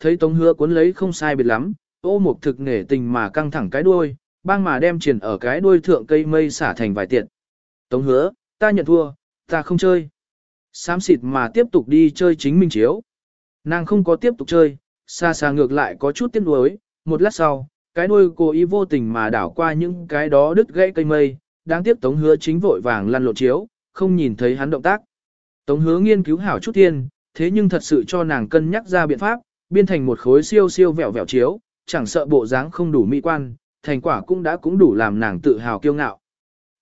thấy tống hứa cuốn lấy không sai biệt lắm, ô một thực nể tình mà căng thẳng cái đuôi, bang mà đem triển ở cái đuôi thượng cây mây xả thành vài tiện. Tống hứa, ta nhận thua, ta không chơi. Xám xịt mà tiếp tục đi chơi chính mình chiếu. Nàng không có tiếp tục chơi, xa xa ngược lại có chút tiếc nuối, một lát sau, cái đuôi cô ý vô tình mà đảo qua những cái đó đứt gãy cây mây, đáng tiếc Tống Hứa chính vội vàng lăn lộn chiếu, không nhìn thấy hắn động tác. Tống Hứa nghiên cứu hảo chút thiên, thế nhưng thật sự cho nàng cân nhắc ra biện pháp, biên thành một khối siêu siêu vẹo vẹo chiếu, chẳng sợ bộ dáng không đủ mỹ quan, thành quả cũng đã cũng đủ làm nàng tự hào kiêu ngạo.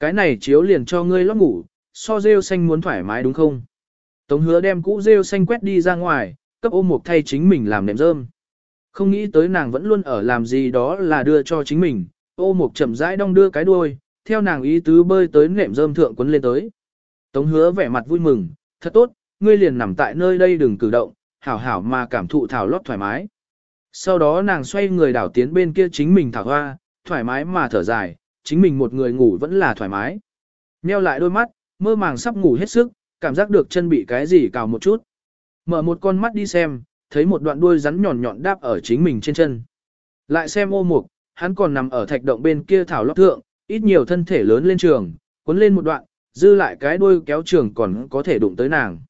Cái này chiếu liền cho ngươi lót ngủ, so rêu xanh muốn thoải mái đúng không? Tống hứa đem cũ rêu xanh quét đi ra ngoài, cấp ôm một thay chính mình làm nệm rơm. Không nghĩ tới nàng vẫn luôn ở làm gì đó là đưa cho chính mình, ô mục chậm rãi đong đưa cái đuôi, theo nàng ý tứ bơi tới nệm rơm thượng quấn lên tới. Tống hứa vẻ mặt vui mừng, thật tốt, ngươi liền nằm tại nơi đây đừng cử động, hảo hảo mà cảm thụ thảo lót thoải mái. Sau đó nàng xoay người đảo tiến bên kia chính mình thảo hoa, thoải mái mà thở dài, chính mình một người ngủ vẫn là thoải mái. Nheo lại đôi mắt, mơ màng sắp ngủ hết sức, cảm giác được chân bị cái gì cào một chút. Mở một con mắt đi xem, thấy một đoạn đuôi rắn nhọn nhọn đáp ở chính mình trên chân. Lại xem ô mục, hắn còn nằm ở thạch động bên kia thảo lót thượng, ít nhiều thân thể lớn lên trường, cuốn lên một đoạn, dư lại cái đuôi kéo trường còn có thể đụng tới nàng.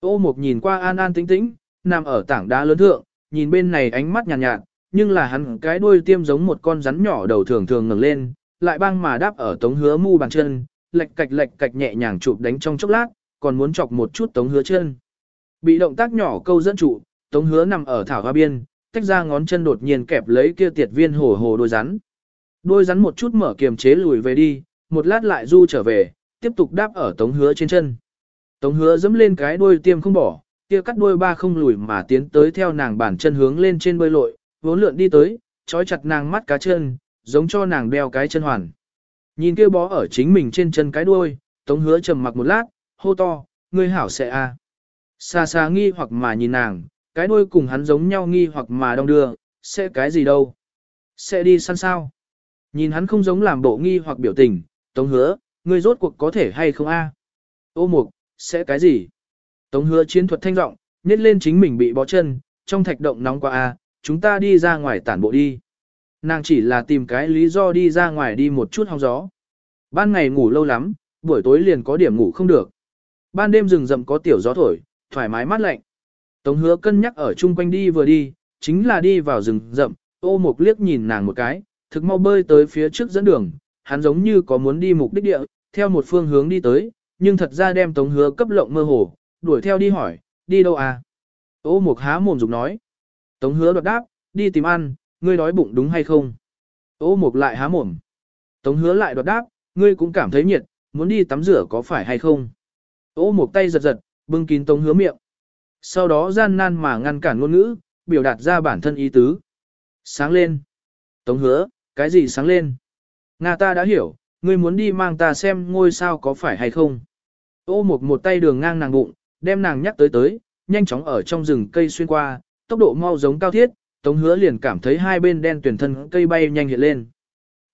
Ô mục nhìn qua an an tĩnh tĩnh, nằm ở tảng đá lớn thượng, nhìn bên này ánh mắt nhàn nhạt, nhạt, nhưng là hắn cái đuôi tiêm giống một con rắn nhỏ đầu thường thường ngẩng lên, lại băng mà đáp ở tống hứa mu bàn chân, lệch cạch lệch cạch nhẹ nhàng chụp đánh trong chốc lát, còn muốn chọc một chút tống hứa chân. Bị động tác nhỏ câu dẫn trụ, tống hứa nằm ở thảo hoa biên, tách ra ngón chân đột nhiên kẹp lấy kia tiệt viên hồ hồ đôi rắn. Đôi rắn một chút mở kiềm chế lùi về đi, một lát lại du trở về, tiếp tục đáp ở tống hứa trên chân. Tống hứa dẫm lên cái đuôi tiêm không bỏ, kia cắt đuôi ba không lùi mà tiến tới theo nàng bản chân hướng lên trên bơi lội, vốn lượn đi tới, trói chặt nàng mắt cá chân, giống cho nàng đeo cái chân hoàn. Nhìn kia bó ở chính mình trên chân cái đuôi, tống hứa trầm mặc một lát, hô to, ngươi hảo sẽ a. À. Xa xa nghi hoặc mà nhìn nàng, cái đuôi cùng hắn giống nhau nghi hoặc mà đong đưa, sẽ cái gì đâu. Sẽ đi săn sao. Nhìn hắn không giống làm bộ nghi hoặc biểu tình, tống hứa, ngươi rốt cuộc có thể hay không a? Ô mục, sẽ cái gì? Tống hứa chiến thuật thanh giọng, nhét lên chính mình bị bó chân, trong thạch động nóng quá a, chúng ta đi ra ngoài tản bộ đi. Nàng chỉ là tìm cái lý do đi ra ngoài đi một chút hong gió. Ban ngày ngủ lâu lắm, buổi tối liền có điểm ngủ không được. Ban đêm rừng rậm có tiểu gió thổi, thoải mái mát lạnh. Tống hứa cân nhắc ở chung quanh đi vừa đi, chính là đi vào rừng rậm, ô mục liếc nhìn nàng một cái, thực mau bơi tới phía trước dẫn đường, hắn giống như có muốn đi mục đích địa, theo một phương hướng đi tới, nhưng thật ra đem tống hứa cấp lộng mơ hồ, đuổi theo đi hỏi, đi đâu à? Ô Mục há mồm dục nói. Tống hứa đoạt đáp, đi tìm ăn, ngươi đói bụng đúng hay không? Ô Mục lại há mồm. Tống hứa lại đoạt đáp, ngươi cũng cảm thấy nhiệt, muốn đi tắm rửa có phải hay không? Ô Mục tay giật giật, bưng kín tống hứa miệng. Sau đó gian nan mà ngăn cản ngôn ngữ, biểu đạt ra bản thân ý tứ. Sáng lên. Tống hứa, cái gì sáng lên? Nga ta đã hiểu, ngươi muốn đi mang ta xem ngôi sao có phải hay không? Ô Mục một tay đường ngang nàng bụng, đem nàng nhắc tới tới, nhanh chóng ở trong rừng cây xuyên qua, tốc độ mau giống cao thiết, Tống Hứa liền cảm thấy hai bên đen tuyển thân cây bay nhanh hiện lên.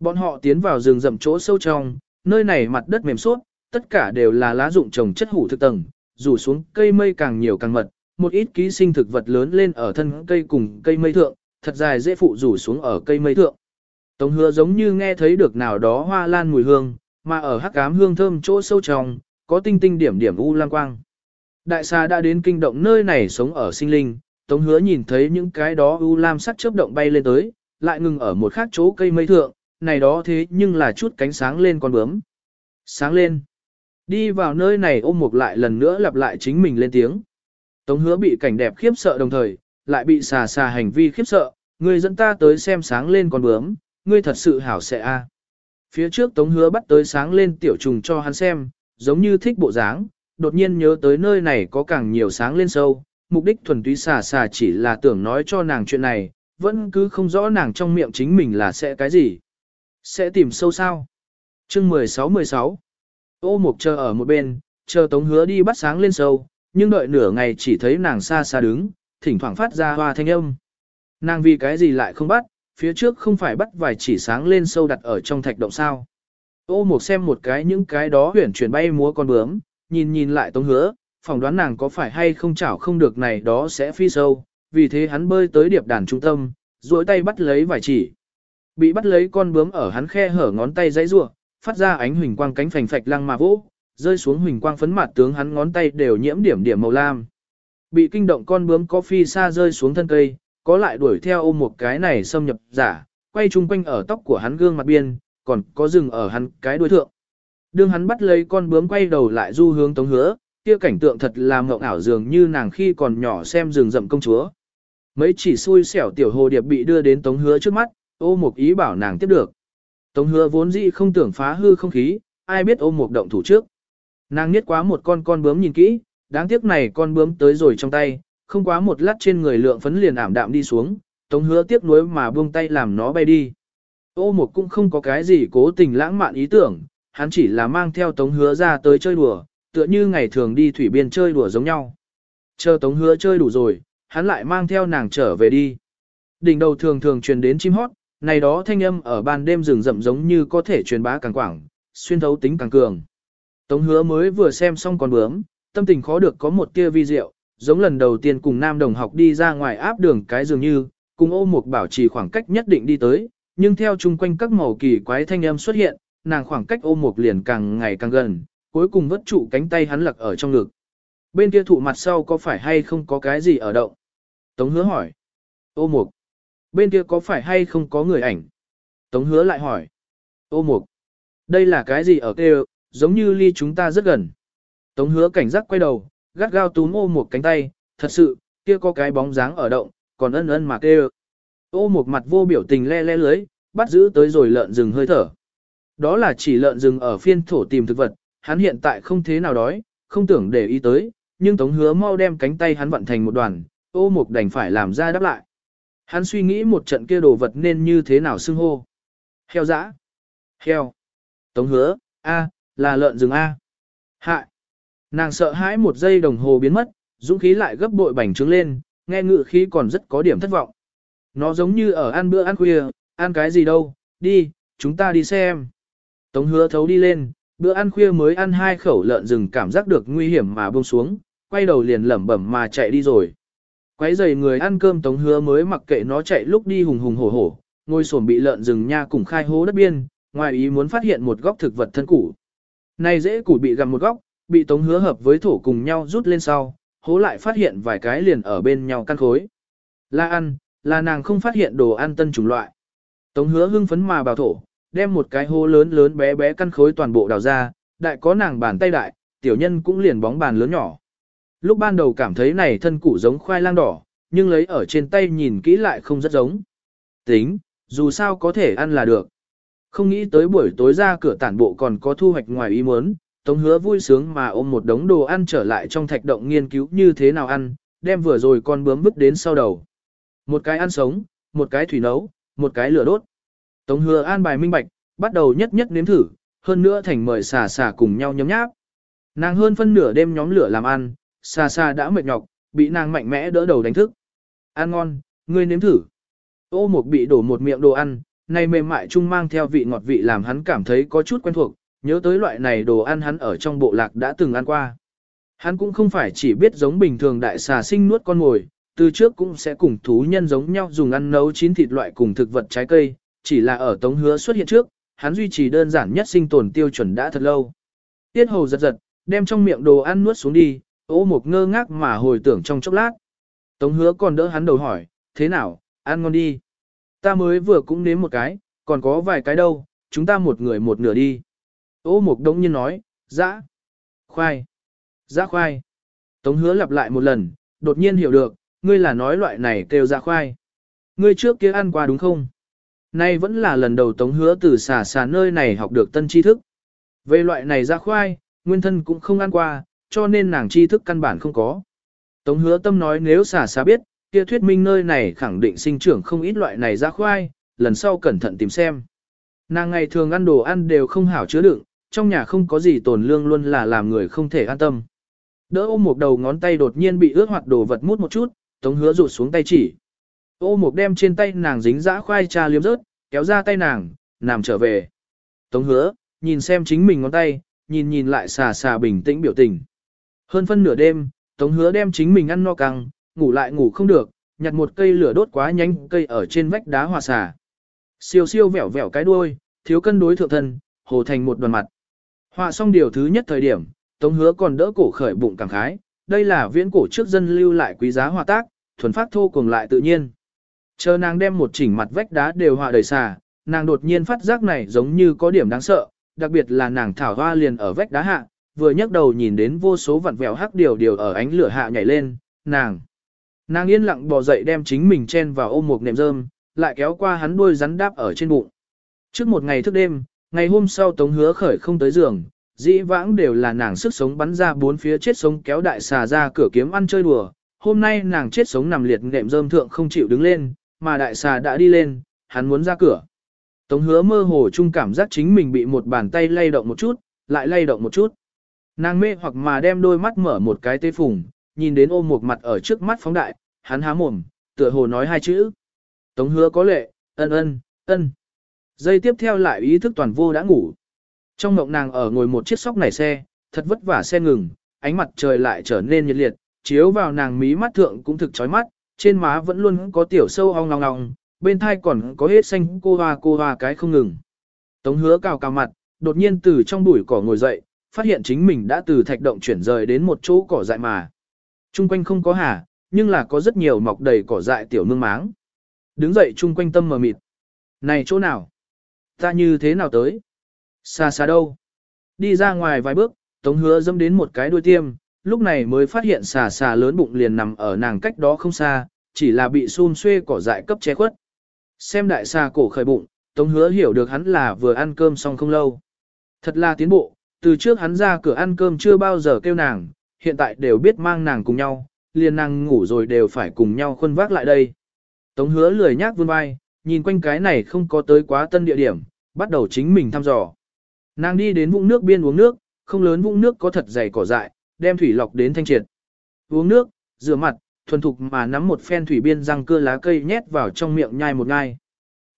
Bọn họ tiến vào rừng rậm chỗ sâu trong, nơi này mặt đất mềm suốt, tất cả đều là lá rụng trồng chất hủ thực tầng, rủ xuống cây mây càng nhiều càng mật, một ít ký sinh thực vật lớn lên ở thân cây cùng cây mây thượng, thật dài dễ phụ rủ xuống ở cây mây thượng. Tống Hứa giống như nghe thấy được nào đó hoa lan mùi hương, mà ở hắc ám hương thơm chỗ sâu trong, có tinh tinh điểm điểm u lam quang. Đại xà đã đến kinh động nơi này sống ở sinh linh, Tống hứa nhìn thấy những cái đó u lam sắc chớp động bay lên tới, lại ngừng ở một khác chỗ cây mây thượng, này đó thế nhưng là chút cánh sáng lên con bướm. Sáng lên. Đi vào nơi này ôm một lại lần nữa lặp lại chính mình lên tiếng. Tống hứa bị cảnh đẹp khiếp sợ đồng thời, lại bị xà xà hành vi khiếp sợ, người dẫn ta tới xem sáng lên con bướm, ngươi thật sự hảo sẽ a. Phía trước tống hứa bắt tới sáng lên tiểu trùng cho hắn xem, giống như thích bộ dáng, đột nhiên nhớ tới nơi này có càng nhiều sáng lên sâu, mục đích thuần túy xà xà chỉ là tưởng nói cho nàng chuyện này, vẫn cứ không rõ nàng trong miệng chính mình là sẽ cái gì. Sẽ tìm sâu sao. Chương 16-16 Ô mục chờ ở một bên, chờ tống hứa đi bắt sáng lên sâu, nhưng đợi nửa ngày chỉ thấy nàng xa xa đứng, thỉnh thoảng phát ra hoa thanh âm. Nàng vì cái gì lại không bắt, phía trước không phải bắt vài chỉ sáng lên sâu đặt ở trong thạch động sao. Ô mục xem một cái những cái đó huyển chuyển bay múa con bướm, nhìn nhìn lại tống hứa, phỏng đoán nàng có phải hay không chảo không được này đó sẽ phi sâu, vì thế hắn bơi tới điệp đàn trung tâm, duỗi tay bắt lấy vài chỉ. Bị bắt lấy con bướm ở hắn khe hở ngón tay dãy rủa, phát ra ánh huỳnh quang cánh phành phạch lăng mà vỗ, rơi xuống huỳnh quang phấn mặt tướng hắn ngón tay đều nhiễm điểm điểm màu lam. Bị kinh động con bướm có phi xa rơi xuống thân cây, có lại đuổi theo ôm một cái này xâm nhập giả, quay chung quanh ở tóc của hắn gương mặt biên, còn có rừng ở hắn cái đuôi thượng. Đương hắn bắt lấy con bướm quay đầu lại du hướng tống hứa, kia cảnh tượng thật là mộng ảo dường như nàng khi còn nhỏ xem rừng rậm công chúa. Mấy chỉ xui xẻo tiểu hồ điệp bị đưa đến tống hứa trước mắt, ô một ý bảo nàng tiếp được. Tống hứa vốn dĩ không tưởng phá hư không khí, ai biết ôm một động thủ trước. Nàng niết quá một con con bướm nhìn kỹ, đáng tiếc này con bướm tới rồi trong tay, không quá một lát trên người lượng phấn liền ảm đạm đi xuống, tống hứa tiếc nuối mà buông tay làm nó bay đi. Ô một cũng không có cái gì cố tình lãng mạn ý tưởng, hắn chỉ là mang theo tống hứa ra tới chơi đùa, tựa như ngày thường đi thủy biên chơi đùa giống nhau. Chờ tống hứa chơi đủ rồi, hắn lại mang theo nàng trở về đi. Đỉnh đầu thường thường truyền đến chim hót, này đó thanh âm ở ban đêm rừng rậm giống như có thể truyền bá càng quảng, xuyên thấu tính càng cường. Tống hứa mới vừa xem xong con bướm, tâm tình khó được có một tia vi diệu, giống lần đầu tiên cùng nam đồng học đi ra ngoài áp đường cái dường như, cùng ô mục bảo trì khoảng cách nhất định đi tới, nhưng theo chung quanh các màu kỳ quái thanh âm xuất hiện, nàng khoảng cách ô mục liền càng ngày càng gần, cuối cùng vất trụ cánh tay hắn lặc ở trong ngực. Bên kia thụ mặt sau có phải hay không có cái gì ở động? Tống hứa hỏi. Ô mục. Bên kia có phải hay không có người ảnh? Tống hứa lại hỏi. Ô mục. Đây là cái gì ở kêu, giống như ly chúng ta rất gần. Tống hứa cảnh giác quay đầu, gắt gao túm ô một cánh tay, thật sự, kia có cái bóng dáng ở động, còn ân ân mà kêu. Ô một mặt vô biểu tình le le lưới, bắt giữ tới rồi lợn rừng hơi thở. Đó là chỉ lợn rừng ở phiên thổ tìm thực vật, hắn hiện tại không thế nào đói, không tưởng để ý tới, nhưng Tống hứa mau đem cánh tay hắn vận thành một đoàn, ô mục đành phải làm ra đáp lại. Hắn suy nghĩ một trận kia đồ vật nên như thế nào xưng hô. Heo dã. Heo. Tống hứa, A, là lợn rừng A. Hại. Nàng sợ hãi một giây đồng hồ biến mất, dũng khí lại gấp bội bành trướng lên, nghe ngự khí còn rất có điểm thất vọng. Nó giống như ở ăn bữa ăn khuya, ăn cái gì đâu, đi, chúng ta đi xem. Tống hứa thấu đi lên, bữa ăn khuya mới ăn hai khẩu lợn rừng cảm giác được nguy hiểm mà buông xuống, quay đầu liền lẩm bẩm mà chạy đi rồi. Quấy giày người ăn cơm tống hứa mới mặc kệ nó chạy lúc đi hùng hùng hổ hổ, ngôi sổm bị lợn rừng nha cùng khai hố đất biên, ngoài ý muốn phát hiện một góc thực vật thân củ. Này dễ củ bị gặm một góc, bị tống hứa hợp với thổ cùng nhau rút lên sau, hố lại phát hiện vài cái liền ở bên nhau căn khối. Là ăn, là nàng không phát hiện đồ ăn tân chủng loại. Tống hứa hưng phấn mà bảo thổ, đem một cái hố lớn lớn bé bé căn khối toàn bộ đào ra, đại có nàng bàn tay đại, tiểu nhân cũng liền bóng bàn lớn nhỏ. Lúc ban đầu cảm thấy này thân củ giống khoai lang đỏ, nhưng lấy ở trên tay nhìn kỹ lại không rất giống. Tính, dù sao có thể ăn là được. Không nghĩ tới buổi tối ra cửa tản bộ còn có thu hoạch ngoài ý muốn, Tống hứa vui sướng mà ôm một đống đồ ăn trở lại trong thạch động nghiên cứu như thế nào ăn, đem vừa rồi con bướm vứt đến sau đầu. Một cái ăn sống, một cái thủy nấu, một cái lửa đốt. Tống hứa an bài minh bạch, bắt đầu nhất nhất nếm thử, hơn nữa thành mời xà xà cùng nhau nhấm nháp. Nàng hơn phân nửa đêm nhóm lửa làm ăn, xà xà đã mệt nhọc, bị nàng mạnh mẽ đỡ đầu đánh thức. Ăn ngon, ngươi nếm thử. Ô một bị đổ một miệng đồ ăn, này mềm mại chung mang theo vị ngọt vị làm hắn cảm thấy có chút quen thuộc, nhớ tới loại này đồ ăn hắn ở trong bộ lạc đã từng ăn qua. Hắn cũng không phải chỉ biết giống bình thường đại xà sinh nuốt con mồi, từ trước cũng sẽ cùng thú nhân giống nhau dùng ăn nấu chín thịt loại cùng thực vật trái cây, chỉ là ở tống hứa xuất hiện trước, hắn duy trì đơn giản nhất sinh tồn tiêu chuẩn đã thật lâu. Tiết hầu giật giật, đem trong miệng đồ ăn nuốt xuống đi, ô một ngơ ngác mà hồi tưởng trong chốc lát. Tống hứa còn đỡ hắn đầu hỏi, thế nào, ăn ngon đi. Ta mới vừa cũng nếm một cái, còn có vài cái đâu, chúng ta một người một nửa đi. Ô mục đống nhiên nói, dã, khoai, dã khoai. Tống hứa lặp lại một lần, đột nhiên hiểu được, ngươi là nói loại này kêu dã khoai. Ngươi trước kia ăn qua đúng không? Nay vẫn là lần đầu tống hứa từ xà xà nơi này học được tân tri thức. Về loại này ra khoai, nguyên thân cũng không ăn qua, cho nên nàng tri thức căn bản không có. Tống hứa tâm nói nếu xà xà biết, kia thuyết minh nơi này khẳng định sinh trưởng không ít loại này ra khoai, lần sau cẩn thận tìm xem. Nàng ngày thường ăn đồ ăn đều không hảo chứa đựng, trong nhà không có gì tồn lương luôn là làm người không thể an tâm. Đỡ ôm một đầu ngón tay đột nhiên bị ướt hoặc đồ vật mút một chút, tống hứa rụt xuống tay chỉ. Ô một đem trên tay nàng dính dã khoai cha liếm rớt, kéo ra tay nàng, nằm trở về. Tống hứa, nhìn xem chính mình ngón tay, nhìn nhìn lại xà xà bình tĩnh biểu tình. Hơn phân nửa đêm, tống hứa đem chính mình ăn no căng, ngủ lại ngủ không được, nhặt một cây lửa đốt quá nhanh cây ở trên vách đá hòa xà. Siêu siêu vẻo vẻo cái đuôi, thiếu cân đối thượng thân, hồ thành một đoàn mặt. Họa xong điều thứ nhất thời điểm, Tống Hứa còn đỡ cổ khởi bụng cảm khái, đây là viễn cổ trước dân lưu lại quý giá hòa tác, thuần phát thô cùng lại tự nhiên. Chờ nàng đem một chỉnh mặt vách đá đều họa đầy xà, nàng đột nhiên phát giác này giống như có điểm đáng sợ, đặc biệt là nàng thảo hoa liền ở vách đá hạ, vừa nhấc đầu nhìn đến vô số vặn vẹo hắc điều điều ở ánh lửa hạ nhảy lên, nàng. Nàng yên lặng bò dậy đem chính mình chen vào ôm một nệm rơm, lại kéo qua hắn đuôi rắn đáp ở trên bụng. Trước một ngày thức đêm, ngày hôm sau Tống Hứa khởi không tới giường, dĩ vãng đều là nàng sức sống bắn ra bốn phía chết sống kéo đại xà ra cửa kiếm ăn chơi đùa. Hôm nay nàng chết sống nằm liệt nệm rơm thượng không chịu đứng lên, mà đại xà đã đi lên, hắn muốn ra cửa. Tống hứa mơ hồ chung cảm giác chính mình bị một bàn tay lay động một chút, lại lay động một chút. Nàng mê hoặc mà đem đôi mắt mở một cái tê phùng, nhìn đến ôm một mặt ở trước mắt phóng đại, hắn há mồm, tựa hồ nói hai chữ. Tống hứa có lệ, ân ân, ân. Giây tiếp theo lại ý thức toàn vô đã ngủ. Trong mộng nàng ở ngồi một chiếc sóc này xe, thật vất vả xe ngừng, ánh mặt trời lại trở nên nhiệt liệt, chiếu vào nàng mí mắt thượng cũng thực chói mắt, trên má vẫn luôn có tiểu sâu ong ngong ngong, bên thai còn có hết xanh cô hoa cô hoa cái không ngừng. Tống hứa cào cào mặt, đột nhiên từ trong bụi cỏ ngồi dậy, phát hiện chính mình đã từ thạch động chuyển rời đến một chỗ cỏ dại mà. Trung quanh không có hà, nhưng là có rất nhiều mọc đầy cỏ dại tiểu nương máng. Đứng dậy trung quanh tâm mờ mịt. Này chỗ nào? Ta như thế nào tới? Xa xa đâu? Đi ra ngoài vài bước, Tống hứa dâm đến một cái đuôi tiêm, lúc này mới phát hiện xà xà lớn bụng liền nằm ở nàng cách đó không xa, chỉ là bị xun xuê cỏ dại cấp che khuất. Xem đại xà cổ khởi bụng, Tống hứa hiểu được hắn là vừa ăn cơm xong không lâu. Thật là tiến bộ, từ trước hắn ra cửa ăn cơm chưa bao giờ kêu nàng, hiện tại đều biết mang nàng cùng nhau, liền nàng ngủ rồi đều phải cùng nhau khuân vác lại đây. Tống hứa lười nhác vươn vai, nhìn quanh cái này không có tới quá tân địa điểm, bắt đầu chính mình thăm dò. Nàng đi đến vũng nước biên uống nước, không lớn vũng nước có thật dày cỏ dại, đem thủy lọc đến thanh triệt. Uống nước, rửa mặt, thuần thục mà nắm một phen thủy biên răng cưa lá cây nhét vào trong miệng nhai một ngai.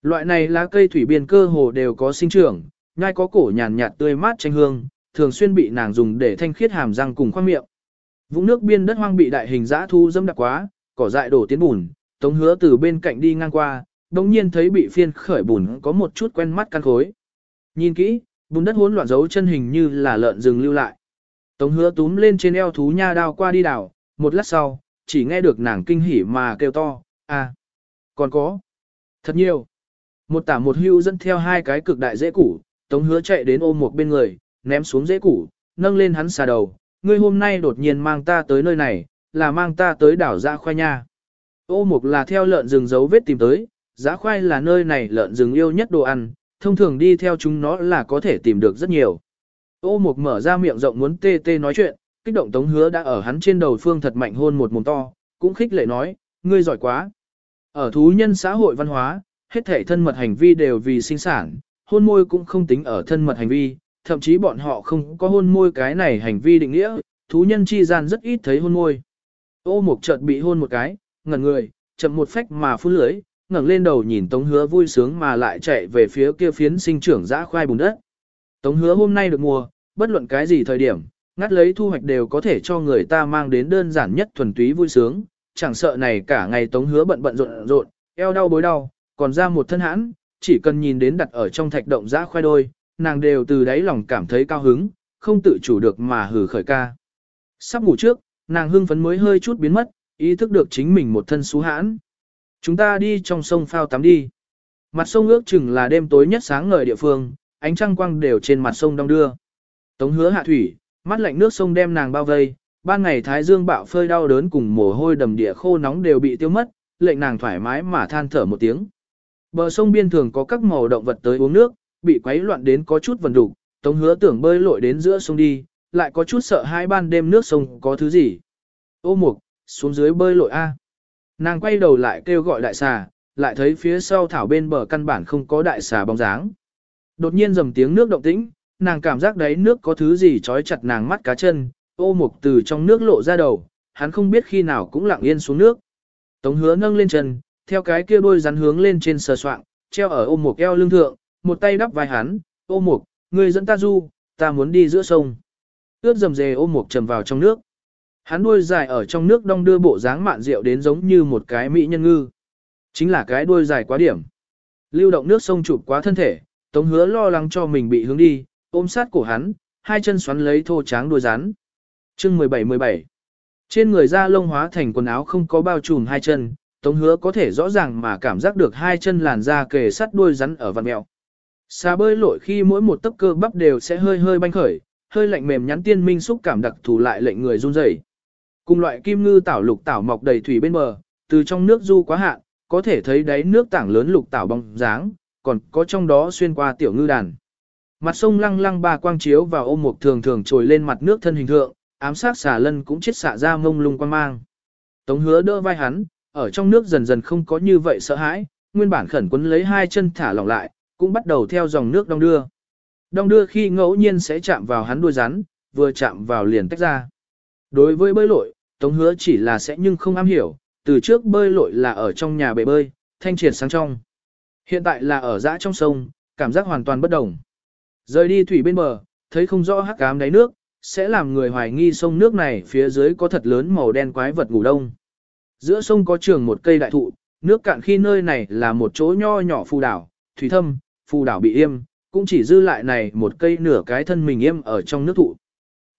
Loại này lá cây thủy biên cơ hồ đều có sinh trưởng, nhai có cổ nhàn nhạt tươi mát tranh hương, thường xuyên bị nàng dùng để thanh khiết hàm răng cùng khoang miệng. Vũng nước biên đất hoang bị đại hình dã thu dâm đặc quá, cỏ dại đổ tiến bùn, tống hứa từ bên cạnh đi ngang qua, đồng nhiên thấy bị phiên khởi bùn có một chút quen mắt căn khối. Nhìn kỹ, bùn đất hỗn loạn dấu chân hình như là lợn rừng lưu lại. Tống hứa túm lên trên eo thú nha đao qua đi đảo, một lát sau, chỉ nghe được nàng kinh hỉ mà kêu to, à, còn có, thật nhiều. Một tả một hưu dẫn theo hai cái cực đại dễ củ, tống hứa chạy đến ôm một bên người, ném xuống dễ củ, nâng lên hắn xà đầu, ngươi hôm nay đột nhiên mang ta tới nơi này, là mang ta tới đảo ra khoai nha. Ô mục là theo lợn rừng dấu vết tìm tới, giá khoai là nơi này lợn rừng yêu nhất đồ ăn, thông thường đi theo chúng nó là có thể tìm được rất nhiều. Ô mục mở ra miệng rộng muốn tê tê nói chuyện, kích động tống hứa đã ở hắn trên đầu phương thật mạnh hôn một mồm to, cũng khích lệ nói, ngươi giỏi quá. Ở thú nhân xã hội văn hóa, hết thể thân mật hành vi đều vì sinh sản, hôn môi cũng không tính ở thân mật hành vi, thậm chí bọn họ không có hôn môi cái này hành vi định nghĩa, thú nhân chi gian rất ít thấy hôn môi. Ô mục chợt bị hôn một cái, ngẩn người, chậm một phách mà phun lưới, ngẩng lên đầu nhìn Tống Hứa vui sướng mà lại chạy về phía kia phiến sinh trưởng dã khoai bùn đất. Tống Hứa hôm nay được mùa, bất luận cái gì thời điểm, ngắt lấy thu hoạch đều có thể cho người ta mang đến đơn giản nhất thuần túy vui sướng, chẳng sợ này cả ngày Tống Hứa bận bận rộn rộn, eo đau bối đau, còn ra một thân hãn, chỉ cần nhìn đến đặt ở trong thạch động giã khoai đôi, nàng đều từ đáy lòng cảm thấy cao hứng, không tự chủ được mà hử khởi ca. Sắp ngủ trước, nàng hưng phấn mới hơi chút biến mất, ý thức được chính mình một thân xú hãn. Chúng ta đi trong sông phao tắm đi. Mặt sông ước chừng là đêm tối nhất sáng ngời địa phương, ánh trăng quang đều trên mặt sông đông đưa. Tống hứa hạ thủy, mắt lạnh nước sông đem nàng bao vây, ban ngày thái dương bạo phơi đau đớn cùng mồ hôi đầm địa khô nóng đều bị tiêu mất, lệnh nàng thoải mái mà than thở một tiếng. Bờ sông biên thường có các màu động vật tới uống nước, bị quấy loạn đến có chút vần đục, Tống hứa tưởng bơi lội đến giữa sông đi, lại có chút sợ hai ban đêm nước sông có thứ gì. Ô mục, xuống dưới bơi lội A. Nàng quay đầu lại kêu gọi đại xà, lại thấy phía sau thảo bên bờ căn bản không có đại xà bóng dáng. Đột nhiên dầm tiếng nước động tĩnh, nàng cảm giác đấy nước có thứ gì trói chặt nàng mắt cá chân, ô mục từ trong nước lộ ra đầu, hắn không biết khi nào cũng lặng yên xuống nước. Tống hứa nâng lên chân, theo cái kia đôi rắn hướng lên trên sờ soạng, treo ở ô mục eo lưng thượng, một tay đắp vai hắn, ô mục, người dẫn ta du, ta muốn đi giữa sông. Ướt dầm dề ô mục trầm vào trong nước. Hắn đuôi dài ở trong nước đong đưa bộ dáng mạn rượu đến giống như một cái mỹ nhân ngư. Chính là cái đuôi dài quá điểm. Lưu động nước sông chụp quá thân thể, Tống Hứa lo lắng cho mình bị hướng đi, ôm sát cổ hắn, hai chân xoắn lấy thô tráng đuôi rắn. Chương 17-17 Trên người da lông hóa thành quần áo không có bao trùm hai chân, Tống Hứa có thể rõ ràng mà cảm giác được hai chân làn da kề sát đuôi rắn ở vằn mẹo. Xa bơi lội khi mỗi một tấc cơ bắp đều sẽ hơi hơi banh khởi, hơi lạnh mềm nhắn tiên minh xúc cảm đặc thù lại lệnh người run rẩy. Cùng loại kim ngư tảo lục tảo mọc đầy thủy bên bờ, từ trong nước du quá hạn, có thể thấy đáy nước tảng lớn lục tảo bóng dáng, còn có trong đó xuyên qua tiểu ngư đàn. Mặt sông lăng lăng ba quang chiếu vào ôm mục thường thường trồi lên mặt nước thân hình thượng, ám sát xà lân cũng chết xạ ra mông lung quang mang. Tống hứa đỡ vai hắn, ở trong nước dần dần không có như vậy sợ hãi, nguyên bản khẩn quấn lấy hai chân thả lỏng lại, cũng bắt đầu theo dòng nước đong đưa. Đong đưa khi ngẫu nhiên sẽ chạm vào hắn đuôi rắn, vừa chạm vào liền tách ra. Đối với bơi lội, Tống hứa chỉ là sẽ nhưng không am hiểu, từ trước bơi lội là ở trong nhà bể bơi, thanh triệt sáng trong. Hiện tại là ở dã trong sông, cảm giác hoàn toàn bất đồng. Rời đi thủy bên bờ, thấy không rõ hắc ám đáy nước, sẽ làm người hoài nghi sông nước này phía dưới có thật lớn màu đen quái vật ngủ đông. Giữa sông có trường một cây đại thụ, nước cạn khi nơi này là một chỗ nho nhỏ phù đảo, thủy thâm, phù đảo bị im, cũng chỉ dư lại này một cây nửa cái thân mình im ở trong nước thụ.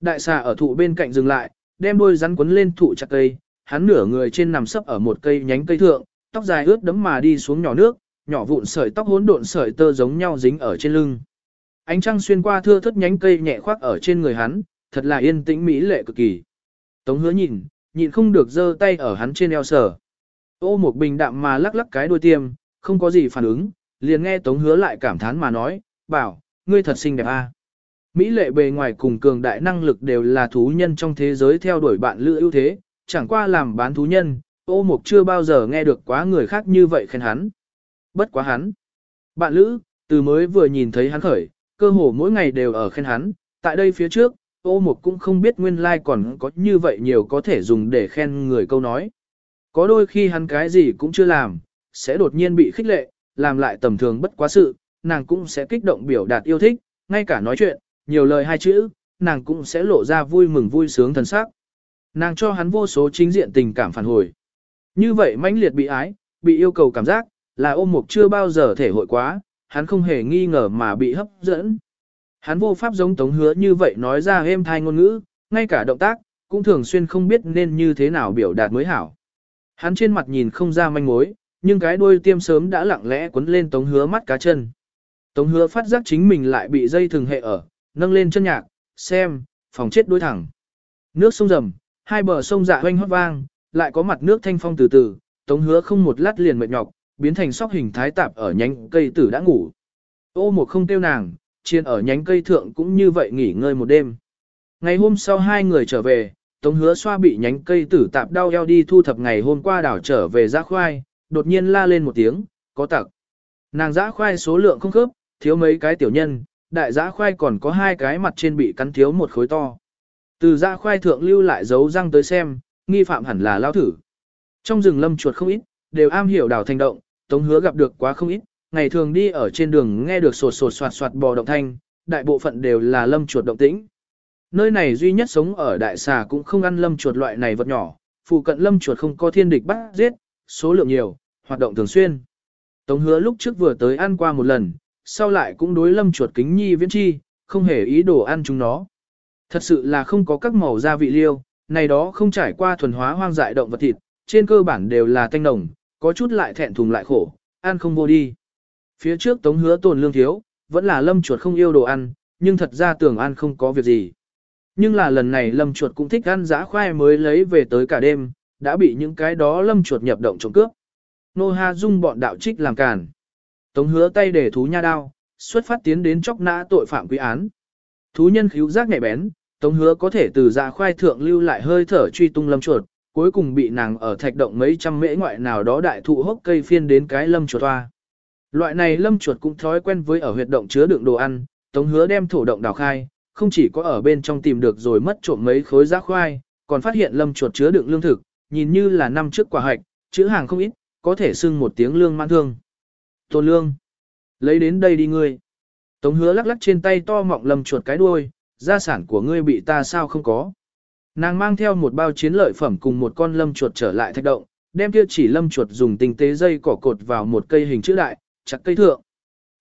Đại xà ở thụ bên cạnh dừng lại, đem đuôi rắn quấn lên thụ chặt cây, hắn nửa người trên nằm sấp ở một cây nhánh cây thượng, tóc dài ướt đẫm mà đi xuống nhỏ nước, nhỏ vụn sợi tóc hỗn độn sợi tơ giống nhau dính ở trên lưng. Ánh trăng xuyên qua thưa thất nhánh cây nhẹ khoác ở trên người hắn, thật là yên tĩnh mỹ lệ cực kỳ. Tống hứa nhìn, nhịn không được giơ tay ở hắn trên eo sở. Ô một bình đạm mà lắc lắc cái đuôi tiêm, không có gì phản ứng, liền nghe Tống hứa lại cảm thán mà nói, bảo, ngươi thật xinh đẹp a. Mỹ lệ bề ngoài cùng cường đại năng lực đều là thú nhân trong thế giới theo đuổi bạn lữ ưu thế, chẳng qua làm bán thú nhân, ô mục chưa bao giờ nghe được quá người khác như vậy khen hắn. Bất quá hắn. Bạn lữ, từ mới vừa nhìn thấy hắn khởi, cơ hồ mỗi ngày đều ở khen hắn, tại đây phía trước, ô mục cũng không biết nguyên lai like còn có như vậy nhiều có thể dùng để khen người câu nói. Có đôi khi hắn cái gì cũng chưa làm, sẽ đột nhiên bị khích lệ, làm lại tầm thường bất quá sự, nàng cũng sẽ kích động biểu đạt yêu thích, ngay cả nói chuyện, nhiều lời hai chữ, nàng cũng sẽ lộ ra vui mừng vui sướng thần sắc. Nàng cho hắn vô số chính diện tình cảm phản hồi. Như vậy mãnh liệt bị ái, bị yêu cầu cảm giác, là ôm mục chưa bao giờ thể hội quá, hắn không hề nghi ngờ mà bị hấp dẫn. Hắn vô pháp giống tống hứa như vậy nói ra êm thai ngôn ngữ, ngay cả động tác, cũng thường xuyên không biết nên như thế nào biểu đạt mới hảo. Hắn trên mặt nhìn không ra manh mối, nhưng cái đuôi tiêm sớm đã lặng lẽ quấn lên tống hứa mắt cá chân. Tống hứa phát giác chính mình lại bị dây thường hệ ở, nâng lên chân nhạc, xem, phòng chết đối thẳng. Nước sông rầm, hai bờ sông dạ hoanh hót vang, lại có mặt nước thanh phong từ từ, tống hứa không một lát liền mệt nhọc, biến thành sóc hình thái tạp ở nhánh cây tử đã ngủ. Ô một không tiêu nàng, chiên ở nhánh cây thượng cũng như vậy nghỉ ngơi một đêm. Ngày hôm sau hai người trở về, Tống hứa xoa bị nhánh cây tử tạp đau eo đi thu thập ngày hôm qua đảo trở về giã khoai, đột nhiên la lên một tiếng, có tặc. Nàng giã khoai số lượng không khớp, thiếu mấy cái tiểu nhân, đại giã khoai còn có hai cái mặt trên bị cắn thiếu một khối to. Từ giã khoai thượng lưu lại dấu răng tới xem, nghi phạm hẳn là lao thử. Trong rừng lâm chuột không ít, đều am hiểu đảo thành động, tống hứa gặp được quá không ít, ngày thường đi ở trên đường nghe được sột sột soạt soạt bò động thanh, đại bộ phận đều là lâm chuột động tĩnh. Nơi này duy nhất sống ở đại xà cũng không ăn lâm chuột loại này vật nhỏ, phụ cận lâm chuột không có thiên địch bắt giết, số lượng nhiều, hoạt động thường xuyên. Tống hứa lúc trước vừa tới ăn qua một lần, sau lại cũng đối lâm chuột kính nhi viễn chi, không hề ý đồ ăn chúng nó. Thật sự là không có các màu gia vị liêu, này đó không trải qua thuần hóa hoang dại động vật thịt, trên cơ bản đều là thanh nồng, có chút lại thẹn thùng lại khổ, ăn không vô đi. Phía trước tống hứa tồn lương thiếu, vẫn là lâm chuột không yêu đồ ăn, nhưng thật ra tưởng ăn không có việc gì. Nhưng là lần này lâm chuột cũng thích ăn giã khoai mới lấy về tới cả đêm, đã bị những cái đó lâm chuột nhập động trộm cướp. Nô Ha Dung bọn đạo trích làm càn. Tống hứa tay để thú nha đao, xuất phát tiến đến chóc nã tội phạm quy án. Thú nhân khíu giác nhạy bén, Tống hứa có thể từ dạ khoai thượng lưu lại hơi thở truy tung lâm chuột, cuối cùng bị nàng ở thạch động mấy trăm mễ ngoại nào đó đại thụ hốc cây phiên đến cái lâm chuột toa Loại này lâm chuột cũng thói quen với ở huyệt động chứa đựng đồ ăn, Tống hứa đem thổ động đào khai, không chỉ có ở bên trong tìm được rồi mất trộm mấy khối giá khoai, còn phát hiện lâm chuột chứa đựng lương thực, nhìn như là năm trước quả hạch, chữ hàng không ít, có thể xưng một tiếng lương mãn thương. Tôn lương, lấy đến đây đi ngươi. Tống hứa lắc lắc trên tay to mọng lâm chuột cái đuôi, gia sản của ngươi bị ta sao không có. Nàng mang theo một bao chiến lợi phẩm cùng một con lâm chuột trở lại thạch động, đem kia chỉ lâm chuột dùng tinh tế dây cỏ cột vào một cây hình chữ đại, chặt cây thượng.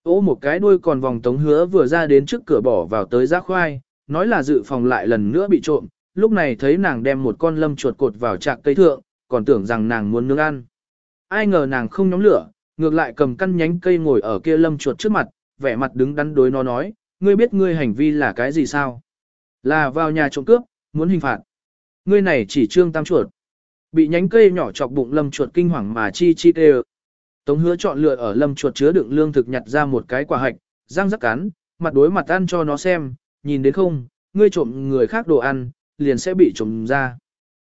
Ô một cái đuôi còn vòng tống hứa vừa ra đến trước cửa bỏ vào tới giác khoai, nói là dự phòng lại lần nữa bị trộm, lúc này thấy nàng đem một con lâm chuột cột vào chạc cây thượng, còn tưởng rằng nàng muốn nướng ăn. Ai ngờ nàng không nhóm lửa, ngược lại cầm căn nhánh cây ngồi ở kia lâm chuột trước mặt, vẻ mặt đứng đắn đối nó nói, ngươi biết ngươi hành vi là cái gì sao? Là vào nhà trộm cướp, muốn hình phạt. Ngươi này chỉ trương tam chuột. Bị nhánh cây nhỏ chọc bụng lâm chuột kinh hoàng mà chi chi tê Tống hứa chọn lựa ở lâm chuột chứa đựng lương thực nhặt ra một cái quả hạch, răng rắc cắn, mặt đối mặt ăn cho nó xem, nhìn đến không, ngươi trộm người khác đồ ăn, liền sẽ bị trộm ra.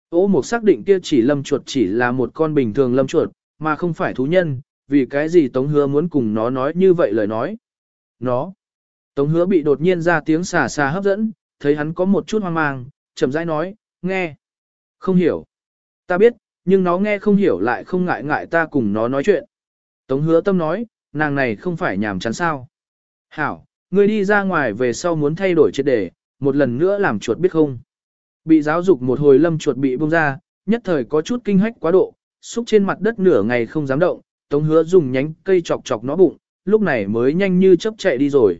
Ô một xác định kia chỉ lâm chuột chỉ là một con bình thường lâm chuột, mà không phải thú nhân, vì cái gì Tống hứa muốn cùng nó nói như vậy lời nói. Nó. Tống hứa bị đột nhiên ra tiếng xà xà hấp dẫn, thấy hắn có một chút hoang mang, chậm rãi nói, nghe. Không hiểu. Ta biết, nhưng nó nghe không hiểu lại không ngại ngại ta cùng nó nói chuyện. Tống hứa tâm nói, nàng này không phải nhàm chán sao. Hảo, ngươi đi ra ngoài về sau muốn thay đổi triệt đề, một lần nữa làm chuột biết không. Bị giáo dục một hồi lâm chuột bị bông ra, nhất thời có chút kinh hách quá độ, xúc trên mặt đất nửa ngày không dám động, tống hứa dùng nhánh cây chọc chọc nó bụng, lúc này mới nhanh như chớp chạy đi rồi.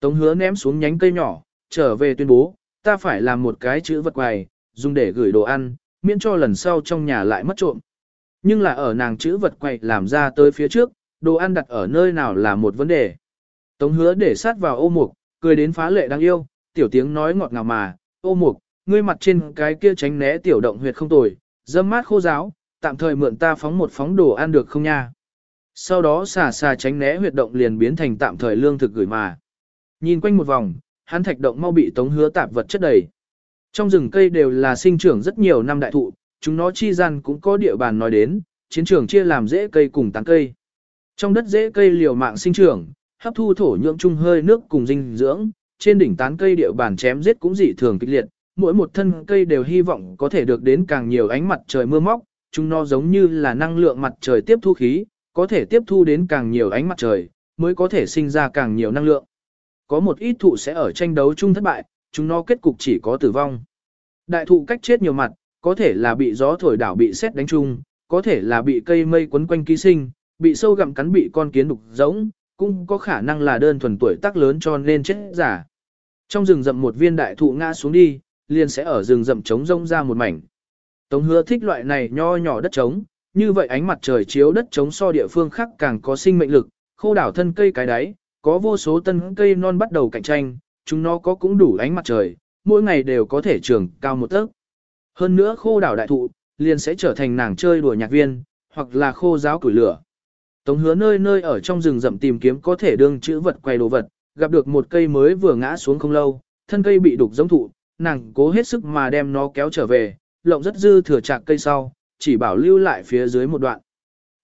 Tống hứa ném xuống nhánh cây nhỏ, trở về tuyên bố, ta phải làm một cái chữ vật quầy, dùng để gửi đồ ăn, miễn cho lần sau trong nhà lại mất trộm. Nhưng là ở nàng chữ vật quầy làm ra tới phía trước, đồ ăn đặt ở nơi nào là một vấn đề. Tống hứa để sát vào ô mục, cười đến phá lệ đáng yêu, tiểu tiếng nói ngọt ngào mà, ô mục, ngươi mặt trên cái kia tránh né tiểu động huyệt không tồi, dâm mát khô giáo, tạm thời mượn ta phóng một phóng đồ ăn được không nha. Sau đó xà xà tránh né huyệt động liền biến thành tạm thời lương thực gửi mà. Nhìn quanh một vòng, hắn thạch động mau bị tống hứa tạp vật chất đầy. Trong rừng cây đều là sinh trưởng rất nhiều năm đại thụ, chúng nó chi gian cũng có địa bàn nói đến, chiến trường chia làm rễ cây cùng tán cây. Trong đất rễ cây liều mạng sinh trưởng, hấp thu thổ nhưỡng chung hơi nước cùng dinh dưỡng, trên đỉnh tán cây địa bàn chém giết cũng dị thường kịch liệt, mỗi một thân cây đều hy vọng có thể được đến càng nhiều ánh mặt trời mưa móc, chúng nó giống như là năng lượng mặt trời tiếp thu khí, có thể tiếp thu đến càng nhiều ánh mặt trời, mới có thể sinh ra càng nhiều năng lượng. Có một ít thụ sẽ ở tranh đấu chung thất bại, chúng nó kết cục chỉ có tử vong. Đại thụ cách chết nhiều mặt, có thể là bị gió thổi đảo bị xét đánh chung, có thể là bị cây mây quấn quanh ký sinh, bị sâu gặm cắn bị con kiến đục giống, cũng có khả năng là đơn thuần tuổi tác lớn cho nên chết giả. Trong rừng rậm một viên đại thụ ngã xuống đi, liền sẽ ở rừng rậm trống rông ra một mảnh. Tống hứa thích loại này nho nhỏ đất trống, như vậy ánh mặt trời chiếu đất trống so địa phương khác càng có sinh mệnh lực, khô đảo thân cây cái đáy, có vô số tân cây non bắt đầu cạnh tranh, chúng nó có cũng đủ ánh mặt trời, mỗi ngày đều có thể trưởng cao một tấc. Hơn nữa khô đảo đại thụ, liền sẽ trở thành nàng chơi đùa nhạc viên, hoặc là khô giáo củi lửa. Tống hứa nơi nơi ở trong rừng rậm tìm kiếm có thể đương chữ vật quay đồ vật, gặp được một cây mới vừa ngã xuống không lâu, thân cây bị đục giống thụ, nàng cố hết sức mà đem nó kéo trở về, lộng rất dư thừa chạc cây sau, chỉ bảo lưu lại phía dưới một đoạn.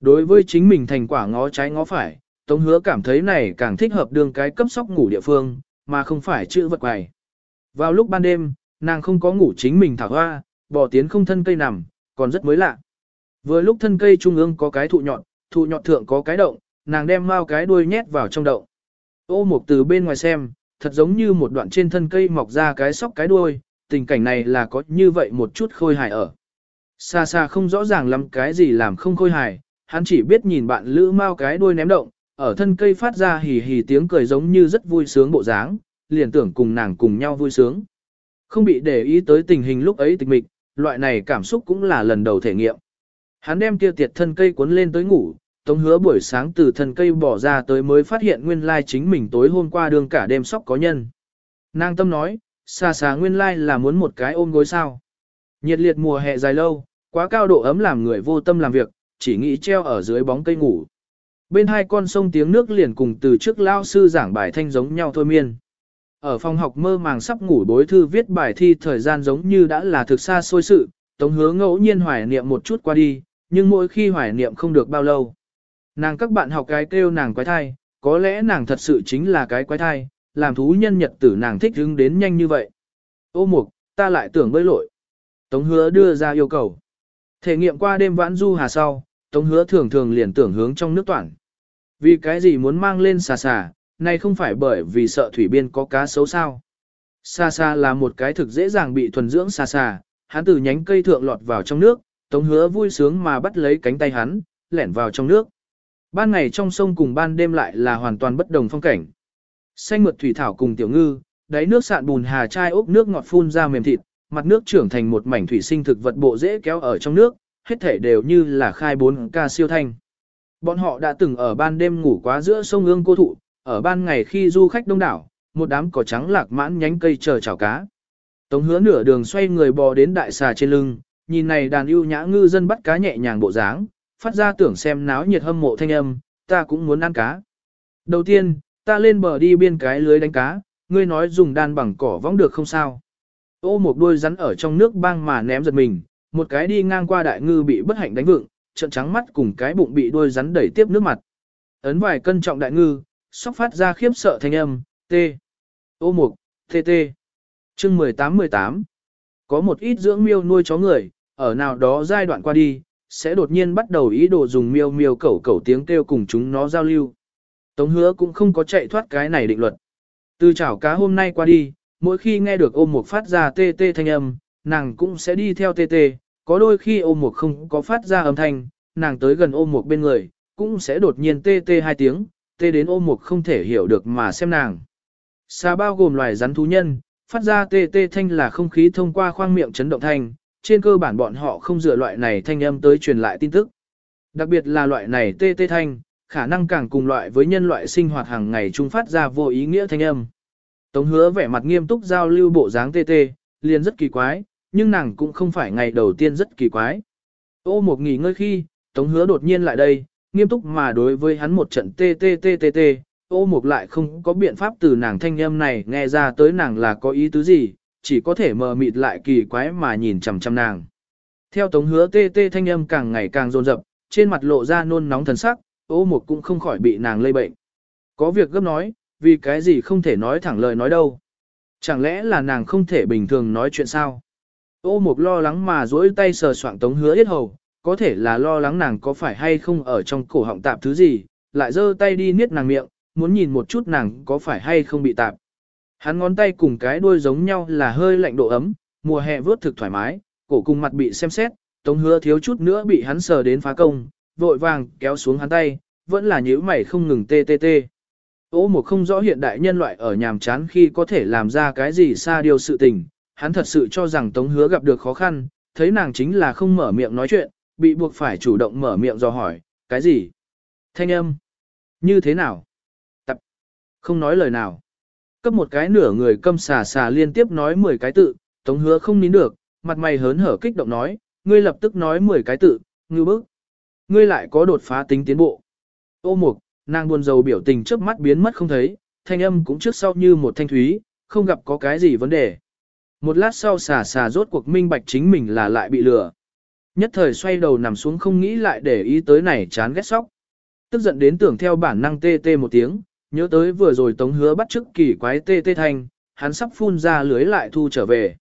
Đối với chính mình thành quả ngó trái ngó phải, Tống hứa cảm thấy này càng thích hợp đương cái cấp sóc ngủ địa phương, mà không phải chữ vật quầy. Vào lúc ban đêm, nàng không có ngủ chính mình thảo hoa, bỏ tiến không thân cây nằm, còn rất mới lạ. Vừa lúc thân cây trung ương có cái thụ nhọn, thụ nhọn thượng có cái động, nàng đem mau cái đuôi nhét vào trong động. Ô mục từ bên ngoài xem, thật giống như một đoạn trên thân cây mọc ra cái sóc cái đuôi, tình cảnh này là có như vậy một chút khôi hài ở. Xa xa không rõ ràng lắm cái gì làm không khôi hài, hắn chỉ biết nhìn bạn lữ mau cái đuôi ném động, ở thân cây phát ra hì hì tiếng cười giống như rất vui sướng bộ dáng, liền tưởng cùng nàng cùng nhau vui sướng. Không bị để ý tới tình hình lúc ấy tịch mịch, loại này cảm xúc cũng là lần đầu thể nghiệm. Hắn đem kia tiệt thân cây cuốn lên tới ngủ, tống hứa buổi sáng từ thân cây bỏ ra tới mới phát hiện nguyên lai chính mình tối hôm qua đường cả đêm sóc có nhân. Nàng tâm nói, xa xa nguyên lai là muốn một cái ôm gối sao. Nhiệt liệt mùa hè dài lâu, quá cao độ ấm làm người vô tâm làm việc, chỉ nghĩ treo ở dưới bóng cây ngủ. Bên hai con sông tiếng nước liền cùng từ trước lao sư giảng bài thanh giống nhau thôi miên. Ở phòng học mơ màng sắp ngủ bối thư viết bài thi thời gian giống như đã là thực xa xôi sự, tống hứa ngẫu nhiên hoài niệm một chút qua đi, nhưng mỗi khi hoài niệm không được bao lâu. Nàng các bạn học cái kêu nàng quái thai, có lẽ nàng thật sự chính là cái quái thai, làm thú nhân nhật tử nàng thích hứng đến nhanh như vậy. Ô mục, ta lại tưởng bơi lội. Tống hứa đưa ra yêu cầu. Thể nghiệm qua đêm vãn du hà sau, tống hứa thường thường liền tưởng hướng trong nước toàn. Vì cái gì muốn mang lên xà xà, này không phải bởi vì sợ thủy biên có cá xấu sao. Xà xà là một cái thực dễ dàng bị thuần dưỡng xà xà, hắn từ nhánh cây thượng lọt vào trong nước, tống hứa vui sướng mà bắt lấy cánh tay hắn, lẻn vào trong nước. Ban ngày trong sông cùng ban đêm lại là hoàn toàn bất đồng phong cảnh. Xanh mượt thủy thảo cùng tiểu ngư, đáy nước sạn bùn hà chai ốc nước ngọt phun ra mềm thịt, mặt nước trưởng thành một mảnh thủy sinh thực vật bộ dễ kéo ở trong nước, hết thể đều như là khai bốn ca siêu thanh. Bọn họ đã từng ở ban đêm ngủ quá giữa sông ương cô thụ, ở ban ngày khi du khách đông đảo, một đám cỏ trắng lạc mãn nhánh cây chờ chảo cá. Tống hứa nửa đường xoay người bò đến đại xà trên lưng, nhìn này đàn ưu nhã ngư dân bắt cá nhẹ nhàng bộ dáng, phát ra tưởng xem náo nhiệt hâm mộ thanh âm, ta cũng muốn ăn cá. Đầu tiên, ta lên bờ đi biên cái lưới đánh cá, ngươi nói dùng đan bằng cỏ vong được không sao. Ô một đuôi rắn ở trong nước băng mà ném giật mình, một cái đi ngang qua đại ngư bị bất hạnh đánh vựng, trận trắng mắt cùng cái bụng bị đôi rắn đẩy tiếp nước mặt. Ấn vài cân trọng đại ngư, sóc phát ra khiếp sợ thanh âm, tê. Ô mục, tê tê. Chương 18-18 Có một ít dưỡng miêu nuôi chó người, ở nào đó giai đoạn qua đi, sẽ đột nhiên bắt đầu ý đồ dùng miêu miêu cẩu cẩu tiếng kêu cùng chúng nó giao lưu. Tống hứa cũng không có chạy thoát cái này định luật. Từ chảo cá hôm nay qua đi, mỗi khi nghe được ôm một phát ra tê tê thanh âm, nàng cũng sẽ đi theo tê tê, có đôi khi ôm một không có phát ra âm thanh, nàng tới gần ôm một bên người, cũng sẽ đột nhiên tê tê hai tiếng, tê đến ôm một không thể hiểu được mà xem nàng. Xà bao gồm loài rắn thú nhân, phát ra tê tê thanh là không khí thông qua khoang miệng chấn động thanh, trên cơ bản bọn họ không dựa loại này thanh âm tới truyền lại tin tức. Đặc biệt là loại này tê tê thanh, khả năng càng cùng loại với nhân loại sinh hoạt hàng ngày chung phát ra vô ý nghĩa thanh âm. Tống hứa vẻ mặt nghiêm túc giao lưu bộ dáng tê tê, liền rất kỳ quái, nhưng nàng cũng không phải ngày đầu tiên rất kỳ quái. Ô một nghỉ ngơi khi, Tống hứa đột nhiên lại đây, nghiêm túc mà đối với hắn một trận tê tê tê tê tê, ô một lại không có biện pháp từ nàng thanh âm này nghe ra tới nàng là có ý tứ gì, chỉ có thể mờ mịt lại kỳ quái mà nhìn chằm chằm nàng. Theo tống hứa tê tê thanh âm càng ngày càng rồn rập, trên mặt lộ ra nôn nóng thần sắc, ô một cũng không khỏi bị nàng lây bệnh. Có việc gấp nói, vì cái gì không thể nói thẳng lời nói đâu. Chẳng lẽ là nàng không thể bình thường nói chuyện sao? Ô mục lo lắng mà duỗi tay sờ soạng tống hứa yết hầu, có thể là lo lắng nàng có phải hay không ở trong cổ họng tạp thứ gì, lại giơ tay đi niết nàng miệng, muốn nhìn một chút nàng có phải hay không bị tạp. Hắn ngón tay cùng cái đuôi giống nhau là hơi lạnh độ ấm, mùa hè vớt thực thoải mái, cổ cùng mặt bị xem xét, tống hứa thiếu chút nữa bị hắn sờ đến phá công, vội vàng kéo xuống hắn tay, vẫn là nhíu mày không ngừng tê tê tê. Ô một không rõ hiện đại nhân loại ở nhàm chán khi có thể làm ra cái gì xa điều sự tình, hắn thật sự cho rằng Tống Hứa gặp được khó khăn, thấy nàng chính là không mở miệng nói chuyện, bị buộc phải chủ động mở miệng do hỏi, cái gì? Thanh âm? Như thế nào? Tập? Không nói lời nào. Cấp một cái nửa người câm xà xà liên tiếp nói 10 cái tự, Tống Hứa không nín được, mặt mày hớn hở kích động nói, ngươi lập tức nói 10 cái tự, ngư bức. Ngươi lại có đột phá tính tiến bộ. Ô mục, nàng buồn rầu biểu tình trước mắt biến mất không thấy, thanh âm cũng trước sau như một thanh thúy, không gặp có cái gì vấn đề. Một lát sau xà xà rốt cuộc minh bạch chính mình là lại bị lừa. Nhất thời xoay đầu nằm xuống không nghĩ lại để ý tới này chán ghét sóc. Tức giận đến tưởng theo bản năng tê tê một tiếng, nhớ tới vừa rồi tống hứa bắt chức kỳ quái tê tê thanh, hắn sắp phun ra lưới lại thu trở về.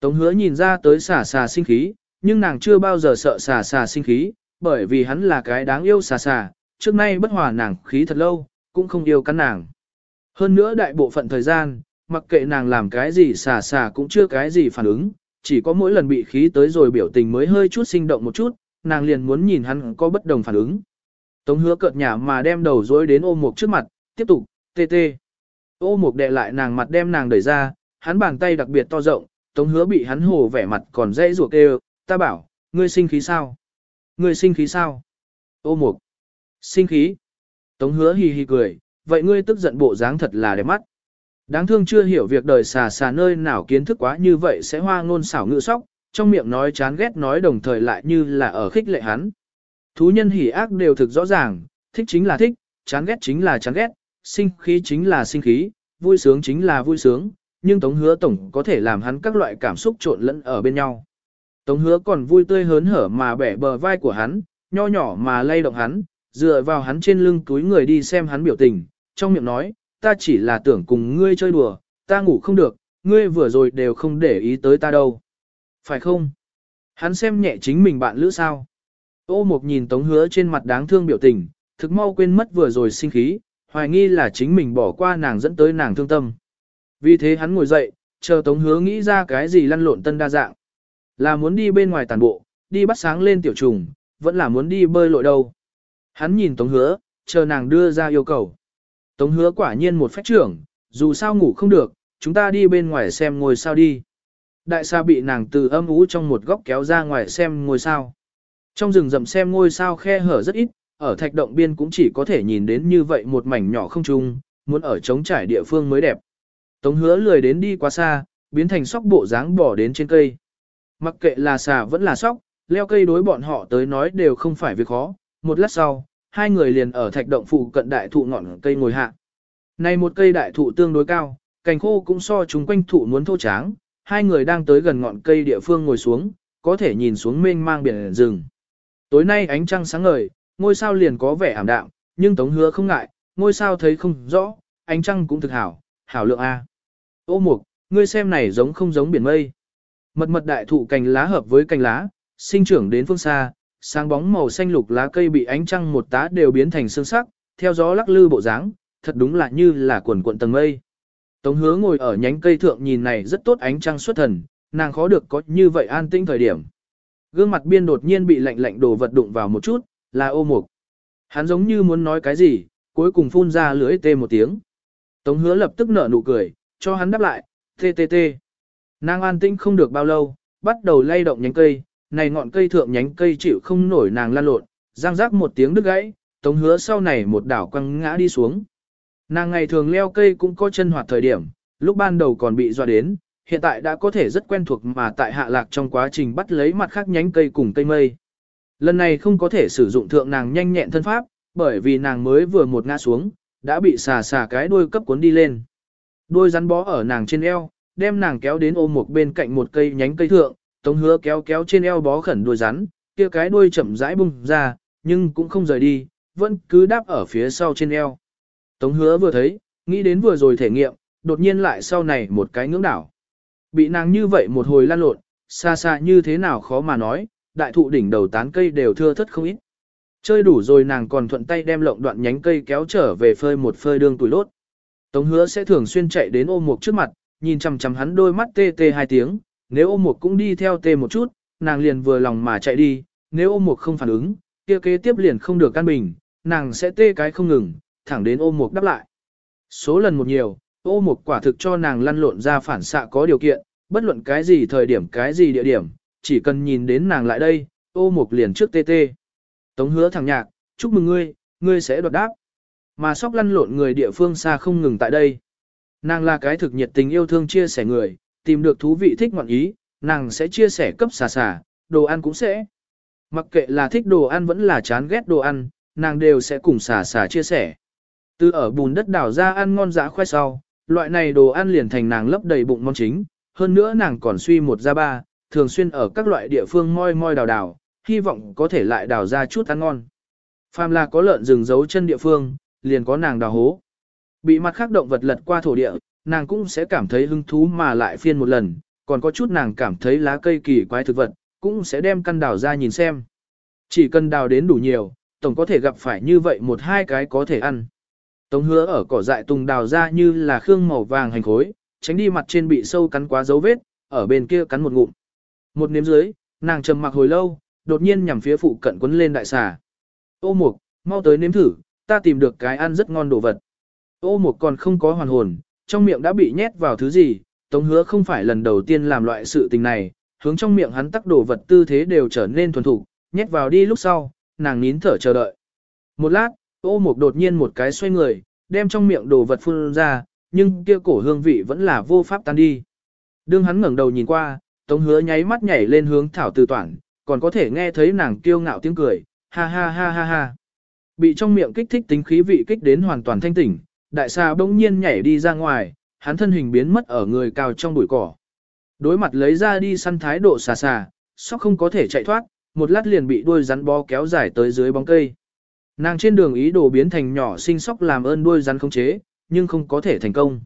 Tống hứa nhìn ra tới xà xà sinh khí, nhưng nàng chưa bao giờ sợ xà xà sinh khí, bởi vì hắn là cái đáng yêu xà xà, trước nay bất hòa nàng khí thật lâu, cũng không yêu cắn nàng. Hơn nữa đại bộ phận thời gian, mặc kệ nàng làm cái gì xà xà cũng chưa cái gì phản ứng, chỉ có mỗi lần bị khí tới rồi biểu tình mới hơi chút sinh động một chút, nàng liền muốn nhìn hắn có bất đồng phản ứng. Tống hứa cợt nhả mà đem đầu dối đến ôm mục trước mặt, tiếp tục, tê tê. Ô mục đệ lại nàng mặt đem nàng đẩy ra, hắn bàn tay đặc biệt to rộng, tống hứa bị hắn hồ vẻ mặt còn dễ ruột kêu, ta bảo, ngươi sinh khí sao? Ngươi sinh khí sao? Ô mục, sinh khí. Tống hứa hì hì cười, vậy ngươi tức giận bộ dáng thật là đẹp mắt. Đáng thương chưa hiểu việc đời xà xà nơi nào kiến thức quá như vậy sẽ hoa ngôn xảo ngữ sóc, trong miệng nói chán ghét nói đồng thời lại như là ở khích lệ hắn. Thú nhân hỉ ác đều thực rõ ràng, thích chính là thích, chán ghét chính là chán ghét, sinh khí chính là sinh khí, vui sướng chính là vui sướng, nhưng Tống Hứa Tổng có thể làm hắn các loại cảm xúc trộn lẫn ở bên nhau. Tống Hứa còn vui tươi hớn hở mà bẻ bờ vai của hắn, nho nhỏ mà lay động hắn, dựa vào hắn trên lưng túi người đi xem hắn biểu tình, trong miệng nói, ta chỉ là tưởng cùng ngươi chơi đùa, ta ngủ không được, ngươi vừa rồi đều không để ý tới ta đâu. Phải không? Hắn xem nhẹ chính mình bạn lữ sao. Ô Mộc nhìn Tống Hứa trên mặt đáng thương biểu tình, thực mau quên mất vừa rồi sinh khí, hoài nghi là chính mình bỏ qua nàng dẫn tới nàng thương tâm. Vì thế hắn ngồi dậy, chờ Tống Hứa nghĩ ra cái gì lăn lộn tân đa dạng. Là muốn đi bên ngoài tàn bộ, đi bắt sáng lên tiểu trùng, vẫn là muốn đi bơi lội đâu. Hắn nhìn Tống Hứa, chờ nàng đưa ra yêu cầu. Tống Hứa quả nhiên một phách trưởng, dù sao ngủ không được, chúng ta đi bên ngoài xem ngôi sao đi. Đại sa bị nàng từ âm ú trong một góc kéo ra ngoài xem ngôi sao. Trong rừng rậm xem ngôi sao khe hở rất ít, ở thạch động biên cũng chỉ có thể nhìn đến như vậy một mảnh nhỏ không trung, muốn ở trống trải địa phương mới đẹp. Tống hứa lười đến đi quá xa, biến thành sóc bộ dáng bỏ đến trên cây. Mặc kệ là xà vẫn là sóc, leo cây đối bọn họ tới nói đều không phải việc khó. Một lát sau, hai người liền ở thạch động phụ cận đại thụ ngọn cây ngồi hạ. Này một cây đại thụ tương đối cao, cành khô cũng so chúng quanh thụ muốn thô tráng, hai người đang tới gần ngọn cây địa phương ngồi xuống, có thể nhìn xuống mênh mang biển rừng. Tối nay ánh trăng sáng ngời, ngôi sao liền có vẻ ảm đạm, nhưng Tống Hứa không ngại, ngôi sao thấy không rõ, ánh trăng cũng thực hảo, hảo lượng A. Ô mục, ngươi xem này giống không giống biển mây. Mật mật đại thụ cành lá hợp với cành lá, sinh trưởng đến phương xa, sáng bóng màu xanh lục lá cây bị ánh trăng một tá đều biến thành sương sắc, theo gió lắc lư bộ dáng, thật đúng là như là quần cuộn tầng mây. Tống hứa ngồi ở nhánh cây thượng nhìn này rất tốt ánh trăng xuất thần, nàng khó được có như vậy an tĩnh thời điểm. Gương mặt biên đột nhiên bị lạnh lạnh đồ vật đụng vào một chút, là ô mục. Hắn giống như muốn nói cái gì, cuối cùng phun ra lưỡi tê một tiếng. Tống hứa lập tức nở nụ cười, cho hắn đáp lại, tê tê tê. Nàng an tĩnh không được bao lâu, bắt đầu lay động nhánh cây, này ngọn cây thượng nhánh cây chịu không nổi nàng lan lộn, răng rác một tiếng đứt gãy, tống hứa sau này một đảo quăng ngã đi xuống. Nàng ngày thường leo cây cũng có chân hoạt thời điểm, lúc ban đầu còn bị dọa đến, hiện tại đã có thể rất quen thuộc mà tại hạ lạc trong quá trình bắt lấy mặt khác nhánh cây cùng cây mây. Lần này không có thể sử dụng thượng nàng nhanh nhẹn thân pháp, bởi vì nàng mới vừa một ngã xuống, đã bị xà xà cái đuôi cấp cuốn đi lên. Đuôi rắn bó ở nàng trên eo, đem nàng kéo đến ôm một bên cạnh một cây nhánh cây thượng, tống hứa kéo kéo trên eo bó khẩn đuôi rắn, kia cái đuôi chậm rãi bung ra, nhưng cũng không rời đi, vẫn cứ đáp ở phía sau trên eo. Tống hứa vừa thấy, nghĩ đến vừa rồi thể nghiệm, đột nhiên lại sau này một cái ngưỡng đảo. Bị nàng như vậy một hồi lan lộn, xa xa như thế nào khó mà nói, đại thụ đỉnh đầu tán cây đều thưa thất không ít. Chơi đủ rồi nàng còn thuận tay đem lộng đoạn nhánh cây kéo trở về phơi một phơi đương tuổi lốt. Tống hứa sẽ thường xuyên chạy đến ôm mục trước mặt, nhìn chằm chằm hắn đôi mắt tê tê hai tiếng, nếu ôm một cũng đi theo tê một chút, nàng liền vừa lòng mà chạy đi, nếu ôm một không phản ứng, kia kế tiếp liền không được căn bình, nàng sẽ tê cái không ngừng, thẳng đến ôm một đáp lại. Số lần một nhiều, ô một quả thực cho nàng lăn lộn ra phản xạ có điều kiện, bất luận cái gì thời điểm cái gì địa điểm, chỉ cần nhìn đến nàng lại đây, ô một liền trước tê tê. Tống hứa thằng nhạc, chúc mừng ngươi, ngươi sẽ đoạt đáp. Mà sóc lăn lộn người địa phương xa không ngừng tại đây. Nàng là cái thực nhiệt tình yêu thương chia sẻ người, tìm được thú vị thích ngọn ý, nàng sẽ chia sẻ cấp xà xà, đồ ăn cũng sẽ. Mặc kệ là thích đồ ăn vẫn là chán ghét đồ ăn, nàng đều sẽ cùng xà xà chia sẻ. Từ ở bùn đất đảo ra ăn ngon dã khoai sau, loại này đồ ăn liền thành nàng lấp đầy bụng món chính, hơn nữa nàng còn suy một ra ba, thường xuyên ở các loại địa phương moi moi đào đào, hy vọng có thể lại đào ra chút ăn ngon. Phàm là có lợn rừng giấu chân địa phương, liền có nàng đào hố. Bị mặt khác động vật lật qua thổ địa, nàng cũng sẽ cảm thấy hứng thú mà lại phiên một lần, còn có chút nàng cảm thấy lá cây kỳ quái thực vật, cũng sẽ đem căn đào ra nhìn xem. Chỉ cần đào đến đủ nhiều, tổng có thể gặp phải như vậy một hai cái có thể ăn. Tống hứa ở cỏ dại tùng đào ra như là khương màu vàng hành khối, tránh đi mặt trên bị sâu cắn quá dấu vết, ở bên kia cắn một ngụm. Một nếm dưới, nàng trầm mặc hồi lâu, đột nhiên nhằm phía phụ cận quấn lên đại xà. Ô mục, mau tới nếm thử, ta tìm được cái ăn rất ngon đồ vật. Ô mục còn không có hoàn hồn, trong miệng đã bị nhét vào thứ gì, tống hứa không phải lần đầu tiên làm loại sự tình này, hướng trong miệng hắn tắc đồ vật tư thế đều trở nên thuần thủ, nhét vào đi lúc sau, nàng nín thở chờ đợi. Một lát, ô mục đột nhiên một cái xoay người, đem trong miệng đồ vật phun ra, nhưng kia cổ hương vị vẫn là vô pháp tan đi. Đương hắn ngẩng đầu nhìn qua, Tống hứa nháy mắt nhảy lên hướng thảo từ toản, còn có thể nghe thấy nàng kiêu ngạo tiếng cười, ha ha ha ha ha. Bị trong miệng kích thích tính khí vị kích đến hoàn toàn thanh tỉnh, đại xà bỗng nhiên nhảy đi ra ngoài, hắn thân hình biến mất ở người cao trong bụi cỏ. Đối mặt lấy ra đi săn thái độ xà xà, sóc không có thể chạy thoát, một lát liền bị đuôi rắn bó kéo dài tới dưới bóng cây. Nàng trên đường ý đồ biến thành nhỏ sinh sóc làm ơn đuôi rắn không chế, nhưng không có thể thành công.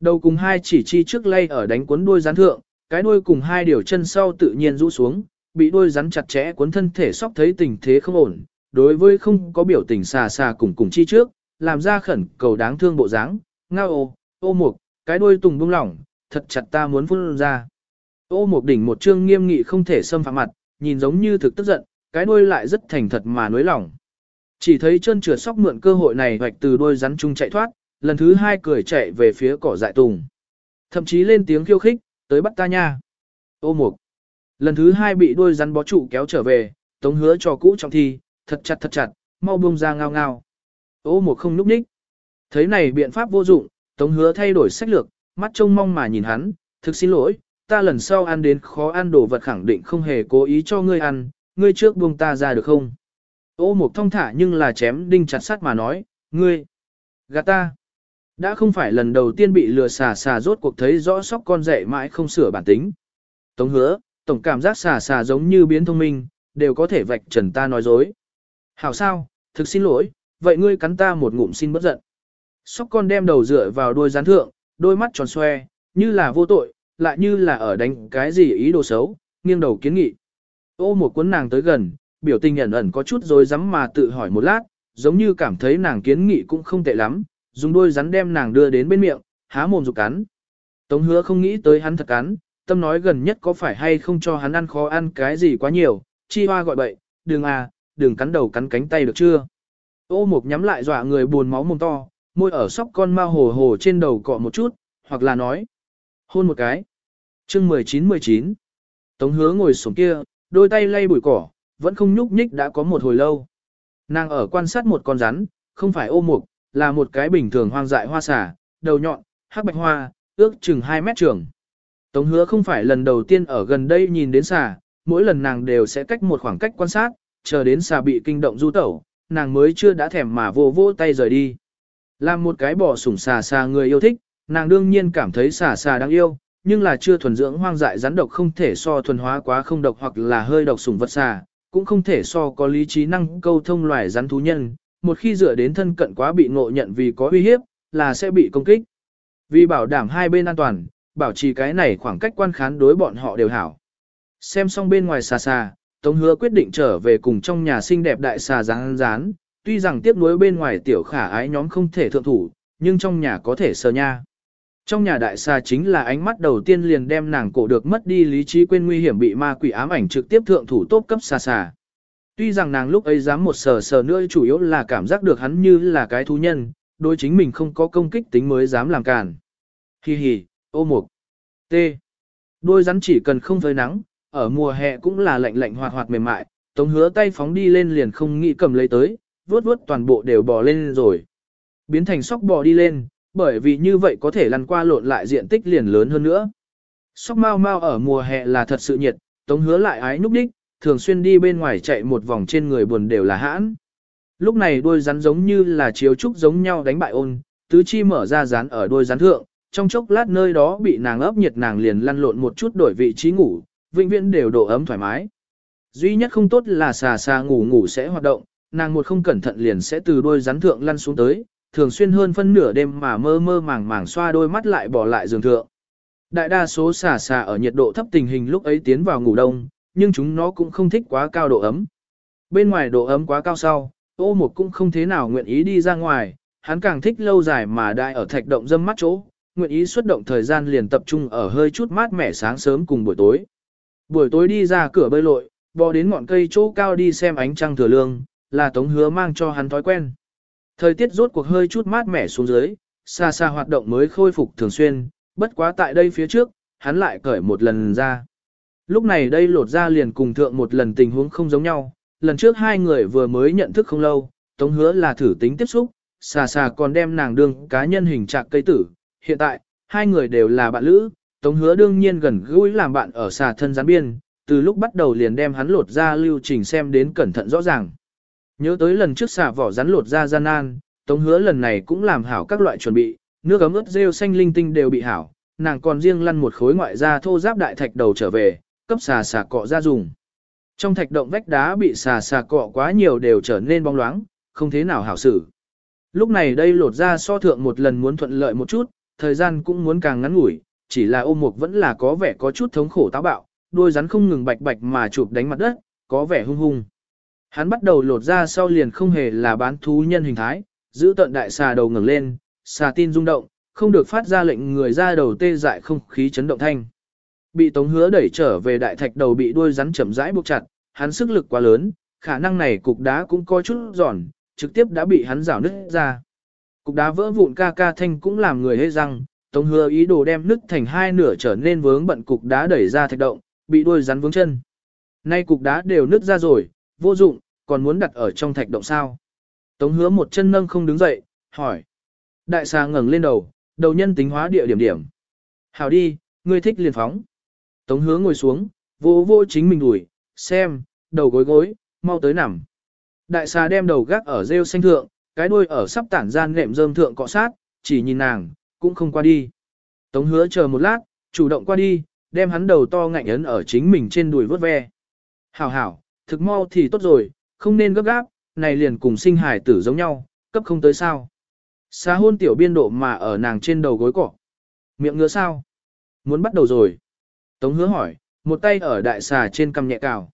Đầu cùng hai chỉ chi trước lay ở đánh cuốn đuôi rắn thượng, cái đuôi cùng hai điều chân sau tự nhiên rũ xuống, bị đuôi rắn chặt chẽ cuốn thân thể sóc thấy tình thế không ổn, đối với không có biểu tình xà xà cùng cùng chi trước, làm ra khẩn cầu đáng thương bộ dáng, ngao ô, ô mục, cái đuôi tùng bung lỏng, thật chặt ta muốn phun ra. Ô một đỉnh một trương nghiêm nghị không thể xâm phạm mặt, nhìn giống như thực tức giận, cái đuôi lại rất thành thật mà nối lỏng. Chỉ thấy chân trượt sóc mượn cơ hội này hoạch từ đôi rắn chung chạy thoát, lần thứ hai cười chạy về phía cỏ dại tùng. Thậm chí lên tiếng khiêu khích, tới bắt ta nha. Ô mục. Lần thứ hai bị đôi rắn bó trụ kéo trở về, tống hứa cho cũ trong thi, thật chặt thật chặt, mau buông ra ngao ngao. Ô một không núp ních. Thấy này biện pháp vô dụng, tống hứa thay đổi sách lược, mắt trông mong mà nhìn hắn, thực xin lỗi, ta lần sau ăn đến khó ăn đồ vật khẳng định không hề cố ý cho ngươi ăn, ngươi trước buông ta ra được không? Ô một thông thả nhưng là chém đinh chặt sắt mà nói, ngươi, gạt ta. Đã không phải lần đầu tiên bị lừa xà xà rốt cuộc thấy rõ sóc con dạy mãi không sửa bản tính. Tống hứa, tổng cảm giác xà xà giống như biến thông minh, đều có thể vạch trần ta nói dối. Hảo sao, thực xin lỗi, vậy ngươi cắn ta một ngụm xin bất giận. Sóc con đem đầu dựa vào đôi gián thượng, đôi mắt tròn xoe, như là vô tội, lại như là ở đánh cái gì ý đồ xấu, nghiêng đầu kiến nghị. Ô một cuốn nàng tới gần, biểu tình ẩn ẩn có chút rồi dám mà tự hỏi một lát, giống như cảm thấy nàng kiến nghị cũng không tệ lắm, dùng đôi rắn đem nàng đưa đến bên miệng, há mồm dục cắn. Tống hứa không nghĩ tới hắn thật cắn, tâm nói gần nhất có phải hay không cho hắn ăn khó ăn cái gì quá nhiều, chi hoa gọi bậy, đừng à, đừng cắn đầu cắn cánh tay được chưa. Ô mục nhắm lại dọa người buồn máu mồm to, môi ở sóc con ma hồ hồ trên đầu cọ một chút, hoặc là nói, hôn một cái. chương 19-19, Tống hứa ngồi xuống kia, đôi tay lay bụi cỏ, vẫn không nhúc nhích đã có một hồi lâu. Nàng ở quan sát một con rắn, không phải ô mục, là một cái bình thường hoang dại hoa xả, đầu nhọn, hắc bạch hoa, ước chừng 2 mét trường. Tống hứa không phải lần đầu tiên ở gần đây nhìn đến xà, mỗi lần nàng đều sẽ cách một khoảng cách quan sát, chờ đến xà bị kinh động du tẩu, nàng mới chưa đã thèm mà vô vô tay rời đi. Làm một cái bỏ sủng xà xà người yêu thích, nàng đương nhiên cảm thấy xà xà đáng yêu, nhưng là chưa thuần dưỡng hoang dại rắn độc không thể so thuần hóa quá không độc hoặc là hơi độc sủng vật xà, cũng không thể so có lý trí năng câu thông loài rắn thú nhân, một khi dựa đến thân cận quá bị ngộ nhận vì có uy hiếp, là sẽ bị công kích. Vì bảo đảm hai bên an toàn, bảo trì cái này khoảng cách quan khán đối bọn họ đều hảo. Xem xong bên ngoài xà xà, Tống Hứa quyết định trở về cùng trong nhà xinh đẹp đại xà rán rán, tuy rằng tiếc nuối bên ngoài tiểu khả ái nhóm không thể thượng thủ, nhưng trong nhà có thể sờ nha. Trong nhà đại xà chính là ánh mắt đầu tiên liền đem nàng cổ được mất đi lý trí quên nguy hiểm bị ma quỷ ám ảnh trực tiếp thượng thủ tốt cấp xà xà. Tuy rằng nàng lúc ấy dám một sờ sờ nữa chủ yếu là cảm giác được hắn như là cái thú nhân, đối chính mình không có công kích tính mới dám làm càn. Hi hi, ô mục. T. Đôi rắn chỉ cần không phơi nắng, ở mùa hè cũng là lạnh lạnh hoạt hoạt mềm mại, tống hứa tay phóng đi lên liền không nghĩ cầm lấy tới, vuốt vuốt toàn bộ đều bò lên rồi. Biến thành sóc bò đi lên, bởi vì như vậy có thể lăn qua lộn lại diện tích liền lớn hơn nữa. Sóc mau mau ở mùa hè là thật sự nhiệt, tống hứa lại ái núp đích, thường xuyên đi bên ngoài chạy một vòng trên người buồn đều là hãn. Lúc này đôi rắn giống như là chiếu trúc giống nhau đánh bại ôn, tứ chi mở ra rán ở đôi rắn thượng, trong chốc lát nơi đó bị nàng ấp nhiệt nàng liền lăn lộn một chút đổi vị trí ngủ, vĩnh viễn đều độ ấm thoải mái. Duy nhất không tốt là xà xà ngủ ngủ sẽ hoạt động, nàng một không cẩn thận liền sẽ từ đôi rắn thượng lăn xuống tới, thường xuyên hơn phân nửa đêm mà mơ mơ màng màng xoa đôi mắt lại bỏ lại giường thượng. Đại đa số xà xà ở nhiệt độ thấp tình hình lúc ấy tiến vào ngủ đông, nhưng chúng nó cũng không thích quá cao độ ấm. Bên ngoài độ ấm quá cao sau, ô một cũng không thế nào nguyện ý đi ra ngoài, hắn càng thích lâu dài mà đại ở thạch động dâm mắt chỗ, nguyện ý xuất động thời gian liền tập trung ở hơi chút mát mẻ sáng sớm cùng buổi tối. Buổi tối đi ra cửa bơi lội, bò đến ngọn cây chỗ cao đi xem ánh trăng thừa lương, là tống hứa mang cho hắn thói quen. Thời tiết rốt cuộc hơi chút mát mẻ xuống dưới, xa xa hoạt động mới khôi phục thường xuyên, bất quá tại đây phía trước, hắn lại cởi một lần ra. Lúc này đây lột ra liền cùng thượng một lần tình huống không giống nhau, lần trước hai người vừa mới nhận thức không lâu, tống hứa là thử tính tiếp xúc, xà xà còn đem nàng đương cá nhân hình trạng cây tử. Hiện tại, hai người đều là bạn lữ, tống hứa đương nhiên gần gũi làm bạn ở xà thân gián biên, từ lúc bắt đầu liền đem hắn lột ra lưu trình xem đến cẩn thận rõ ràng. Nhớ tới lần trước xà vỏ rắn lột ra gian nan, tống hứa lần này cũng làm hảo các loại chuẩn bị, nước ấm ướt rêu xanh linh tinh đều bị hảo, nàng còn riêng lăn một khối ngoại da thô giáp đại thạch đầu trở về, cấp xà xà cọ ra dùng. Trong thạch động vách đá bị xà xà cọ quá nhiều đều trở nên bóng loáng, không thế nào hảo xử. Lúc này đây lột ra so thượng một lần muốn thuận lợi một chút, thời gian cũng muốn càng ngắn ngủi, chỉ là ôm mục vẫn là có vẻ có chút thống khổ táo bạo, đôi rắn không ngừng bạch bạch mà chụp đánh mặt đất, có vẻ hung hung. Hắn bắt đầu lột ra sau liền không hề là bán thú nhân hình thái, giữ tận đại xà đầu ngẩng lên, xà tin rung động, không được phát ra lệnh người ra đầu tê dại không khí chấn động thanh. Bị Tống Hứa đẩy trở về đại thạch đầu bị đuôi rắn chậm rãi buộc chặt, hắn sức lực quá lớn, khả năng này cục đá cũng có chút giòn, trực tiếp đã bị hắn rào nứt ra. Cục đá vỡ vụn ca ca thanh cũng làm người hê răng, Tống Hứa ý đồ đem nứt thành hai nửa trở nên vướng bận cục đá đẩy ra thạch động, bị đuôi rắn vướng chân. Nay cục đá đều nứt ra rồi, vô dụng, còn muốn đặt ở trong thạch động sao? Tống Hứa một chân nâng không đứng dậy, hỏi. Đại xà ngẩng lên đầu, đầu nhân tính hóa địa điểm điểm. Hào đi, ngươi thích liền phóng. Tống hứa ngồi xuống, vô vô chính mình đuổi, xem, đầu gối gối, mau tới nằm. Đại xà đem đầu gác ở rêu xanh thượng, cái đuôi ở sắp tản gian nệm rơm thượng cọ sát, chỉ nhìn nàng, cũng không qua đi. Tống hứa chờ một lát, chủ động qua đi, đem hắn đầu to ngạnh ấn ở chính mình trên đùi vớt ve. Hảo hảo, thực mau thì tốt rồi, không nên gấp gáp, này liền cùng sinh hải tử giống nhau, cấp không tới sao. Xa hôn tiểu biên độ mà ở nàng trên đầu gối cỏ. Miệng ngứa sao? Muốn bắt đầu rồi. Tống hứa hỏi, một tay ở đại xà trên cằm nhẹ cào.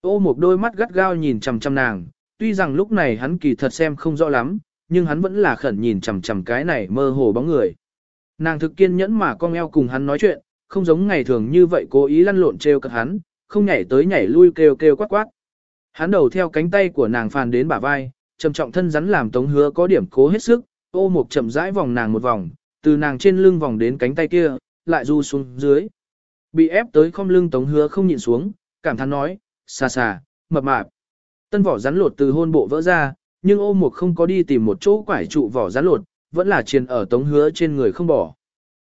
Ô một đôi mắt gắt gao nhìn chằm chằm nàng, tuy rằng lúc này hắn kỳ thật xem không rõ lắm, nhưng hắn vẫn là khẩn nhìn chằm chằm cái này mơ hồ bóng người. Nàng thực kiên nhẫn mà cong eo cùng hắn nói chuyện, không giống ngày thường như vậy cố ý lăn lộn trêu cợt hắn, không nhảy tới nhảy lui kêu kêu quát quát. Hắn đầu theo cánh tay của nàng phàn đến bả vai, trầm trọng thân rắn làm tống hứa có điểm cố hết sức, ô một chậm rãi vòng nàng một vòng, từ nàng trên lưng vòng đến cánh tay kia, lại du xuống dưới. Bị ép tới không lưng tống hứa không nhịn xuống, cảm thán nói, xa xa, mập mạp. Tân vỏ rắn lột từ hôn bộ vỡ ra, nhưng ô mục không có đi tìm một chỗ quải trụ vỏ rắn lột, vẫn là chiền ở tống hứa trên người không bỏ.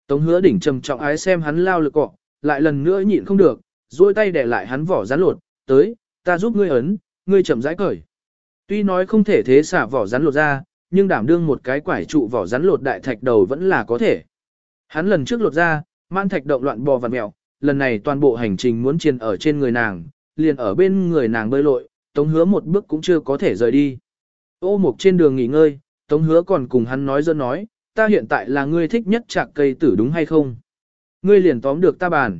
Tống hứa đỉnh trầm trọng ái xem hắn lao lực cọ, lại lần nữa nhịn không được, duỗi tay để lại hắn vỏ rắn lột, tới, ta giúp ngươi ấn, ngươi chậm rãi cởi. Tuy nói không thể thế xả vỏ rắn lột ra, nhưng đảm đương một cái quải trụ vỏ rắn lột đại thạch đầu vẫn là có thể. Hắn lần trước lột ra, man thạch động loạn bò vặn mèo, lần này toàn bộ hành trình muốn chiền ở trên người nàng, liền ở bên người nàng bơi lội, tống hứa một bước cũng chưa có thể rời đi. Ô mục trên đường nghỉ ngơi, tống hứa còn cùng hắn nói dân nói, ta hiện tại là ngươi thích nhất chạc cây tử đúng hay không? Ngươi liền tóm được ta bàn.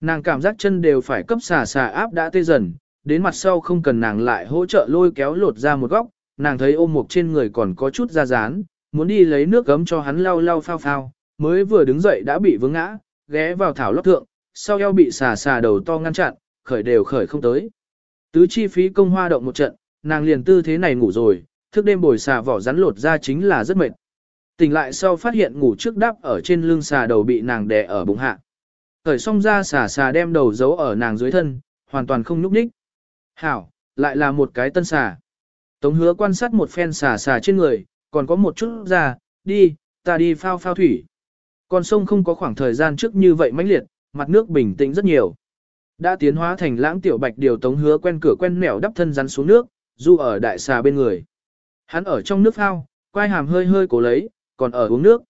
Nàng cảm giác chân đều phải cấp xà xà áp đã tê dần, đến mặt sau không cần nàng lại hỗ trợ lôi kéo lột ra một góc, nàng thấy ôm mục trên người còn có chút da rán, muốn đi lấy nước gấm cho hắn lau lau phao phao, mới vừa đứng dậy đã bị vướng ngã, ghé vào thảo lót thượng, sau eo bị xà xà đầu to ngăn chặn, khởi đều khởi không tới. Tứ chi phí công hoa động một trận, nàng liền tư thế này ngủ rồi, thức đêm bồi xà vỏ rắn lột ra chính là rất mệt. Tỉnh lại sau phát hiện ngủ trước đắp ở trên lưng xà đầu bị nàng đè ở bụng hạ. cởi xong ra xà xà đem đầu giấu ở nàng dưới thân, hoàn toàn không nhúc nhích. Hảo, lại là một cái tân xà. Tống hứa quan sát một phen xà xà trên người, còn có một chút ra, đi, ta đi phao phao thủy. Con sông không có khoảng thời gian trước như vậy mãnh liệt, mặt nước bình tĩnh rất nhiều. Đã tiến hóa thành lãng tiểu bạch điều tống hứa quen cửa quen mẻo đắp thân rắn xuống nước, du ở đại xà bên người. Hắn ở trong nước phao, quai hàm hơi hơi cổ lấy, còn ở uống nước.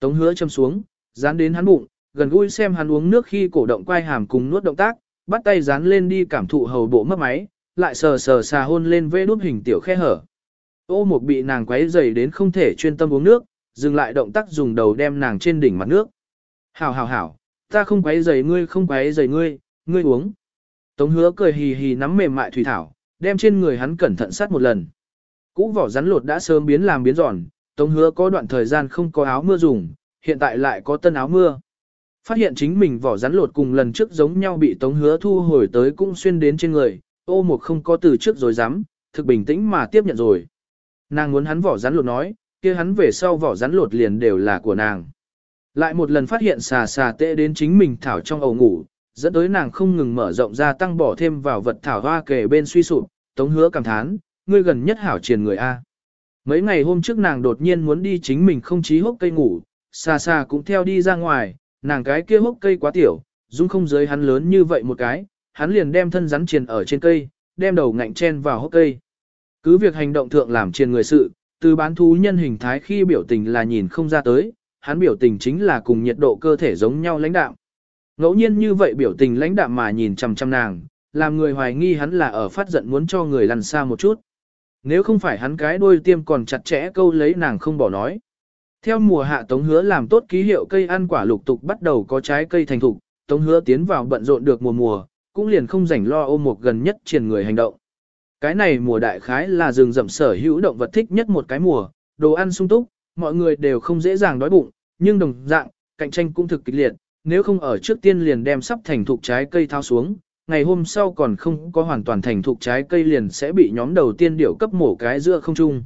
Tống hứa châm xuống, dán đến hắn bụng, gần gũi xem hắn uống nước khi cổ động quai hàm cùng nuốt động tác, bắt tay dán lên đi cảm thụ hầu bộ mất máy, lại sờ sờ xà hôn lên vê đút hình tiểu khe hở. Ô một bị nàng quấy dày đến không thể chuyên tâm uống nước, dừng lại động tác dùng đầu đem nàng trên đỉnh mặt nước. Hảo hảo hảo, ta không quấy dày ngươi không quấy dày ngươi, ngươi uống. Tống hứa cười hì hì nắm mềm mại thủy thảo, đem trên người hắn cẩn thận sát một lần. Cũ vỏ rắn lột đã sớm biến làm biến giòn, Tống hứa có đoạn thời gian không có áo mưa dùng, hiện tại lại có tân áo mưa. Phát hiện chính mình vỏ rắn lột cùng lần trước giống nhau bị Tống hứa thu hồi tới cũng xuyên đến trên người, ô một không có từ trước rồi dám, thực bình tĩnh mà tiếp nhận rồi. Nàng muốn hắn vỏ rắn lột nói, kia hắn về sau vỏ rắn lột liền đều là của nàng. Lại một lần phát hiện xà xà tệ đến chính mình thảo trong ổ ngủ, dẫn tới nàng không ngừng mở rộng ra tăng bỏ thêm vào vật thảo hoa kề bên suy sụp, tống hứa cảm thán, ngươi gần nhất hảo triền người A. Mấy ngày hôm trước nàng đột nhiên muốn đi chính mình không chí hốc cây ngủ, xa xa cũng theo đi ra ngoài, nàng cái kia hốc cây quá tiểu, dung không giới hắn lớn như vậy một cái, hắn liền đem thân rắn triền ở trên cây, đem đầu ngạnh chen vào hốc cây. Cứ việc hành động thượng làm triền người sự, từ bán thú nhân hình thái khi biểu tình là nhìn không ra tới, hắn biểu tình chính là cùng nhiệt độ cơ thể giống nhau lãnh đạm. Ngẫu nhiên như vậy biểu tình lãnh đạm mà nhìn chằm chằm nàng, làm người hoài nghi hắn là ở phát giận muốn cho người lăn xa một chút. Nếu không phải hắn cái đuôi tiêm còn chặt chẽ câu lấy nàng không bỏ nói. Theo mùa hạ Tống Hứa làm tốt ký hiệu cây ăn quả lục tục bắt đầu có trái cây thành thục, Tống Hứa tiến vào bận rộn được mùa mùa, cũng liền không rảnh lo ôm một gần nhất triển người hành động. Cái này mùa đại khái là rừng rậm sở hữu động vật thích nhất một cái mùa, đồ ăn sung túc, mọi người đều không dễ dàng đói bụng, nhưng đồng dạng, cạnh tranh cũng thực kịch liệt, nếu không ở trước tiên liền đem sắp thành thục trái cây thao xuống, ngày hôm sau còn không có hoàn toàn thành thục trái cây liền sẽ bị nhóm đầu tiên điểu cấp mổ cái giữa không trung.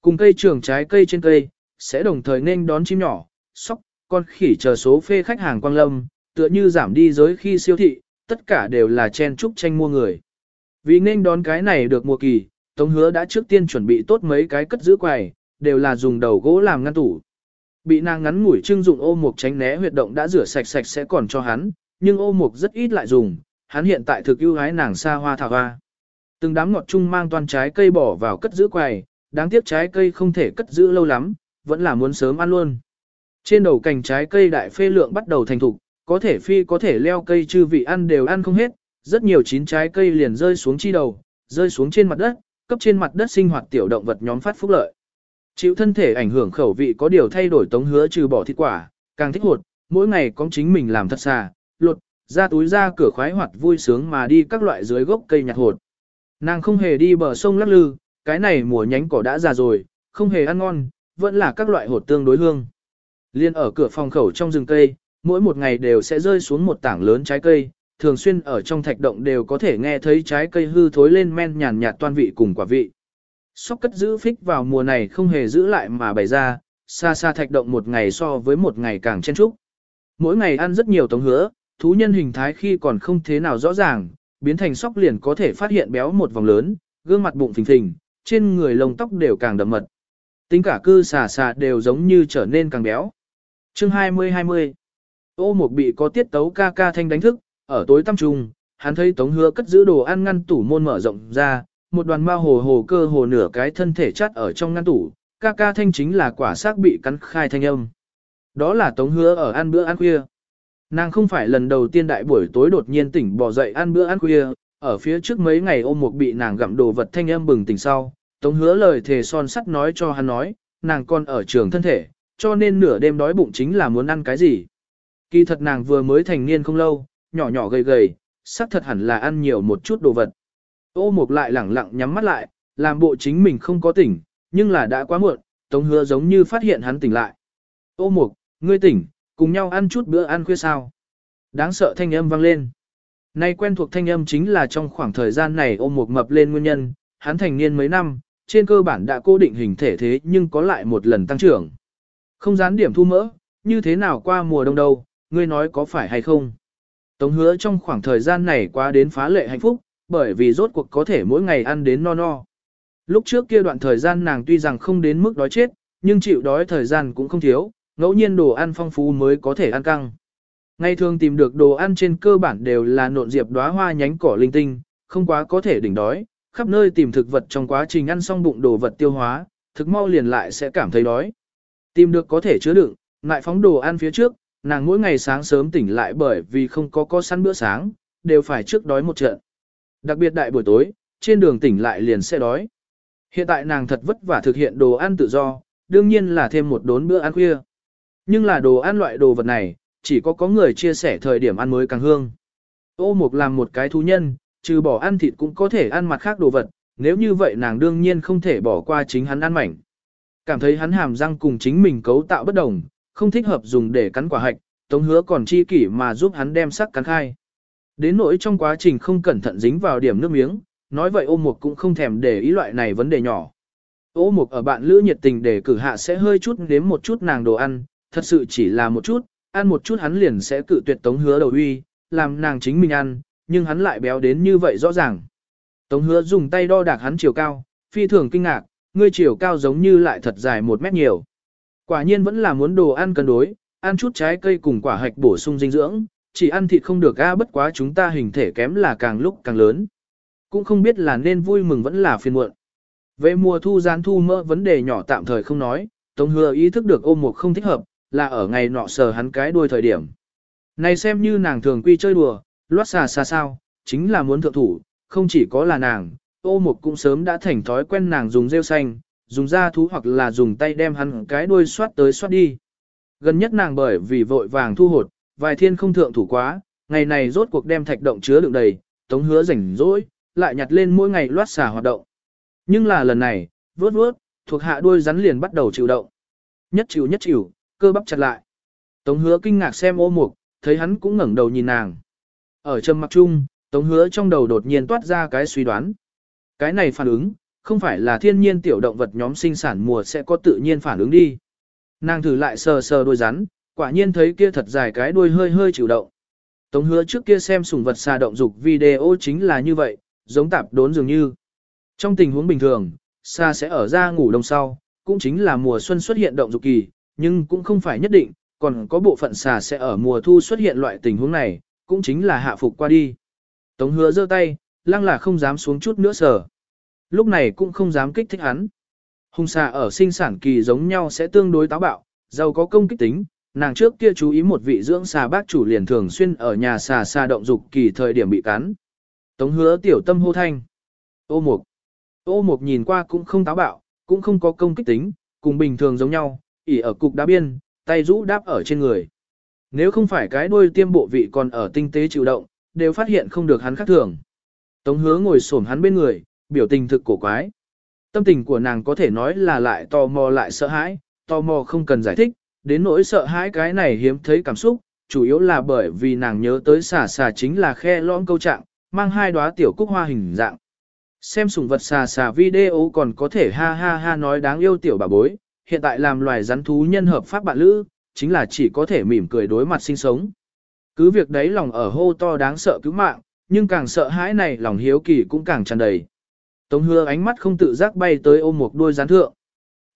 Cùng cây trường trái cây trên cây, sẽ đồng thời nên đón chim nhỏ, sóc, con khỉ chờ số phê khách hàng quang lâm, tựa như giảm đi giới khi siêu thị, tất cả đều là chen trúc tranh mua người. Vì nên đón cái này được mùa kỳ, Tống Hứa đã trước tiên chuẩn bị tốt mấy cái cất giữ quầy, đều là dùng đầu gỗ làm ngăn tủ. Bị nàng ngắn ngủi trưng dụng ô mục tránh né huyệt động đã rửa sạch sạch sẽ còn cho hắn, nhưng ô mục rất ít lại dùng, hắn hiện tại thực ưu hái nàng xa hoa thảo hoa. Từng đám ngọt chung mang toàn trái cây bỏ vào cất giữ quầy, đáng tiếc trái cây không thể cất giữ lâu lắm, vẫn là muốn sớm ăn luôn. Trên đầu cành trái cây đại phê lượng bắt đầu thành thục, có thể phi có thể leo cây chư vị ăn đều ăn không hết, rất nhiều chín trái cây liền rơi xuống chi đầu, rơi xuống trên mặt đất, cấp trên mặt đất sinh hoạt tiểu động vật nhóm phát phúc lợi. Chịu thân thể ảnh hưởng khẩu vị có điều thay đổi tống hứa trừ bỏ thịt quả, càng thích hột, mỗi ngày có chính mình làm thật xà, lột, ra túi ra cửa khoái hoạt vui sướng mà đi các loại dưới gốc cây nhặt hột. Nàng không hề đi bờ sông lắc lư, cái này mùa nhánh cỏ đã già rồi, không hề ăn ngon, vẫn là các loại hột tương đối hương. Liên ở cửa phòng khẩu trong rừng cây, mỗi một ngày đều sẽ rơi xuống một tảng lớn trái cây, thường xuyên ở trong thạch động đều có thể nghe thấy trái cây hư thối lên men nhàn nhạt toan vị cùng quả vị. Sóc cất giữ phích vào mùa này không hề giữ lại mà bày ra, xa xa thạch động một ngày so với một ngày càng chen trúc. Mỗi ngày ăn rất nhiều tống hứa, thú nhân hình thái khi còn không thế nào rõ ràng, biến thành sóc liền có thể phát hiện béo một vòng lớn, gương mặt bụng phình phình, trên người lông tóc đều càng đậm mật. Tính cả cư xà xà đều giống như trở nên càng béo. Chương 20-20 Ô một bị có tiết tấu ca ca thanh đánh thức, ở tối tăm trùng, hắn thấy tống hứa cất giữ đồ ăn ngăn tủ môn mở rộng ra, một đoàn ma hồ hồ cơ hồ nửa cái thân thể chắt ở trong ngăn tủ, ca ca thanh chính là quả xác bị cắn khai thanh âm. Đó là tống hứa ở ăn bữa ăn khuya. Nàng không phải lần đầu tiên đại buổi tối đột nhiên tỉnh bỏ dậy ăn bữa ăn khuya, ở phía trước mấy ngày ôm một bị nàng gặm đồ vật thanh âm bừng tỉnh sau, tống hứa lời thề son sắt nói cho hắn nói, nàng còn ở trường thân thể, cho nên nửa đêm đói bụng chính là muốn ăn cái gì. Kỳ thật nàng vừa mới thành niên không lâu, nhỏ nhỏ gầy gầy, xác thật hẳn là ăn nhiều một chút đồ vật. Ô mục lại lẳng lặng nhắm mắt lại, làm bộ chính mình không có tỉnh, nhưng là đã quá muộn, tống hứa giống như phát hiện hắn tỉnh lại. Ô mục, ngươi tỉnh, cùng nhau ăn chút bữa ăn khuya sao. Đáng sợ thanh âm vang lên. Nay quen thuộc thanh âm chính là trong khoảng thời gian này ô một mập lên nguyên nhân, hắn thành niên mấy năm, trên cơ bản đã cố định hình thể thế nhưng có lại một lần tăng trưởng. Không gián điểm thu mỡ, như thế nào qua mùa đông đâu, ngươi nói có phải hay không? Tống hứa trong khoảng thời gian này quá đến phá lệ hạnh phúc, bởi vì rốt cuộc có thể mỗi ngày ăn đến no no. Lúc trước kia đoạn thời gian nàng tuy rằng không đến mức đói chết, nhưng chịu đói thời gian cũng không thiếu, ngẫu nhiên đồ ăn phong phú mới có thể ăn căng. Ngày thường tìm được đồ ăn trên cơ bản đều là nộn diệp đóa hoa nhánh cỏ linh tinh, không quá có thể đỉnh đói, khắp nơi tìm thực vật trong quá trình ăn xong bụng đồ vật tiêu hóa, thực mau liền lại sẽ cảm thấy đói. Tìm được có thể chứa đựng, ngại phóng đồ ăn phía trước, nàng mỗi ngày sáng sớm tỉnh lại bởi vì không có có săn bữa sáng, đều phải trước đói một trận. Đặc biệt đại buổi tối, trên đường tỉnh lại liền sẽ đói. Hiện tại nàng thật vất vả thực hiện đồ ăn tự do, đương nhiên là thêm một đốn bữa ăn khuya. Nhưng là đồ ăn loại đồ vật này, chỉ có có người chia sẻ thời điểm ăn mới càng hương. Ô mục làm một cái thú nhân, trừ bỏ ăn thịt cũng có thể ăn mặt khác đồ vật, nếu như vậy nàng đương nhiên không thể bỏ qua chính hắn ăn mảnh. Cảm thấy hắn hàm răng cùng chính mình cấu tạo bất đồng, không thích hợp dùng để cắn quả hạch, tống hứa còn chi kỷ mà giúp hắn đem sắc cắn khai. Đến nỗi trong quá trình không cẩn thận dính vào điểm nước miếng, nói vậy ô mục cũng không thèm để ý loại này vấn đề nhỏ. Ô mục ở bạn lữ nhiệt tình để cử hạ sẽ hơi chút nếm một chút nàng đồ ăn, thật sự chỉ là một chút, ăn một chút hắn liền sẽ cự tuyệt tống hứa đầu uy, làm nàng chính mình ăn, nhưng hắn lại béo đến như vậy rõ ràng. Tống hứa dùng tay đo đạc hắn chiều cao, phi thường kinh ngạc, ngươi chiều cao giống như lại thật dài một mét nhiều. Quả nhiên vẫn là muốn đồ ăn cân đối, ăn chút trái cây cùng quả hạch bổ sung dinh dưỡng, chỉ ăn thịt không được a bất quá chúng ta hình thể kém là càng lúc càng lớn. Cũng không biết là nên vui mừng vẫn là phiền muộn. Về mùa thu gián thu mỡ vấn đề nhỏ tạm thời không nói, Tống hứa ý thức được ôm một không thích hợp, là ở ngày nọ sờ hắn cái đuôi thời điểm. Này xem như nàng thường quy chơi đùa, loát xà xa sao, chính là muốn thượng thủ, không chỉ có là nàng, ô mục cũng sớm đã thành thói quen nàng dùng rêu xanh, dùng da thú hoặc là dùng tay đem hắn cái đuôi xoát tới xoát đi. Gần nhất nàng bởi vì vội vàng thu hột, vài thiên không thượng thủ quá, ngày này rốt cuộc đem thạch động chứa đựng đầy, tống hứa rảnh rỗi, lại nhặt lên mỗi ngày loát xả hoạt động. Nhưng là lần này, vớt vớt, thuộc hạ đuôi rắn liền bắt đầu chịu động. Nhất chịu nhất chịu, cơ bắp chặt lại. Tống hứa kinh ngạc xem ô mục, thấy hắn cũng ngẩng đầu nhìn nàng. Ở trầm mặc chung, tống hứa trong đầu đột nhiên toát ra cái suy đoán. Cái này phản ứng, không phải là thiên nhiên tiểu động vật nhóm sinh sản mùa sẽ có tự nhiên phản ứng đi. Nàng thử lại sờ sờ đuôi rắn, quả nhiên thấy kia thật dài cái đuôi hơi hơi chịu động. Tống hứa trước kia xem sùng vật xà động dục video chính là như vậy, giống tạp đốn dường như. Trong tình huống bình thường, xà sẽ ở ra ngủ đông sau, cũng chính là mùa xuân xuất hiện động dục kỳ, nhưng cũng không phải nhất định, còn có bộ phận xà sẽ ở mùa thu xuất hiện loại tình huống này, cũng chính là hạ phục qua đi. Tống hứa giơ tay, lăng là không dám xuống chút nữa sở. Lúc này cũng không dám kích thích hắn. Hung xà ở sinh sản kỳ giống nhau sẽ tương đối táo bạo, giàu có công kích tính, nàng trước kia chú ý một vị dưỡng xà bác chủ liền thường xuyên ở nhà xà xà động dục kỳ thời điểm bị cắn. Tống hứa tiểu tâm hô thanh. Ô mục. Ô mục nhìn qua cũng không táo bạo, cũng không có công kích tính, cùng bình thường giống nhau, ỉ ở cục đá biên, tay rũ đáp ở trên người. Nếu không phải cái đuôi tiêm bộ vị còn ở tinh tế chịu động, đều phát hiện không được hắn khác thường. Tống hứa ngồi xổm hắn bên người, biểu tình thực cổ quái. Tâm tình của nàng có thể nói là lại tò mò lại sợ hãi, tò mò không cần giải thích, đến nỗi sợ hãi cái này hiếm thấy cảm xúc, chủ yếu là bởi vì nàng nhớ tới xà xà chính là khe lõm câu trạng, mang hai đóa tiểu cúc hoa hình dạng. Xem sùng vật xà xà video còn có thể ha ha ha nói đáng yêu tiểu bà bối, hiện tại làm loài rắn thú nhân hợp pháp bạn lữ, chính là chỉ có thể mỉm cười đối mặt sinh sống. Cứ việc đấy lòng ở hô to đáng sợ cứu mạng, nhưng càng sợ hãi này lòng hiếu kỳ cũng càng tràn đầy. Tống hứa ánh mắt không tự giác bay tới ôm một đuôi rắn thượng.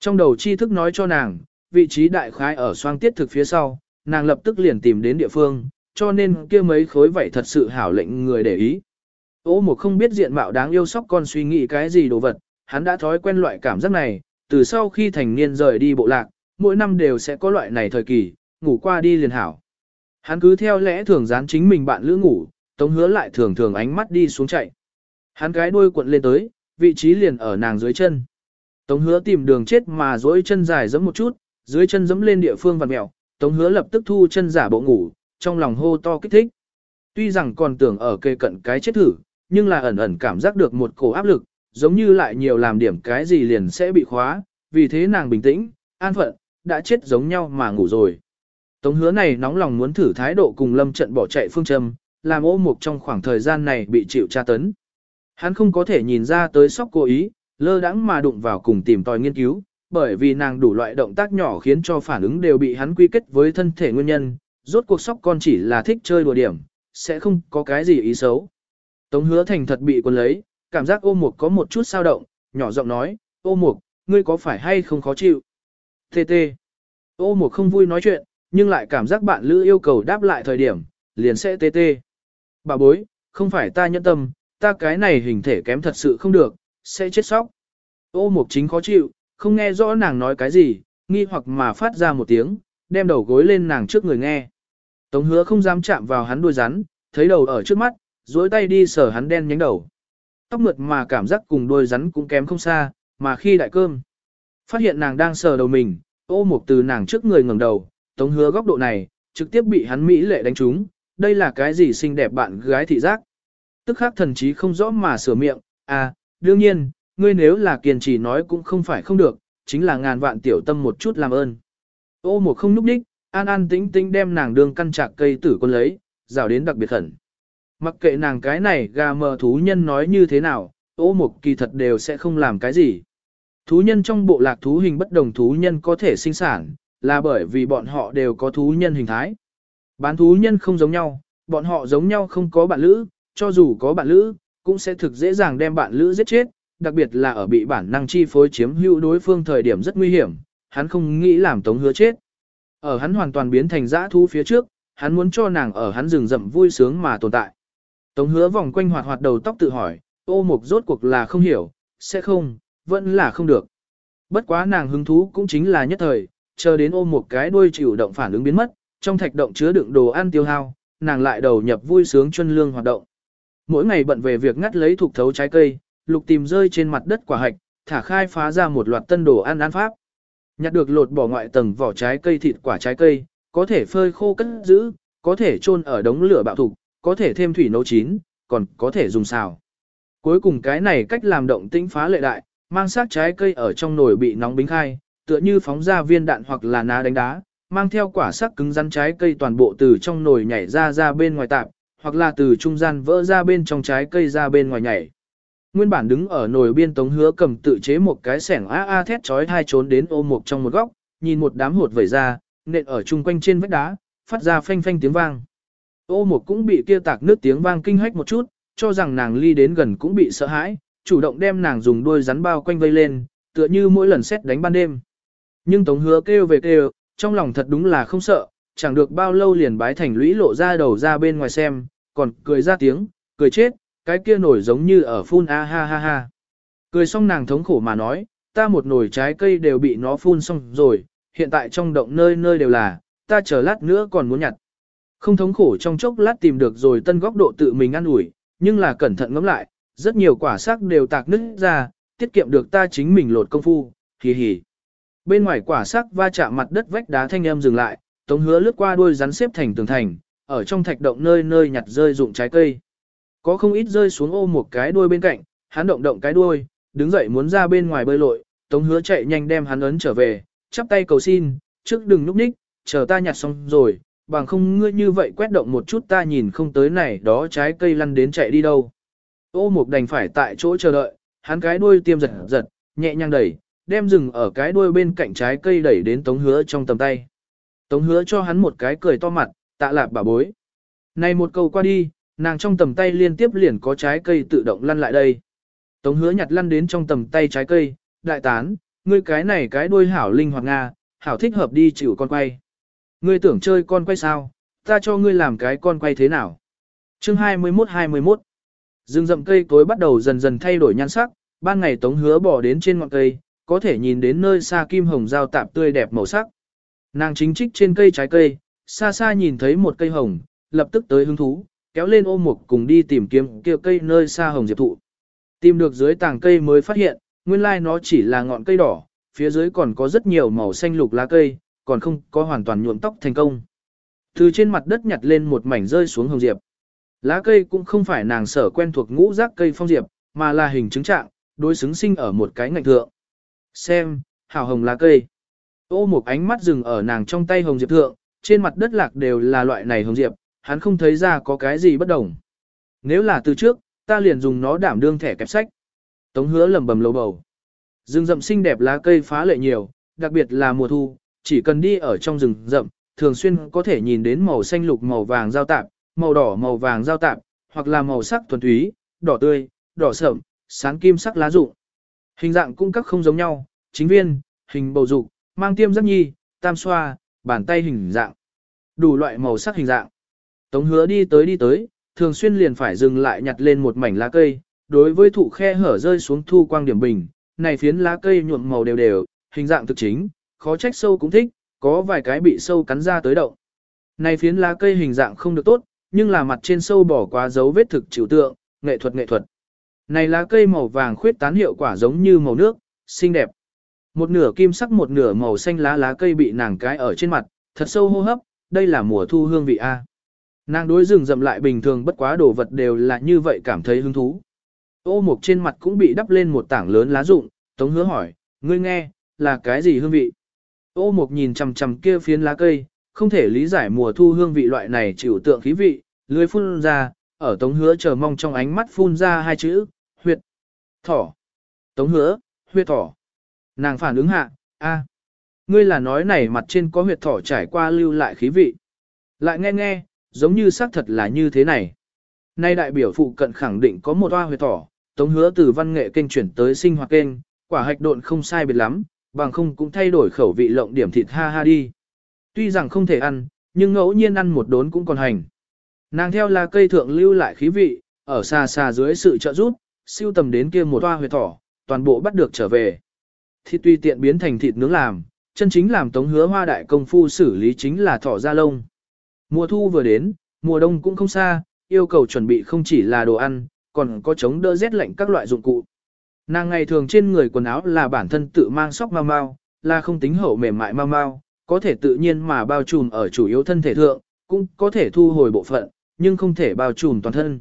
Trong đầu tri thức nói cho nàng, vị trí đại khái ở xoang tiết thực phía sau, nàng lập tức liền tìm đến địa phương, cho nên kia mấy khối vậy thật sự hảo lệnh người để ý. Ô một không biết diện mạo đáng yêu sóc con suy nghĩ cái gì đồ vật, hắn đã thói quen loại cảm giác này, từ sau khi thành niên rời đi bộ lạc, mỗi năm đều sẽ có loại này thời kỳ, ngủ qua đi liền hảo. Hắn cứ theo lẽ thường dán chính mình bạn lữ ngủ, tống hứa lại thường thường ánh mắt đi xuống chạy. Hắn cái đuôi cuộn lên tới, vị trí liền ở nàng dưới chân. Tống hứa tìm đường chết mà dỗi chân dài giẫm một chút, dưới chân giẫm lên địa phương vặn mèo tống hứa lập tức thu chân giả bộ ngủ, trong lòng hô to kích thích. Tuy rằng còn tưởng ở kề cận cái chết thử, nhưng là ẩn ẩn cảm giác được một cổ áp lực, giống như lại nhiều làm điểm cái gì liền sẽ bị khóa, vì thế nàng bình tĩnh, an phận, đã chết giống nhau mà ngủ rồi. Tống hứa này nóng lòng muốn thử thái độ cùng lâm trận bỏ chạy phương châm, làm ô mục trong khoảng thời gian này bị chịu tra tấn. Hắn không có thể nhìn ra tới sóc cố ý, lơ đãng mà đụng vào cùng tìm tòi nghiên cứu, bởi vì nàng đủ loại động tác nhỏ khiến cho phản ứng đều bị hắn quy kết với thân thể nguyên nhân, rốt cuộc sóc con chỉ là thích chơi đùa điểm, sẽ không có cái gì ý xấu. Tống hứa thành thật bị quân lấy, cảm giác ô mục có một chút sao động, nhỏ giọng nói, ô mục, ngươi có phải hay không khó chịu? Tê tê. Ô mục không vui nói chuyện, nhưng lại cảm giác bạn lữ yêu cầu đáp lại thời điểm, liền sẽ tê tê. Bà bối, không phải ta nhẫn tâm, ta cái này hình thể kém thật sự không được, sẽ chết sóc. Ô mục chính khó chịu, không nghe rõ nàng nói cái gì, nghi hoặc mà phát ra một tiếng, đem đầu gối lên nàng trước người nghe. Tống hứa không dám chạm vào hắn đuôi rắn, thấy đầu ở trước mắt, duỗi tay đi sờ hắn đen nhánh đầu. Tóc mượt mà cảm giác cùng đuôi rắn cũng kém không xa, mà khi đại cơm. Phát hiện nàng đang sờ đầu mình, ô mục từ nàng trước người ngẩng đầu, tống hứa góc độ này, trực tiếp bị hắn mỹ lệ đánh trúng, đây là cái gì xinh đẹp bạn gái thị giác. Tức khắc thần chí không rõ mà sửa miệng, à, đương nhiên, ngươi nếu là kiên trì nói cũng không phải không được, chính là ngàn vạn tiểu tâm một chút làm ơn. Ô một không núp đích, an an tĩnh tĩnh đem nàng đường căn chạc cây tử quân lấy, rào đến đặc biệt khẩn. Mặc kệ nàng cái này gà mờ thú nhân nói như thế nào, ô một kỳ thật đều sẽ không làm cái gì. Thú nhân trong bộ lạc thú hình bất đồng thú nhân có thể sinh sản, là bởi vì bọn họ đều có thú nhân hình thái. Bán thú nhân không giống nhau, bọn họ giống nhau không có bạn lữ, cho dù có bạn lữ, cũng sẽ thực dễ dàng đem bạn lữ giết chết, đặc biệt là ở bị bản năng chi phối chiếm hữu đối phương thời điểm rất nguy hiểm, hắn không nghĩ làm tống hứa chết. Ở hắn hoàn toàn biến thành dã thú phía trước, hắn muốn cho nàng ở hắn rừng rậm vui sướng mà tồn tại. Tống hứa vòng quanh hoạt hoạt đầu tóc tự hỏi, ô mục rốt cuộc là không hiểu, sẽ không, vẫn là không được. Bất quá nàng hứng thú cũng chính là nhất thời, chờ đến ôm một cái đuôi chịu động phản ứng biến mất, trong thạch động chứa đựng đồ ăn tiêu hao, nàng lại đầu nhập vui sướng chân lương hoạt động. Mỗi ngày bận về việc ngắt lấy thuộc thấu trái cây, lục tìm rơi trên mặt đất quả hạch, thả khai phá ra một loạt tân đồ ăn ăn pháp. Nhặt được lột bỏ ngoại tầng vỏ trái cây thịt quả trái cây, có thể phơi khô cất giữ, có thể chôn ở đống lửa bạo thục, có thể thêm thủy nấu chín, còn có thể dùng xào. Cuối cùng cái này cách làm động tĩnh phá lệ đại, mang xác trái cây ở trong nồi bị nóng bính khai, tựa như phóng ra viên đạn hoặc là ná đánh đá, mang theo quả sắc cứng rắn trái cây toàn bộ từ trong nồi nhảy ra ra bên ngoài tạp, hoặc là từ trung gian vỡ ra bên trong trái cây ra bên ngoài nhảy. Nguyên bản đứng ở nồi biên tống hứa cầm tự chế một cái sẻng a a thét chói thai trốn đến ô mục trong một góc, nhìn một đám hột vẩy ra, nện ở chung quanh trên vách đá, phát ra phanh phanh tiếng vang. Ô mục cũng bị kia tạc nước tiếng vang kinh hách một chút, cho rằng nàng ly đến gần cũng bị sợ hãi, chủ động đem nàng dùng đuôi rắn bao quanh vây lên, tựa như mỗi lần xét đánh ban đêm. Nhưng Tống Hứa kêu về kêu, trong lòng thật đúng là không sợ, chẳng được bao lâu liền bái thành lũy lộ ra đầu ra bên ngoài xem, còn cười ra tiếng, cười chết, cái kia nổi giống như ở phun a ha ha ha. Cười xong nàng thống khổ mà nói, ta một nồi trái cây đều bị nó phun xong rồi, hiện tại trong động nơi nơi đều là, ta chờ lát nữa còn muốn nhặt. Không thống khổ trong chốc lát tìm được rồi tân góc độ tự mình ăn ủi, nhưng là cẩn thận ngẫm lại, rất nhiều quả sắc đều tạc nứt ra, tiết kiệm được ta chính mình lột công phu, hì hì. Bên ngoài quả sắc va chạm mặt đất vách đá thanh âm dừng lại, tống hứa lướt qua đuôi rắn xếp thành tường thành, ở trong thạch động nơi nơi nhặt rơi dụng trái cây. Có không ít rơi xuống ô một cái đuôi bên cạnh, hắn động động cái đuôi, đứng dậy muốn ra bên ngoài bơi lội, tống hứa chạy nhanh đem hắn ấn trở về, chắp tay cầu xin, trước đừng núp ních, chờ ta nhặt xong rồi, bằng không ngươi như vậy quét động một chút ta nhìn không tới này đó trái cây lăn đến chạy đi đâu. Ô mục đành phải tại chỗ chờ đợi, hắn cái đuôi tiêm giật giật, nhẹ nhàng đẩy, đem rừng ở cái đuôi bên cạnh trái cây đẩy đến tống hứa trong tầm tay. Tống hứa cho hắn một cái cười to mặt, tạ lạp bà bối. Này một câu qua đi, nàng trong tầm tay liên tiếp liền có trái cây tự động lăn lại đây. Tống hứa nhặt lăn đến trong tầm tay trái cây, đại tán, ngươi cái này cái đuôi hảo linh hoạt nga, hảo thích hợp đi chịu con quay. Ngươi tưởng chơi con quay sao, ta cho ngươi làm cái con quay thế nào. Chương 21-21 Rừng rậm cây cối bắt đầu dần dần thay đổi nhan sắc, ban ngày tống hứa bỏ đến trên ngọn cây, có thể nhìn đến nơi xa kim hồng giao tạp tươi đẹp màu sắc. Nàng chính trích trên cây trái cây, xa xa nhìn thấy một cây hồng, lập tức tới hứng thú, kéo lên ôm mục cùng đi tìm kiếm kia cây nơi xa hồng diệp thụ. Tìm được dưới tàng cây mới phát hiện, nguyên lai nó chỉ là ngọn cây đỏ, phía dưới còn có rất nhiều màu xanh lục lá cây, còn không có hoàn toàn nhuộm tóc thành công. Từ trên mặt đất nhặt lên một mảnh rơi xuống hồng diệp. Lá cây cũng không phải nàng sở quen thuộc ngũ giác cây phong diệp, mà là hình chứng trạng, đối xứng sinh ở một cái ngạch thượng. Xem, hào hồng lá cây. Ô một ánh mắt dừng ở nàng trong tay hồng diệp thượng, trên mặt đất lạc đều là loại này hồng diệp, hắn không thấy ra có cái gì bất đồng. Nếu là từ trước, ta liền dùng nó đảm đương thẻ kẹp sách. Tống hứa lầm bầm lầu bầu. Rừng rậm xinh đẹp lá cây phá lệ nhiều, đặc biệt là mùa thu, chỉ cần đi ở trong rừng rậm, thường xuyên có thể nhìn đến màu xanh lục màu vàng giao tạp, màu đỏ màu vàng giao tạp, hoặc là màu sắc thuần túy, đỏ tươi, đỏ sậm, sáng kim sắc lá rụng. Hình dạng cũng các không giống nhau, chính viên, hình bầu dục, mang tiêm giác nhi, tam xoa, bàn tay hình dạng. Đủ loại màu sắc hình dạng. Tống hứa đi tới đi tới, thường xuyên liền phải dừng lại nhặt lên một mảnh lá cây, đối với thụ khe hở rơi xuống thu quang điểm bình, này phiến lá cây nhuộm màu đều đều, hình dạng thực chính, khó trách sâu cũng thích, có vài cái bị sâu cắn ra tới động. Này phiến lá cây hình dạng không được tốt, nhưng là mặt trên sâu bỏ qua dấu vết thực chịu tượng, nghệ thuật nghệ thuật. Này lá cây màu vàng khuyết tán hiệu quả giống như màu nước, xinh đẹp. Một nửa kim sắc một nửa màu xanh lá lá cây bị nàng cái ở trên mặt, thật sâu hô hấp, đây là mùa thu hương vị A. Nàng đối rừng rậm lại bình thường bất quá đồ vật đều là như vậy cảm thấy hứng thú. Ô mục trên mặt cũng bị đắp lên một tảng lớn lá rụng, tống hứa hỏi, ngươi nghe, là cái gì hương vị? Ô mục nhìn chằm chằm kia phiến lá cây, không thể lý giải mùa thu hương vị loại này chịu tượng khí vị, lưới phun ra, ở tống hứa chờ mong trong ánh mắt phun ra hai chữ, huyệt, thỏ. Tống hứa, huyệt thỏ. Nàng phản ứng hạ, a, ngươi là nói này mặt trên có huyệt thỏ trải qua lưu lại khí vị. Lại nghe nghe, giống như xác thật là như thế này. Nay đại biểu phụ cận khẳng định có một oa huyệt thỏ, tống hứa từ văn nghệ kênh chuyển tới sinh hoạt kênh, quả hạch độn không sai biệt lắm, bằng không cũng thay đổi khẩu vị lộng điểm thịt ha ha đi. Tuy rằng không thể ăn, nhưng ngẫu nhiên ăn một đốn cũng còn hành. Nàng theo là cây thượng lưu lại khí vị, ở xa xa dưới sự trợ giúp, siêu tầm đến kia một toa huyệt thỏ, toàn bộ bắt được trở về. Thịt tùy tiện biến thành thịt nướng làm, chân chính làm tống hứa hoa đại công phu xử lý chính là thỏ da lông. Mùa thu vừa đến, mùa đông cũng không xa, yêu cầu chuẩn bị không chỉ là đồ ăn, còn có chống đỡ rét lạnh các loại dụng cụ. Nàng ngày thường trên người quần áo là bản thân tự mang sóc mau mau, là không tính hậu mềm mại mau mau, có thể tự nhiên mà bao trùm ở chủ yếu thân thể thượng, cũng có thể thu hồi bộ phận, nhưng không thể bao trùm toàn thân.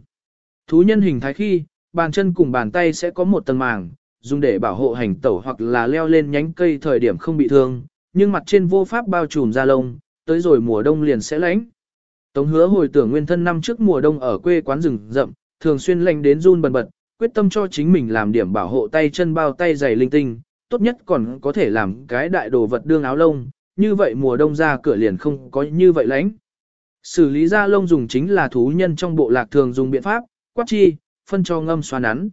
Thú nhân hình thái khi, bàn chân cùng bàn tay sẽ có một tầng màng, dùng để bảo hộ hành tẩu hoặc là leo lên nhánh cây thời điểm không bị thương, nhưng mặt trên vô pháp bao trùm da lông, tới rồi mùa đông liền sẽ lạnh. Tống hứa hồi tưởng nguyên thân năm trước mùa đông ở quê quán rừng rậm, thường xuyên lạnh đến run bần bật, quyết tâm cho chính mình làm điểm bảo hộ tay chân bao tay dày linh tinh, tốt nhất còn có thể làm cái đại đồ vật đương áo lông, như vậy mùa đông ra cửa liền không có như vậy lạnh. Xử lý da lông dùng chính là thú nhân trong bộ lạc thường dùng biện pháp, quát chi, phân cho ngâm xoa nắn.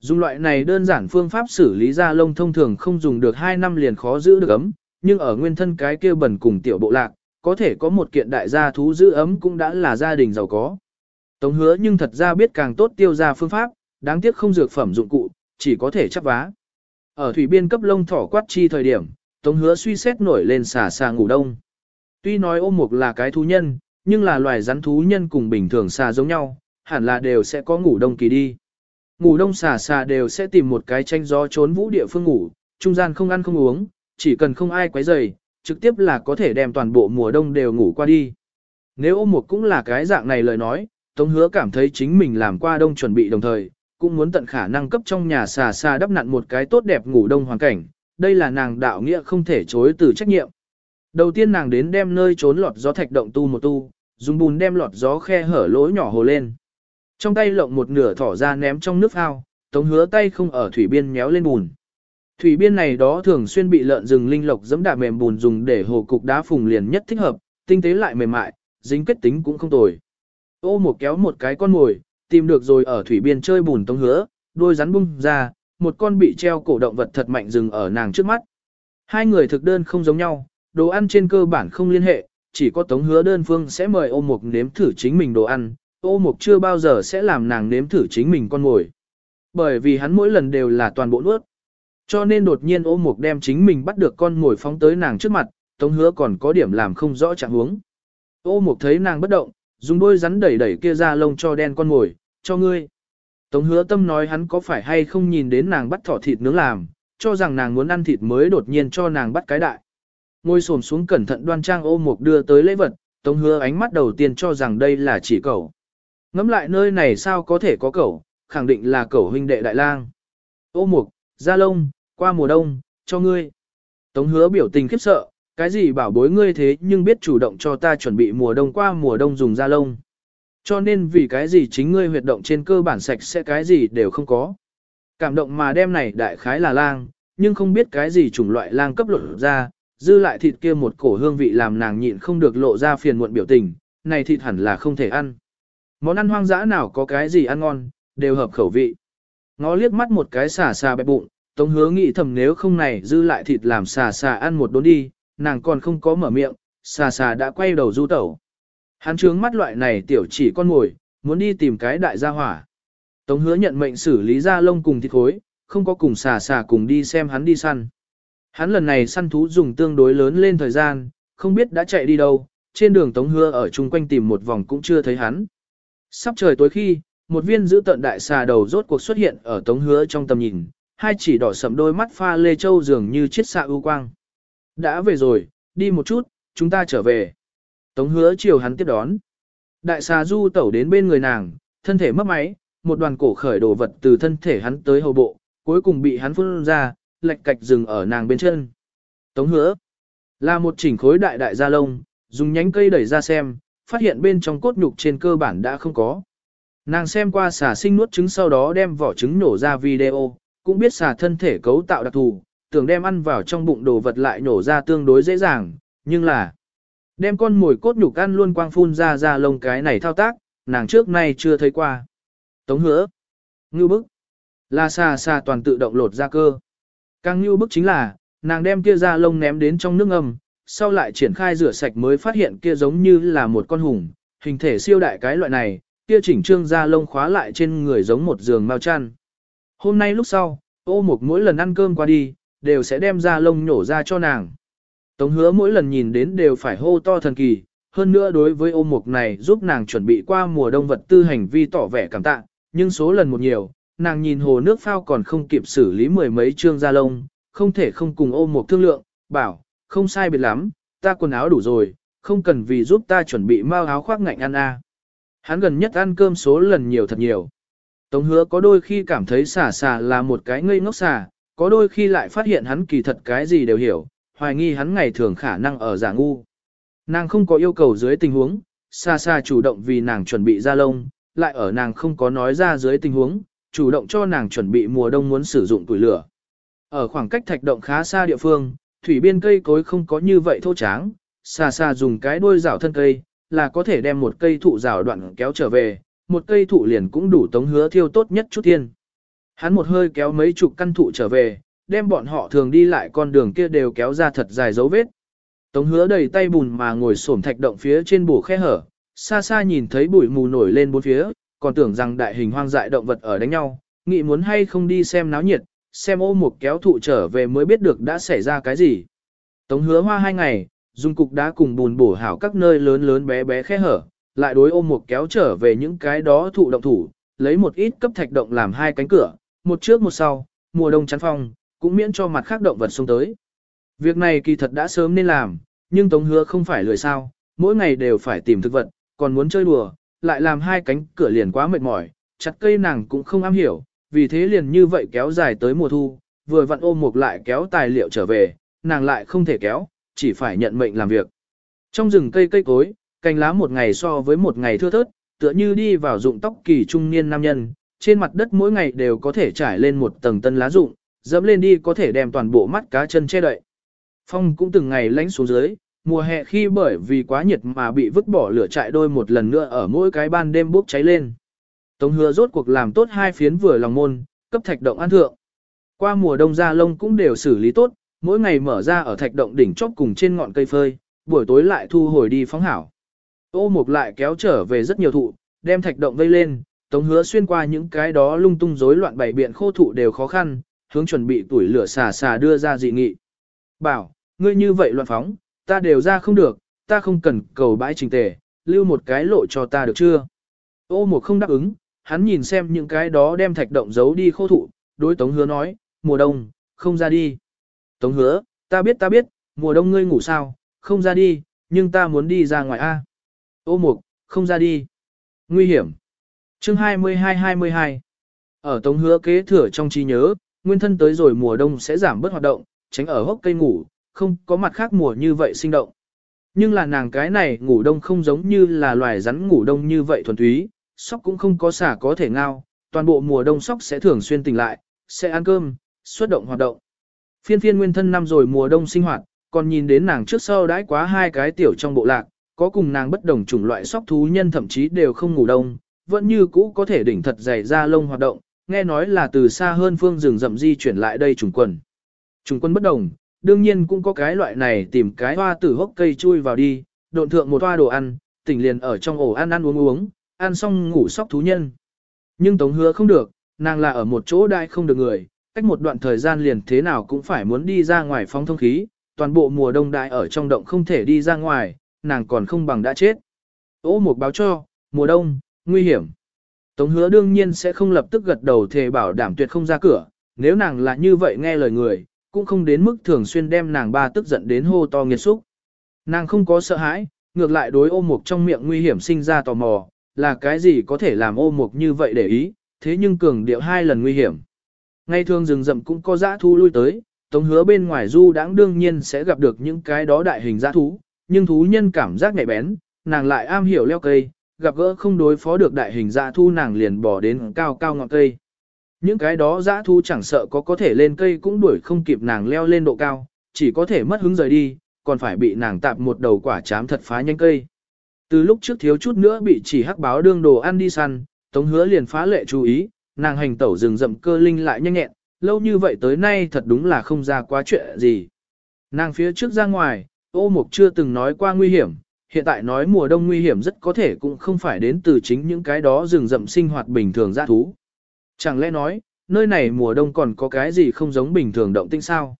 Dùng loại này đơn giản phương pháp xử lý da lông thông thường không dùng được 2 năm liền khó giữ được ấm, nhưng ở nguyên thân cái kia bẩn cùng tiểu bộ lạc, có thể có một kiện đại gia thú giữ ấm cũng đã là gia đình giàu có. Tống hứa nhưng thật ra biết càng tốt tiêu ra phương pháp, đáng tiếc không dược phẩm dụng cụ, chỉ có thể chắp vá. Ở thủy biên cấp lông thỏ quát chi thời điểm, Tống hứa suy xét nổi lên xà xà ngủ đông. Tuy nói ôm mục là cái thú nhân, nhưng là loài rắn thú nhân cùng bình thường xà giống nhau, hẳn là đều sẽ có ngủ đông kỳ đi. Ngủ đông xà xà đều sẽ tìm một cái tranh gió trốn vũ địa phương ngủ, trung gian không ăn không uống, chỉ cần không ai quấy rầy, trực tiếp là có thể đem toàn bộ mùa đông đều ngủ qua đi. Nếu ôm một cũng là cái dạng này lời nói, Tống hứa cảm thấy chính mình làm qua đông chuẩn bị đồng thời, cũng muốn tận khả năng cấp trong nhà xà xà đắp nặn một cái tốt đẹp ngủ đông hoàn cảnh, đây là nàng đạo nghĩa không thể chối từ trách nhiệm. Đầu tiên nàng đến đem nơi trốn lọt gió thạch động tu một tu, dùng bùn đem lọt gió khe hở lỗ nhỏ hồ lên. Trong tay lộng một nửa thỏ ra ném trong nước ao, tống hứa tay không ở thủy biên méo lên bùn. Thủy biên này đó thường xuyên bị lợn rừng linh lộc dẫm đạp mềm bùn dùng để hồ cục đá phùng liền nhất thích hợp, tinh tế lại mềm mại, dính kết tính cũng không tồi. Ô một kéo một cái con mồi, tìm được rồi ở thủy biên chơi bùn tống hứa, đôi rắn bung ra, một con bị treo cổ động vật thật mạnh dừng ở nàng trước mắt. Hai người thực đơn không giống nhau, đồ ăn trên cơ bản không liên hệ, chỉ có tống hứa đơn phương sẽ mời ô mục nếm thử chính mình đồ ăn, ô mục chưa bao giờ sẽ làm nàng nếm thử chính mình con mồi. Bởi vì hắn mỗi lần đều là toàn bộ nuốt. Cho nên đột nhiên ô mục đem chính mình bắt được con ngồi phóng tới nàng trước mặt, tống hứa còn có điểm làm không rõ trạng huống. Ô mục thấy nàng bất động, dùng đôi rắn đẩy đẩy kia ra lông cho đen con ngồi, cho ngươi. Tống hứa tâm nói hắn có phải hay không nhìn đến nàng bắt thỏ thịt nướng làm, cho rằng nàng muốn ăn thịt mới đột nhiên cho nàng bắt cái đại. Ngồi xổm xuống cẩn thận đoan trang ô mục đưa tới lễ vật, tống hứa ánh mắt đầu tiên cho rằng đây là chỉ cẩu. Ngắm lại nơi này sao có thể có cẩu, khẳng định là cẩu huynh đệ đại lang. Ô mục, da lông, qua mùa đông, cho ngươi. Tống hứa biểu tình khiếp sợ, cái gì bảo bối ngươi thế nhưng biết chủ động cho ta chuẩn bị mùa đông qua mùa đông dùng da lông. Cho nên vì cái gì chính ngươi huyệt động trên cơ bản sạch sẽ cái gì đều không có. Cảm động mà đem này đại khái là lang, nhưng không biết cái gì chủng loại lang cấp lộ ra, dư lại thịt kia một cổ hương vị làm nàng nhịn không được lộ ra phiền muộn biểu tình, này thịt hẳn là không thể ăn. Món ăn hoang dã nào có cái gì ăn ngon, đều hợp khẩu vị. Ngó liếc mắt một cái xà xà bẹp bụng, Tống hứa nghĩ thầm nếu không này dư lại thịt làm xà xà ăn một đốn đi, nàng còn không có mở miệng, xà xà đã quay đầu du tẩu. Hắn trướng mắt loại này tiểu chỉ con ngồi, muốn đi tìm cái đại gia hỏa. Tống hứa nhận mệnh xử lý ra lông cùng thịt khối, không có cùng xà xà cùng đi xem hắn đi săn. Hắn lần này săn thú dùng tương đối lớn lên thời gian, không biết đã chạy đi đâu, trên đường Tống hứa ở chung quanh tìm một vòng cũng chưa thấy hắn. Sắp trời tối khi, một viên giữ tận đại xà đầu rốt cuộc xuất hiện ở Tống hứa trong tầm nhìn, hai chỉ đỏ sầm đôi mắt pha lê châu dường như chiết xạ ưu quang. Đã về rồi, đi một chút, chúng ta trở về. Tống hứa chiều hắn tiếp đón. Đại xà du tẩu đến bên người nàng, thân thể mất máy, một đoàn cổ khởi đồ vật từ thân thể hắn tới hầu bộ, cuối cùng bị hắn phun ra, lệch cạch dừng ở nàng bên chân. Tống hứa là một chỉnh khối đại đại da lông, dùng nhánh cây đẩy ra xem, phát hiện bên trong cốt nhục trên cơ bản đã không có. Nàng xem qua xà sinh nuốt trứng sau đó đem vỏ trứng nổ ra video, cũng biết xà thân thể cấu tạo đặc thù, tưởng đem ăn vào trong bụng đồ vật lại nổ ra tương đối dễ dàng, nhưng là đem con mồi cốt nhục ăn luôn quang phun ra ra lông cái này thao tác, nàng trước nay chưa thấy qua. Tống hứa, ngưu bức, là xà xà toàn tự động lột ra cơ. Càng ngưu bức chính là, nàng đem kia ra lông ném đến trong nước ngầm, sau lại triển khai rửa sạch mới phát hiện kia giống như là một con hùng, hình thể siêu đại cái loại này, kia chỉnh trương da lông khóa lại trên người giống một giường mao chăn. Hôm nay lúc sau, ô mục mỗi lần ăn cơm qua đi, đều sẽ đem ra lông nhổ ra cho nàng. Tống hứa mỗi lần nhìn đến đều phải hô to thần kỳ, hơn nữa đối với ô mục này giúp nàng chuẩn bị qua mùa đông vật tư hành vi tỏ vẻ cảm tạ, nhưng số lần một nhiều, nàng nhìn hồ nước phao còn không kịp xử lý mười mấy trương da lông, không thể không cùng ô mục thương lượng, bảo, không sai biệt lắm, ta quần áo đủ rồi, không cần vì giúp ta chuẩn bị mau áo khoác ngạnh ăn a. Hắn gần nhất ăn cơm số lần nhiều thật nhiều. Tống hứa có đôi khi cảm thấy xà xà là một cái ngây ngốc xà, có đôi khi lại phát hiện hắn kỳ thật cái gì đều hiểu, hoài nghi hắn ngày thường khả năng ở giả ngu. Nàng không có yêu cầu dưới tình huống, xa xa chủ động vì nàng chuẩn bị ra lông, lại ở nàng không có nói ra dưới tình huống, chủ động cho nàng chuẩn bị mùa đông muốn sử dụng tuổi lửa. Ở khoảng cách thạch động khá xa địa phương, thủy biên cây cối không có như vậy thô tráng, xa xa dùng cái đuôi rào thân cây, là có thể đem một cây thụ rào đoạn kéo trở về, một cây thụ liền cũng đủ tống hứa thiêu tốt nhất chút thiên. Hắn một hơi kéo mấy chục căn thụ trở về, đem bọn họ thường đi lại con đường kia đều kéo ra thật dài dấu vết. Tống hứa đầy tay bùn mà ngồi xổm thạch động phía trên bổ khe hở, xa xa nhìn thấy bụi mù nổi lên bốn phía, còn tưởng rằng đại hình hoang dại động vật ở đánh nhau, nghĩ muốn hay không đi xem náo nhiệt, xem ô một kéo thụ trở về mới biết được đã xảy ra cái gì. Tống hứa hoa hai ngày, dùng cục đá cùng bùn bổ hảo các nơi lớn lớn bé bé khe hở, lại đối ôm một kéo trở về những cái đó thụ động thủ, lấy một ít cấp thạch động làm hai cánh cửa, một trước một sau, mùa đông chắn phong, cũng miễn cho mặt khác động vật xông tới. Việc này kỳ thật đã sớm nên làm, nhưng Tống hứa không phải lười sao, mỗi ngày đều phải tìm thực vật, còn muốn chơi đùa, lại làm hai cánh cửa liền quá mệt mỏi, chặt cây nàng cũng không am hiểu, vì thế liền như vậy kéo dài tới mùa thu, vừa vặn ôm một lại kéo tài liệu trở về, nàng lại không thể kéo, chỉ phải nhận mệnh làm việc. Trong rừng cây cây cối, cành lá một ngày so với một ngày thưa thớt, tựa như đi vào dụng tóc kỳ trung niên nam nhân, trên mặt đất mỗi ngày đều có thể trải lên một tầng tân lá rụng, dẫm lên đi có thể đem toàn bộ mắt cá chân che đậy. Phong cũng từng ngày lánh xuống dưới, mùa hè khi bởi vì quá nhiệt mà bị vứt bỏ lửa trại đôi một lần nữa ở mỗi cái ban đêm bốc cháy lên. Tống hứa rốt cuộc làm tốt hai phiến vừa lòng môn, cấp thạch động an thượng. Qua mùa đông ra lông cũng đều xử lý tốt, mỗi ngày mở ra ở thạch động đỉnh chóp cùng trên ngọn cây phơi, buổi tối lại thu hồi đi phóng hảo. Ô mục lại kéo trở về rất nhiều thụ, đem thạch động vây lên, tống hứa xuyên qua những cái đó lung tung rối loạn bảy biện khô thụ đều khó khăn, hướng chuẩn bị tuổi lửa xà xà đưa ra dị nghị. Bảo, ngươi như vậy loạn phóng, ta đều ra không được, ta không cần cầu bãi trình tề, lưu một cái lộ cho ta được chưa? Ô mục không đáp ứng, hắn nhìn xem những cái đó đem thạch động giấu đi khô thụ, đối tống hứa nói, mùa đông, không ra đi. Tống hứa, ta biết ta biết, mùa đông ngươi ngủ sao, không ra đi, nhưng ta muốn đi ra ngoài A. Ô mục, không ra đi. Nguy hiểm. chương 22-22. Ở tống hứa kế thừa trong trí nhớ, nguyên thân tới rồi mùa đông sẽ giảm bớt hoạt động, tránh ở hốc cây ngủ, không có mặt khác mùa như vậy sinh động. Nhưng là nàng cái này ngủ đông không giống như là loài rắn ngủ đông như vậy thuần túy, sóc cũng không có xả có thể ngao, toàn bộ mùa đông sóc sẽ thường xuyên tỉnh lại, sẽ ăn cơm, xuất động hoạt động. Phiên phiên nguyên thân năm rồi mùa đông sinh hoạt, còn nhìn đến nàng trước sau đãi quá hai cái tiểu trong bộ lạc, có cùng nàng bất đồng chủng loại sóc thú nhân thậm chí đều không ngủ đông, vẫn như cũ có thể đỉnh thật dày ra lông hoạt động, nghe nói là từ xa hơn phương rừng rậm di chuyển lại đây trùng quân. Trùng quân bất đồng, đương nhiên cũng có cái loại này tìm cái hoa tử hốc cây chui vào đi, độn thượng một hoa đồ ăn, tỉnh liền ở trong ổ ăn ăn uống uống, ăn xong ngủ sóc thú nhân. Nhưng Tống hứa không được, nàng là ở một chỗ đại không được người, cách một đoạn thời gian liền thế nào cũng phải muốn đi ra ngoài phong thông khí, toàn bộ mùa đông đại ở trong động không thể đi ra ngoài, nàng còn không bằng đã chết. Ô một báo cho, mùa đông, nguy hiểm. Tống hứa đương nhiên sẽ không lập tức gật đầu thề bảo đảm tuyệt không ra cửa, nếu nàng là như vậy nghe lời người, cũng không đến mức thường xuyên đem nàng ba tức giận đến hô to nghiệt xúc. Nàng không có sợ hãi, ngược lại đối ô mục trong miệng nguy hiểm sinh ra tò mò, là cái gì có thể làm ô mục như vậy để ý, thế nhưng cường điệu hai lần nguy hiểm. Ngay thường rừng rậm cũng có dã thu lui tới, tống hứa bên ngoài du đãng đương nhiên sẽ gặp được những cái đó đại hình dã thú, nhưng thú nhân cảm giác nhạy bén, nàng lại am hiểu leo cây, gặp gỡ không đối phó được đại hình dã thu nàng liền bỏ đến cao cao ngọn cây. Những cái đó dã thu chẳng sợ có có thể lên cây cũng đuổi không kịp nàng leo lên độ cao, chỉ có thể mất hứng rời đi, còn phải bị nàng tạp một đầu quả chám thật phá nhanh cây. Từ lúc trước thiếu chút nữa bị chỉ hắc báo đương đồ ăn đi săn, Tống hứa liền phá lệ chú ý, nàng hành tẩu rừng rậm cơ linh lại nhanh nhẹn, lâu như vậy tới nay thật đúng là không ra quá chuyện gì. Nàng phía trước ra ngoài, ô mục chưa từng nói qua nguy hiểm, hiện tại nói mùa đông nguy hiểm rất có thể cũng không phải đến từ chính những cái đó rừng rậm sinh hoạt bình thường dã thú. Chẳng lẽ nói, nơi này mùa đông còn có cái gì không giống bình thường động tinh sao?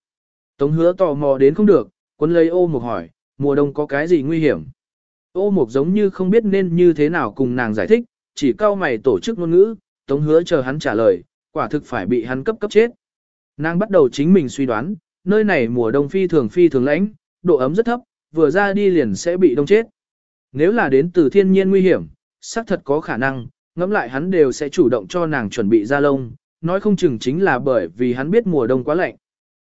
Tống hứa tò mò đến không được, quân lấy ô mục hỏi, mùa đông có cái gì nguy hiểm? Ô mục giống như không biết nên như thế nào cùng nàng giải thích, chỉ cao mày tổ chức ngôn ngữ, tống hứa chờ hắn trả lời, quả thực phải bị hắn cấp cấp chết. Nàng bắt đầu chính mình suy đoán, nơi này mùa đông phi thường phi thường lãnh, độ ấm rất thấp, vừa ra đi liền sẽ bị đông chết. Nếu là đến từ thiên nhiên nguy hiểm, xác thật có khả năng, ngẫm lại hắn đều sẽ chủ động cho nàng chuẩn bị ra lông, nói không chừng chính là bởi vì hắn biết mùa đông quá lạnh.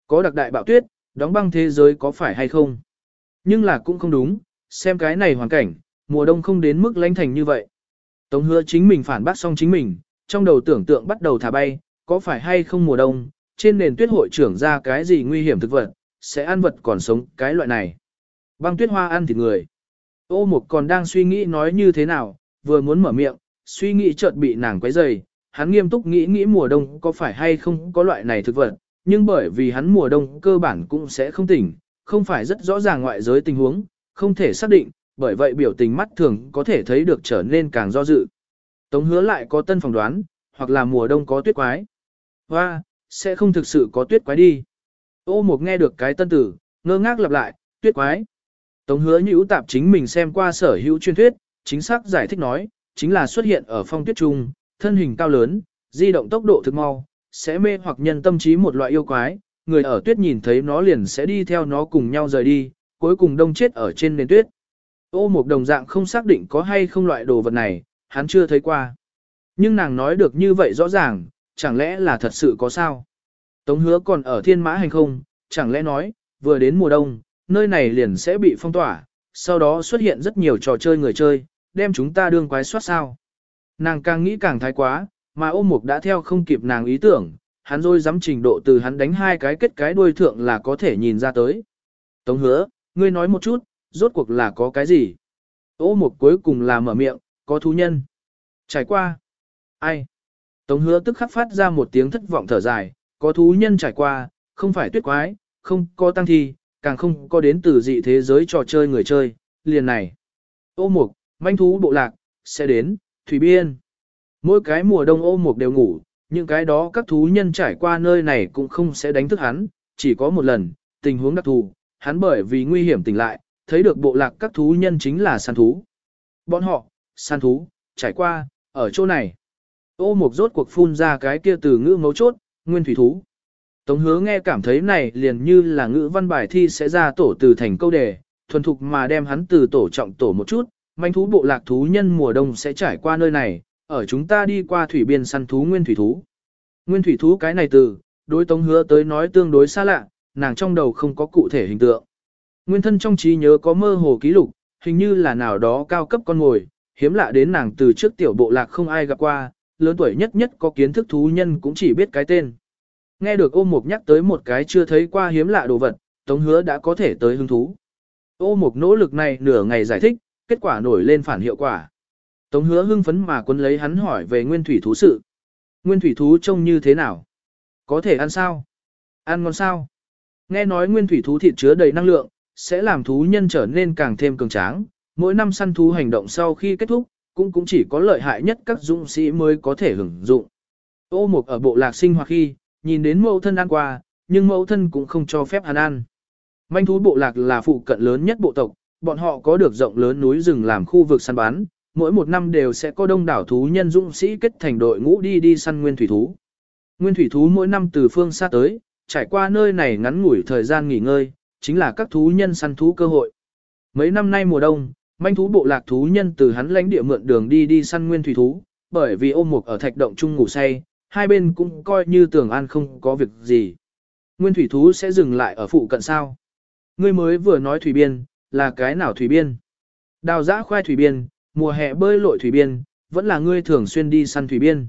Có đặc đại bạo tuyết, đóng băng thế giới có phải hay không? Nhưng là cũng không đúng, xem cái này hoàn cảnh, mùa đông không đến mức lãnh thành như vậy. Tống hứa chính mình phản bác xong chính mình, trong đầu tưởng tượng bắt đầu thả bay, có phải hay không mùa đông, trên nền tuyết hội trưởng ra cái gì nguy hiểm thực vật, sẽ ăn vật còn sống cái loại này. Băng tuyết hoa ăn thịt người. Ô Mục còn đang suy nghĩ nói như thế nào, vừa muốn mở miệng, suy nghĩ chợt bị nàng quấy dày. Hắn nghiêm túc nghĩ nghĩ mùa đông có phải hay không có loại này thực vật, nhưng bởi vì hắn mùa đông cơ bản cũng sẽ không tỉnh, không phải rất rõ ràng ngoại giới tình huống, không thể xác định, bởi vậy biểu tình mắt thường có thể thấy được trở nên càng do dự. Tống hứa lại có tân phỏng đoán, hoặc là mùa đông có tuyết quái. Hoa, sẽ không thực sự có tuyết quái đi. Ô Mục nghe được cái tân tử, ngơ ngác lặp lại, tuyết quái. Tống hứa nhữ tạp chính mình xem qua sở hữu truyền thuyết, chính xác giải thích nói, chính là xuất hiện ở phong tuyết trung, thân hình cao lớn, di động tốc độ thực mau, sẽ mê hoặc nhân tâm trí một loại yêu quái, người ở tuyết nhìn thấy nó liền sẽ đi theo nó cùng nhau rời đi, cuối cùng đông chết ở trên nền tuyết. Ô một đồng dạng không xác định có hay không loại đồ vật này, hắn chưa thấy qua. Nhưng nàng nói được như vậy rõ ràng, chẳng lẽ là thật sự có sao? Tống hứa còn ở thiên mã hành không, chẳng lẽ nói, vừa đến mùa đông, nơi này liền sẽ bị phong tỏa, sau đó xuất hiện rất nhiều trò chơi người chơi, đem chúng ta đương quái soát sao. Nàng càng nghĩ càng thái quá, mà Ô mục đã theo không kịp nàng ý tưởng, hắn rồi dám trình độ từ hắn đánh hai cái kết cái đuôi thượng là có thể nhìn ra tới. Tống hứa, ngươi nói một chút, rốt cuộc là có cái gì? Ô mục cuối cùng là mở miệng, có thú nhân. Trải qua. Ai? Tống hứa tức khắc phát ra một tiếng thất vọng thở dài, có thú nhân trải qua, không phải tuyết quái, không có tăng thi, càng không có đến từ dị thế giới trò chơi người chơi, liền này. Ô mục, manh thú bộ lạc, sẽ đến, thủy biên. Mỗi cái mùa đông ô mục đều ngủ, những cái đó các thú nhân trải qua nơi này cũng không sẽ đánh thức hắn, chỉ có một lần, tình huống đặc thù, hắn bởi vì nguy hiểm tỉnh lại, thấy được bộ lạc các thú nhân chính là săn thú. Bọn họ, săn thú, trải qua, ở chỗ này. Ô mục rốt cuộc phun ra cái kia từ ngữ mấu chốt, nguyên thủy thú. Tống hứa nghe cảm thấy này liền như là ngữ văn bài thi sẽ ra tổ từ thành câu đề, thuần thục mà đem hắn từ tổ trọng tổ một chút, manh thú bộ lạc thú nhân mùa đông sẽ trải qua nơi này, ở chúng ta đi qua thủy biên săn thú nguyên thủy thú. Nguyên thủy thú cái này từ, đối tống hứa tới nói tương đối xa lạ, nàng trong đầu không có cụ thể hình tượng. Nguyên thân trong trí nhớ có mơ hồ ký lục, hình như là nào đó cao cấp con ngồi, hiếm lạ đến nàng từ trước tiểu bộ lạc không ai gặp qua, lớn tuổi nhất nhất có kiến thức thú nhân cũng chỉ biết cái tên. Nghe được ô mục nhắc tới một cái chưa thấy qua hiếm lạ đồ vật, tống hứa đã có thể tới hứng thú. Ô mục nỗ lực này nửa ngày giải thích, kết quả nổi lên phản hiệu quả. Tống hứa hưng phấn mà quân lấy hắn hỏi về nguyên thủy thú sự. Nguyên thủy thú trông như thế nào? Có thể ăn sao? Ăn ngon sao? Nghe nói nguyên thủy thú thịt chứa đầy năng lượng, sẽ làm thú nhân trở nên càng thêm cường tráng. Mỗi năm săn thú hành động sau khi kết thúc, cũng cũng chỉ có lợi hại nhất các dũng sĩ mới có thể hưởng dụng. Ô mục ở bộ lạc sinh hoạt khi, nhìn đến mẫu thân ăn qua, nhưng mẫu thân cũng không cho phép hắn ăn. Manh thú bộ lạc là phụ cận lớn nhất bộ tộc, bọn họ có được rộng lớn núi rừng làm khu vực săn bắn, mỗi một năm đều sẽ có đông đảo thú nhân dũng sĩ kết thành đội ngũ đi đi săn nguyên thủy thú. Nguyên thủy thú mỗi năm từ phương xa tới, trải qua nơi này ngắn ngủi thời gian nghỉ ngơi, chính là các thú nhân săn thú cơ hội. Mấy năm nay mùa đông, manh thú bộ lạc thú nhân từ hắn lãnh địa mượn đường đi đi săn nguyên thủy thú, bởi vì ôm mục ở thạch động chung ngủ say, hai bên cũng coi như tưởng an không có việc gì. Nguyên thủy thú sẽ dừng lại ở phụ cận sao. Ngươi mới vừa nói thủy biên, là cái nào thủy biên? Đào giã khoai thủy biên, mùa hè bơi lội thủy biên, vẫn là ngươi thường xuyên đi săn thủy biên.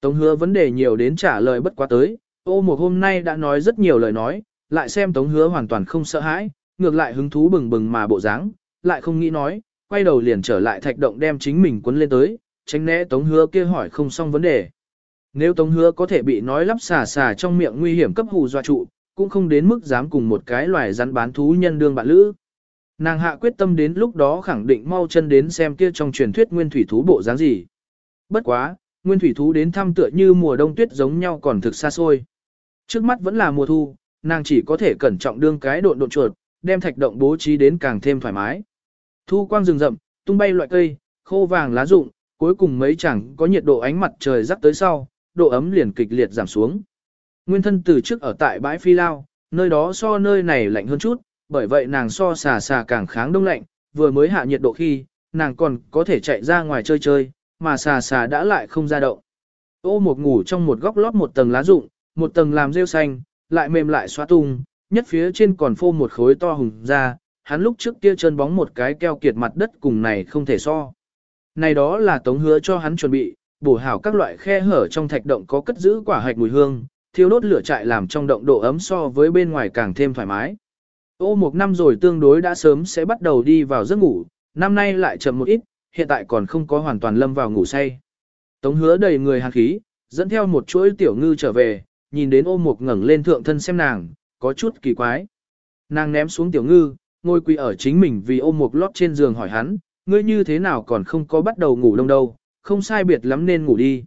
Tống hứa vấn đề nhiều đến trả lời bất quá tới, ô một hôm nay đã nói rất nhiều lời nói, lại xem tống hứa hoàn toàn không sợ hãi, ngược lại hứng thú bừng bừng mà bộ dáng, lại không nghĩ nói, quay đầu liền trở lại thạch động đem chính mình quấn lên tới, tránh né tống hứa kia hỏi không xong vấn đề. Nếu Tống Hứa có thể bị nói lắp xà xà trong miệng nguy hiểm cấp hù dọa trụ, cũng không đến mức dám cùng một cái loài rắn bán thú nhân đương bạn lữ. Nàng hạ quyết tâm đến lúc đó khẳng định mau chân đến xem kia trong truyền thuyết nguyên thủy thú bộ dáng gì. Bất quá, nguyên thủy thú đến thăm tựa như mùa đông tuyết giống nhau còn thực xa xôi. Trước mắt vẫn là mùa thu, nàng chỉ có thể cẩn trọng đương cái độn độn chuột, đem thạch động bố trí đến càng thêm thoải mái. Thu quang rừng rậm, tung bay loại cây, khô vàng lá rụng, cuối cùng mấy chẳng có nhiệt độ ánh mặt trời rắc tới sau, độ ấm liền kịch liệt giảm xuống. Nguyên thân từ trước ở tại bãi phi lao, nơi đó so nơi này lạnh hơn chút, bởi vậy nàng so xà xà càng kháng đông lạnh, vừa mới hạ nhiệt độ khi, nàng còn có thể chạy ra ngoài chơi chơi, mà xà xà đã lại không ra động. Ô một ngủ trong một góc lót một tầng lá rụng, một tầng làm rêu xanh, lại mềm lại xóa tung, nhất phía trên còn phô một khối to hùng ra, hắn lúc trước kia chân bóng một cái keo kiệt mặt đất cùng này không thể so. Này đó là tống hứa cho hắn chuẩn bị, bổ hảo các loại khe hở trong thạch động có cất giữ quả hạch mùi hương, thiêu đốt lửa trại làm trong động độ ấm so với bên ngoài càng thêm thoải mái. Ô một năm rồi tương đối đã sớm sẽ bắt đầu đi vào giấc ngủ, năm nay lại chậm một ít, hiện tại còn không có hoàn toàn lâm vào ngủ say. Tống hứa đầy người hàn khí, dẫn theo một chuỗi tiểu ngư trở về, nhìn đến ô một ngẩng lên thượng thân xem nàng, có chút kỳ quái. Nàng ném xuống tiểu ngư, ngồi quỳ ở chính mình vì ôm một lót trên giường hỏi hắn, ngươi như thế nào còn không có bắt đầu ngủ đông đâu, không sai biệt lắm nên ngủ đi.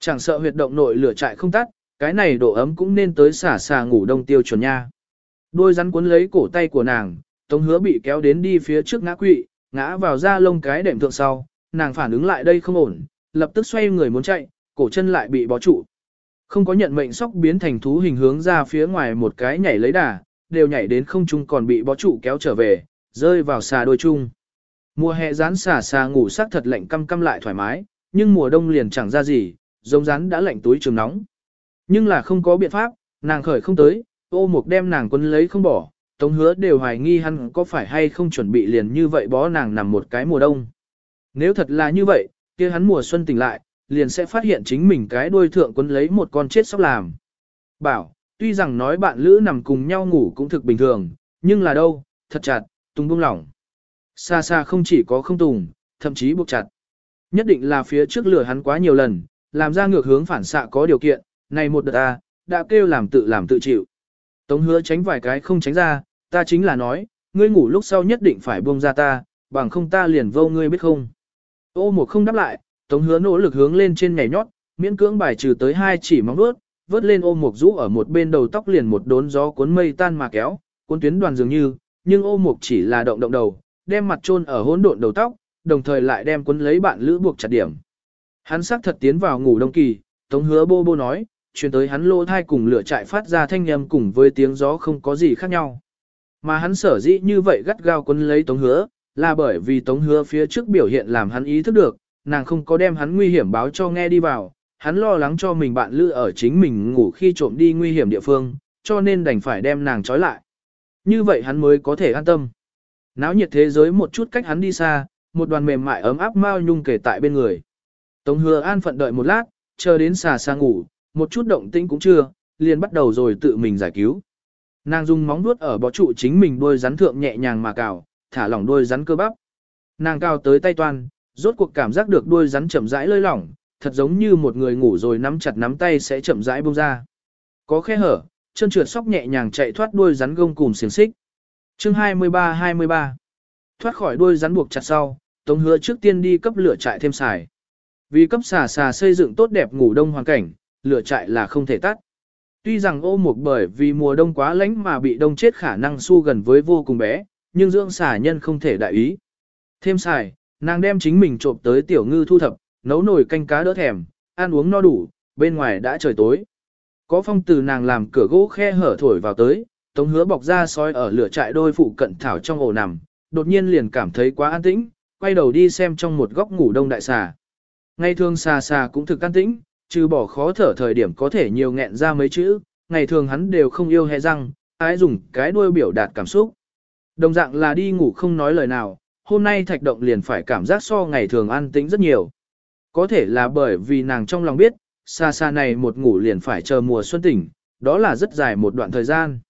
Chẳng sợ huyệt động nội lửa trại không tắt, cái này độ ấm cũng nên tới xả xà ngủ đông tiêu chuẩn nha. Đôi rắn cuốn lấy cổ tay của nàng, tống hứa bị kéo đến đi phía trước ngã quỵ, ngã vào da lông cái đệm thượng sau, nàng phản ứng lại đây không ổn, lập tức xoay người muốn chạy, cổ chân lại bị bó trụ. Không có nhận mệnh sóc biến thành thú hình hướng ra phía ngoài một cái nhảy lấy đà, đều nhảy đến không trung còn bị bó trụ kéo trở về, rơi vào xà đôi chung. Mùa hè rán xà xà ngủ sắc thật lạnh căm căm lại thoải mái, nhưng mùa đông liền chẳng ra gì, giống rán đã lạnh túi trường nóng. Nhưng là không có biện pháp, nàng khởi không tới, ô mục đem nàng quân lấy không bỏ, tống hứa đều hoài nghi hắn có phải hay không chuẩn bị liền như vậy bó nàng nằm một cái mùa đông. Nếu thật là như vậy, kia hắn mùa xuân tỉnh lại, liền sẽ phát hiện chính mình cái đuôi thượng quân lấy một con chết sóc làm. Bảo, tuy rằng nói bạn lữ nằm cùng nhau ngủ cũng thực bình thường, nhưng là đâu, thật chặt, tung buông lỏng. Xa xa không chỉ có không tùng, thậm chí buộc chặt. Nhất định là phía trước lửa hắn quá nhiều lần, làm ra ngược hướng phản xạ có điều kiện, này một đợt ta, đã kêu làm tự làm tự chịu. Tống hứa tránh vài cái không tránh ra, ta chính là nói, ngươi ngủ lúc sau nhất định phải buông ra ta, bằng không ta liền vô ngươi biết không. Ô một không đáp lại, tống hứa nỗ lực hướng lên trên nhảy nhót, miễn cưỡng bài trừ tới hai chỉ móng vuốt, vớt lên ôm mục rũ ở một bên đầu tóc liền một đốn gió cuốn mây tan mà kéo, cuốn tuyến đoàn dường như, nhưng ô mục chỉ là động động đầu, đem mặt chôn ở hỗn độn đầu tóc, đồng thời lại đem cuốn lấy bạn lữ buộc chặt điểm. Hắn sắc thật tiến vào ngủ đông kỳ, tống hứa bô bô nói, truyền tới hắn lô thai cùng lửa trại phát ra thanh âm cùng với tiếng gió không có gì khác nhau. Mà hắn sở dĩ như vậy gắt gao cuốn lấy tống hứa, là bởi vì tống hứa phía trước biểu hiện làm hắn ý thức được, nàng không có đem hắn nguy hiểm báo cho nghe đi vào, hắn lo lắng cho mình bạn lữ ở chính mình ngủ khi trộm đi nguy hiểm địa phương, cho nên đành phải đem nàng trói lại. Như vậy hắn mới có thể an tâm. Náo nhiệt thế giới một chút cách hắn đi xa, một đoàn mềm mại ấm áp mao nhung kể tại bên người. Tống hứa an phận đợi một lát, chờ đến xà xa ngủ, một chút động tĩnh cũng chưa, liền bắt đầu rồi tự mình giải cứu. Nàng dùng móng vuốt ở bó trụ chính mình đôi rắn thượng nhẹ nhàng mà cào, thả lỏng đôi rắn cơ bắp. Nàng cao tới tay toan, rốt cuộc cảm giác được đôi rắn chậm rãi lơi lỏng, thật giống như một người ngủ rồi nắm chặt nắm tay sẽ chậm rãi buông ra. Có khe hở, chân trượt sóc nhẹ nhàng chạy thoát đuôi rắn gông cùng xiềng xích. Chương 23-23 Thoát khỏi đuôi rắn buộc chặt sau, Tống hứa trước tiên đi cấp lửa trại thêm xài. Vì cấp xà xà xây dựng tốt đẹp ngủ đông hoàn cảnh, lửa trại là không thể tắt. Tuy rằng ô mục bởi vì mùa đông quá lạnh mà bị đông chết khả năng su gần với vô cùng bé, nhưng dưỡng xà nhân không thể đại ý. Thêm xài, nàng đem chính mình trộm tới tiểu ngư thu thập, nấu nồi canh cá đỡ thèm, ăn uống no đủ, bên ngoài đã trời tối. Có phong từ nàng làm cửa gỗ khe hở thổi vào tới, tống hứa bọc ra soi ở lửa trại đôi phụ cận thảo trong ổ nằm, đột nhiên liền cảm thấy quá an tĩnh, quay đầu đi xem trong một góc ngủ đông đại xà. Ngày thường xà xà cũng thực an tĩnh, trừ bỏ khó thở thời điểm có thể nhiều nghẹn ra mấy chữ, ngày thường hắn đều không yêu hẹ răng, ái dùng cái đuôi biểu đạt cảm xúc. Đồng dạng là đi ngủ không nói lời nào, hôm nay thạch động liền phải cảm giác so ngày thường an tĩnh rất nhiều. Có thể là bởi vì nàng trong lòng biết, xa xa này một ngủ liền phải chờ mùa xuân tỉnh, đó là rất dài một đoạn thời gian.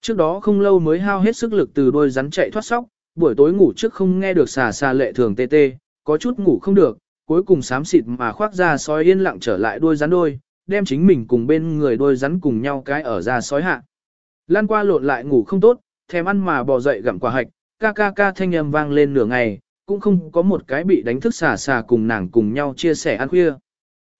Trước đó không lâu mới hao hết sức lực từ đôi rắn chạy thoát sóc, buổi tối ngủ trước không nghe được xà xà lệ thường tê tê, có chút ngủ không được, cuối cùng sám xịt mà khoác ra sói yên lặng trở lại đôi rắn đôi, đem chính mình cùng bên người đôi rắn cùng nhau cái ở ra sói hạ. Lan qua lộn lại ngủ không tốt, thèm ăn mà bò dậy gặm quả hạch, ca ca ca thanh âm vang lên nửa ngày, cũng không có một cái bị đánh thức xà xà cùng nàng cùng nhau chia sẻ ăn khuya.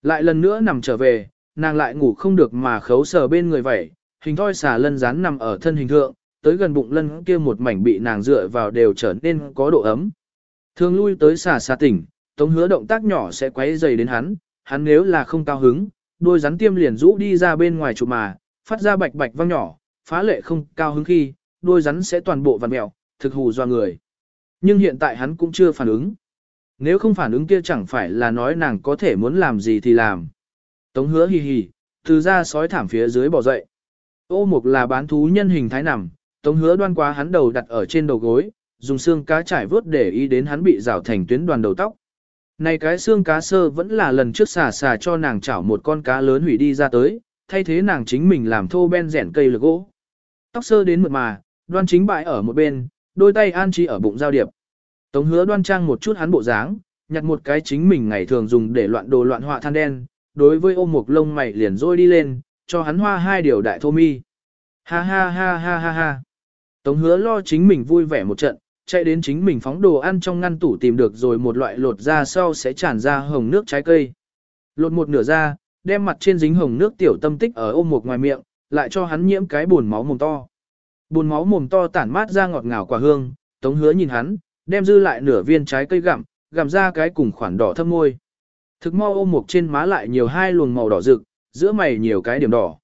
Lại lần nữa nằm trở về, nàng lại ngủ không được mà khấu sờ bên người vậy, hình thoi xà lân rán nằm ở thân hình thượng, tới gần bụng lân kia một mảnh bị nàng dựa vào đều trở nên có độ ấm. Thường lui tới xà xà tỉnh, tống hứa động tác nhỏ sẽ quấy dày đến hắn, hắn nếu là không cao hứng, đôi rắn tiêm liền rũ đi ra bên ngoài chụp mà, phát ra bạch bạch vang nhỏ, phá lệ không cao hứng khi, đôi rắn sẽ toàn bộ vằn mèo, thực hù do người. Nhưng hiện tại hắn cũng chưa phản ứng. Nếu không phản ứng kia chẳng phải là nói nàng có thể muốn làm gì thì làm. Tống hứa hì hì, từ ra sói thảm phía dưới bỏ dậy. Ô mục là bán thú nhân hình thái nằm, tống hứa đoan quá hắn đầu đặt ở trên đầu gối, dùng xương cá trải vớt để ý đến hắn bị rào thành tuyến đoàn đầu tóc. Này cái xương cá sơ vẫn là lần trước xà xà cho nàng chảo một con cá lớn hủy đi ra tới, thay thế nàng chính mình làm thô ben rẻn cây lực gỗ. Tóc sơ đến mượt mà, đoan chính bại ở một bên, đôi tay an trí ở bụng giao điệp. Tống hứa đoan trang một chút hắn bộ dáng, nhặt một cái chính mình ngày thường dùng để loạn đồ loạn họa than đen, đối với ôm một lông mày liền rôi đi lên, cho hắn hoa hai điều đại thô mi. Ha ha ha ha ha ha. Tống hứa lo chính mình vui vẻ một trận, chạy đến chính mình phóng đồ ăn trong ngăn tủ tìm được rồi một loại lột ra sau sẽ tràn ra hồng nước trái cây. Lột một nửa ra, đem mặt trên dính hồng nước tiểu tâm tích ở ôm một ngoài miệng, lại cho hắn nhiễm cái buồn máu mồm to. Buồn máu mồm to tản mát ra ngọt ngào quả hương, tống hứa nhìn hắn, đem dư lại nửa viên trái cây gặm, gặm ra cái cùng khoản đỏ thâm môi. Thực mau ôm một trên má lại nhiều hai luồng màu đỏ rực, giữa mày nhiều cái điểm đỏ.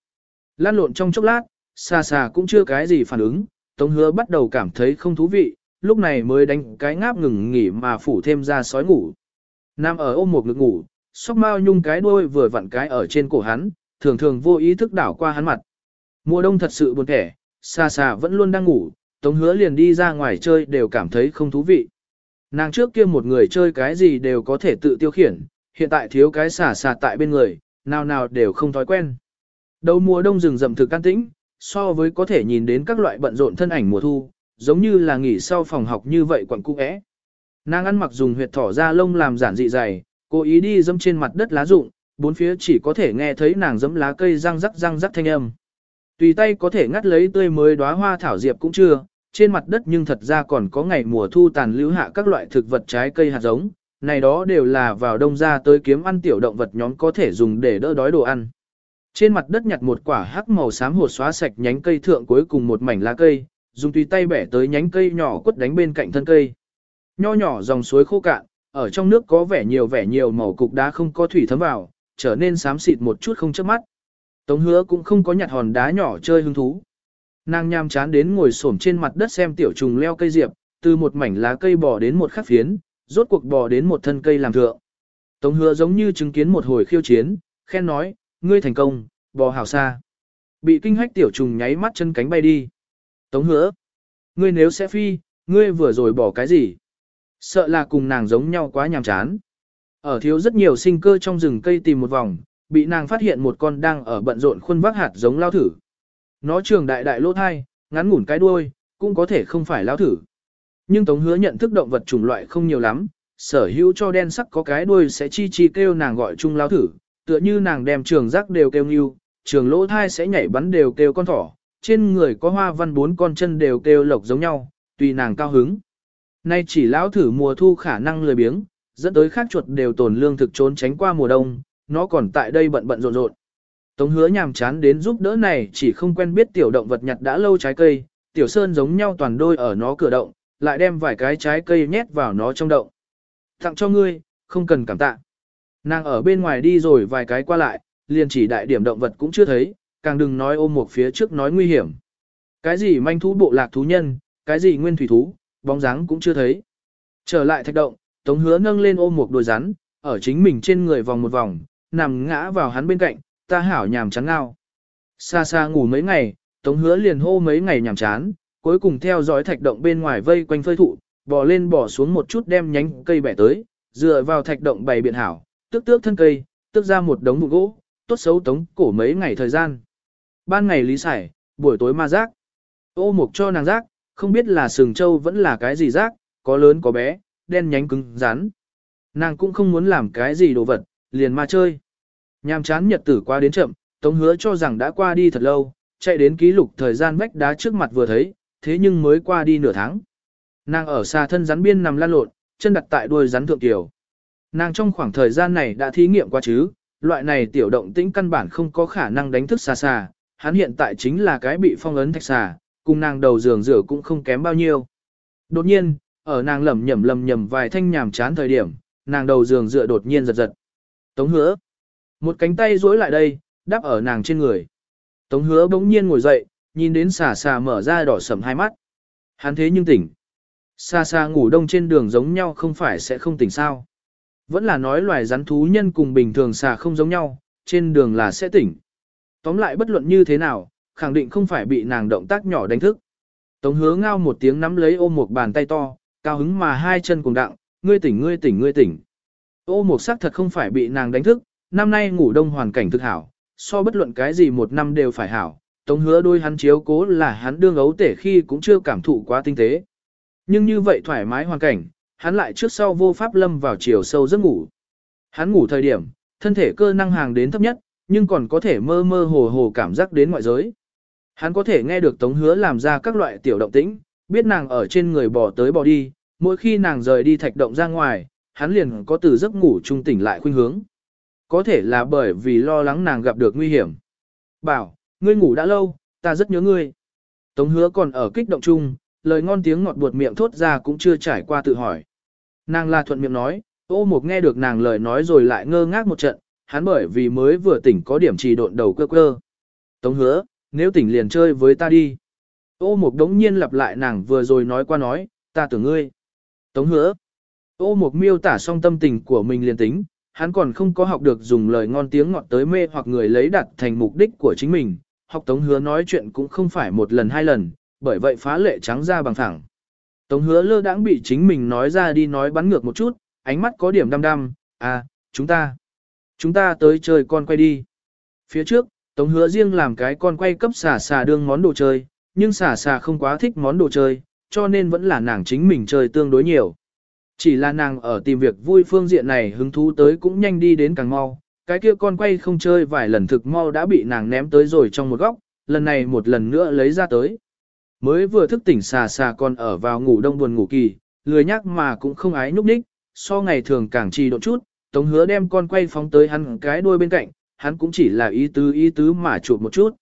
Lan lộn trong chốc lát, xa xa cũng chưa cái gì phản ứng, tống hứa bắt đầu cảm thấy không thú vị, lúc này mới đánh cái ngáp ngừng nghỉ mà phủ thêm ra sói ngủ. Nam ở ôm một ngực ngủ, sóc mao nhung cái đuôi vừa vặn cái ở trên cổ hắn, thường thường vô ý thức đảo qua hắn mặt. Mùa đông thật sự buồn kẻ, xa xa vẫn luôn đang ngủ, tống hứa liền đi ra ngoài chơi đều cảm thấy không thú vị. Nàng trước kia một người chơi cái gì đều có thể tự tiêu khiển, hiện tại thiếu cái xả xả tại bên người, nào nào đều không thói quen. Đầu mùa đông rừng rậm thực can tĩnh, so với có thể nhìn đến các loại bận rộn thân ảnh mùa thu, giống như là nghỉ sau phòng học như vậy quặng cung ẽ. Nàng ăn mặc dùng huyệt thỏ ra lông làm giản dị dày, cố ý đi dẫm trên mặt đất lá rụng, bốn phía chỉ có thể nghe thấy nàng dẫm lá cây răng rắc răng rắc thanh âm. Tùy tay có thể ngắt lấy tươi mới đóa hoa thảo diệp cũng chưa, trên mặt đất nhưng thật ra còn có ngày mùa thu tàn lưu hạ các loại thực vật trái cây hạt giống, này đó đều là vào đông ra tới kiếm ăn tiểu động vật nhóm có thể dùng để đỡ đói đồ ăn. Trên mặt đất nhặt một quả hắc màu xám hột xóa sạch nhánh cây thượng cuối cùng một mảnh lá cây, dùng tùy tay bẻ tới nhánh cây nhỏ quất đánh bên cạnh thân cây. Nho nhỏ dòng suối khô cạn, ở trong nước có vẻ nhiều vẻ nhiều màu cục đá không có thủy thấm vào, trở nên xám xịt một chút không chớp mắt. Tống hứa cũng không có nhặt hòn đá nhỏ chơi hứng thú. Nàng nham chán đến ngồi xổm trên mặt đất xem tiểu trùng leo cây diệp, từ một mảnh lá cây bò đến một khắc phiến, rốt cuộc bò đến một thân cây làm thượng. Tống hứa giống như chứng kiến một hồi khiêu chiến, khen nói, ngươi thành công, bò hào xa. Bị kinh hách tiểu trùng nháy mắt chân cánh bay đi. Tống hứa, ngươi nếu sẽ phi, ngươi vừa rồi bỏ cái gì? Sợ là cùng nàng giống nhau quá nhàm chán. Ở thiếu rất nhiều sinh cơ trong rừng cây tìm một vòng, bị nàng phát hiện một con đang ở bận rộn khuôn vác hạt giống lao thử. Nó trường đại đại lỗ thai, ngắn ngủn cái đuôi, cũng có thể không phải lao thử. Nhưng Tống hứa nhận thức động vật chủng loại không nhiều lắm, sở hữu cho đen sắc có cái đuôi sẽ chi chi kêu nàng gọi chung lao thử, tựa như nàng đem trường rác đều kêu nghiêu, trường lỗ thai sẽ nhảy bắn đều kêu con thỏ, trên người có hoa văn bốn con chân đều kêu lộc giống nhau, tùy nàng cao hứng. Nay chỉ lão thử mùa thu khả năng lười biếng, dẫn tới khác chuột đều tồn lương thực trốn tránh qua mùa đông, nó còn tại đây bận bận rộn rộn. Tống hứa nhàm chán đến giúp đỡ này chỉ không quen biết tiểu động vật nhặt đã lâu trái cây, tiểu sơn giống nhau toàn đôi ở nó cửa động, lại đem vài cái trái cây nhét vào nó trong động. Tặng cho ngươi, không cần cảm tạ. Nàng ở bên ngoài đi rồi vài cái qua lại, liền chỉ đại điểm động vật cũng chưa thấy, càng đừng nói ôm một phía trước nói nguy hiểm. Cái gì manh thú bộ lạc thú nhân, cái gì nguyên thủy thú, bóng dáng cũng chưa thấy. Trở lại thạch động, Tống hứa nâng lên ôm một đôi rắn, ở chính mình trên người vòng một vòng, nằm ngã vào hắn bên cạnh, ta hảo nhàm chán ngao. Xa xa ngủ mấy ngày, Tống hứa liền hô mấy ngày nhàm chán, cuối cùng theo dõi thạch động bên ngoài vây quanh phơi thụ, bò lên bò xuống một chút đem nhánh cây bẻ tới, dựa vào thạch động bày biện hảo, tước tước thân cây, tước ra một đống bụi gỗ, tốt xấu tống cổ mấy ngày thời gian. Ban ngày lý sải, buổi tối ma rác. Ô mục cho nàng rác, không biết là sừng trâu vẫn là cái gì rác, có lớn có bé, đen nhánh cứng, rắn. Nàng cũng không muốn làm cái gì đồ vật, liền ma chơi. Nhàm chán nhật tử qua đến chậm, Tống hứa cho rằng đã qua đi thật lâu, chạy đến ký lục thời gian vách đá trước mặt vừa thấy, thế nhưng mới qua đi nửa tháng. Nàng ở xa thân rắn biên nằm lan lộn, chân đặt tại đuôi rắn thượng tiểu. Nàng trong khoảng thời gian này đã thí nghiệm qua chứ, loại này tiểu động tĩnh căn bản không có khả năng đánh thức xa xa, hắn hiện tại chính là cái bị phong ấn thạch xà, cùng nàng đầu giường rửa cũng không kém bao nhiêu. Đột nhiên, ở nàng lầm nhầm lầm nhầm vài thanh nhàm chán thời điểm, nàng đầu giường dựa đột nhiên giật giật. Tống hứa. Một cánh tay duỗi lại đây, đắp ở nàng trên người. Tống hứa bỗng nhiên ngồi dậy, nhìn đến xà xà mở ra đỏ sầm hai mắt. Hắn thế nhưng tỉnh. Xa xa ngủ đông trên đường giống nhau không phải sẽ không tỉnh sao. Vẫn là nói loài rắn thú nhân cùng bình thường xà không giống nhau, trên đường là sẽ tỉnh. Tóm lại bất luận như thế nào, khẳng định không phải bị nàng động tác nhỏ đánh thức. Tống hứa ngao một tiếng nắm lấy ôm một bàn tay to, cao hứng mà hai chân cùng đặng, ngươi tỉnh ngươi tỉnh ngươi tỉnh. Ô một sắc thật không phải bị nàng đánh thức, năm nay ngủ đông hoàn cảnh thực hảo, so bất luận cái gì một năm đều phải hảo, tống hứa đôi hắn chiếu cố là hắn đương ấu tể khi cũng chưa cảm thụ quá tinh tế. Nhưng như vậy thoải mái hoàn cảnh, hắn lại trước sau vô pháp lâm vào chiều sâu giấc ngủ. Hắn ngủ thời điểm, thân thể cơ năng hàng đến thấp nhất, nhưng còn có thể mơ mơ hồ hồ cảm giác đến ngoại giới. Hắn có thể nghe được Tống Hứa làm ra các loại tiểu động tĩnh, biết nàng ở trên người bò tới bò đi, mỗi khi nàng rời đi thạch động ra ngoài, hắn liền có từ giấc ngủ trung tỉnh lại khuynh hướng. Có thể là bởi vì lo lắng nàng gặp được nguy hiểm. Bảo, ngươi ngủ đã lâu, ta rất nhớ ngươi. Tống Hứa còn ở kích động chung, lời ngon tiếng ngọt buột miệng thốt ra cũng chưa trải qua tự hỏi. Nàng là thuận miệng nói, ô mục nghe được nàng lời nói rồi lại ngơ ngác một trận, hắn bởi vì mới vừa tỉnh có điểm trì độn đầu cơ cơ. Tống hứa, nếu tỉnh liền chơi với ta đi. Ô mục đống nhiên lặp lại nàng vừa rồi nói qua nói, ta tưởng ngươi. Tống hứa. Ô mục miêu tả xong tâm tình của mình liền tính, hắn còn không có học được dùng lời ngon tiếng ngọt tới mê hoặc người lấy đặt thành mục đích của chính mình. Học tống hứa nói chuyện cũng không phải một lần hai lần, bởi vậy phá lệ trắng ra bằng thẳng. Tống hứa lơ đãng bị chính mình nói ra đi nói bắn ngược một chút, ánh mắt có điểm đăm đăm, à, chúng ta, chúng ta tới chơi con quay đi. Phía trước, Tống hứa riêng làm cái con quay cấp xà xà đương món đồ chơi, nhưng xà xà không quá thích món đồ chơi, cho nên vẫn là nàng chính mình chơi tương đối nhiều. Chỉ là nàng ở tìm việc vui phương diện này hứng thú tới cũng nhanh đi đến càng mau, cái kia con quay không chơi vài lần thực mau đã bị nàng ném tới rồi trong một góc, lần này một lần nữa lấy ra tới. Mới vừa thức tỉnh xà xà còn ở vào ngủ đông buồn ngủ kỳ, lười nhắc mà cũng không ái nhúc nhích, so ngày thường càng trì độ chút, Tống hứa đem con quay phóng tới hắn cái đuôi bên cạnh, hắn cũng chỉ là ý tứ ý tứ mà chuột một chút.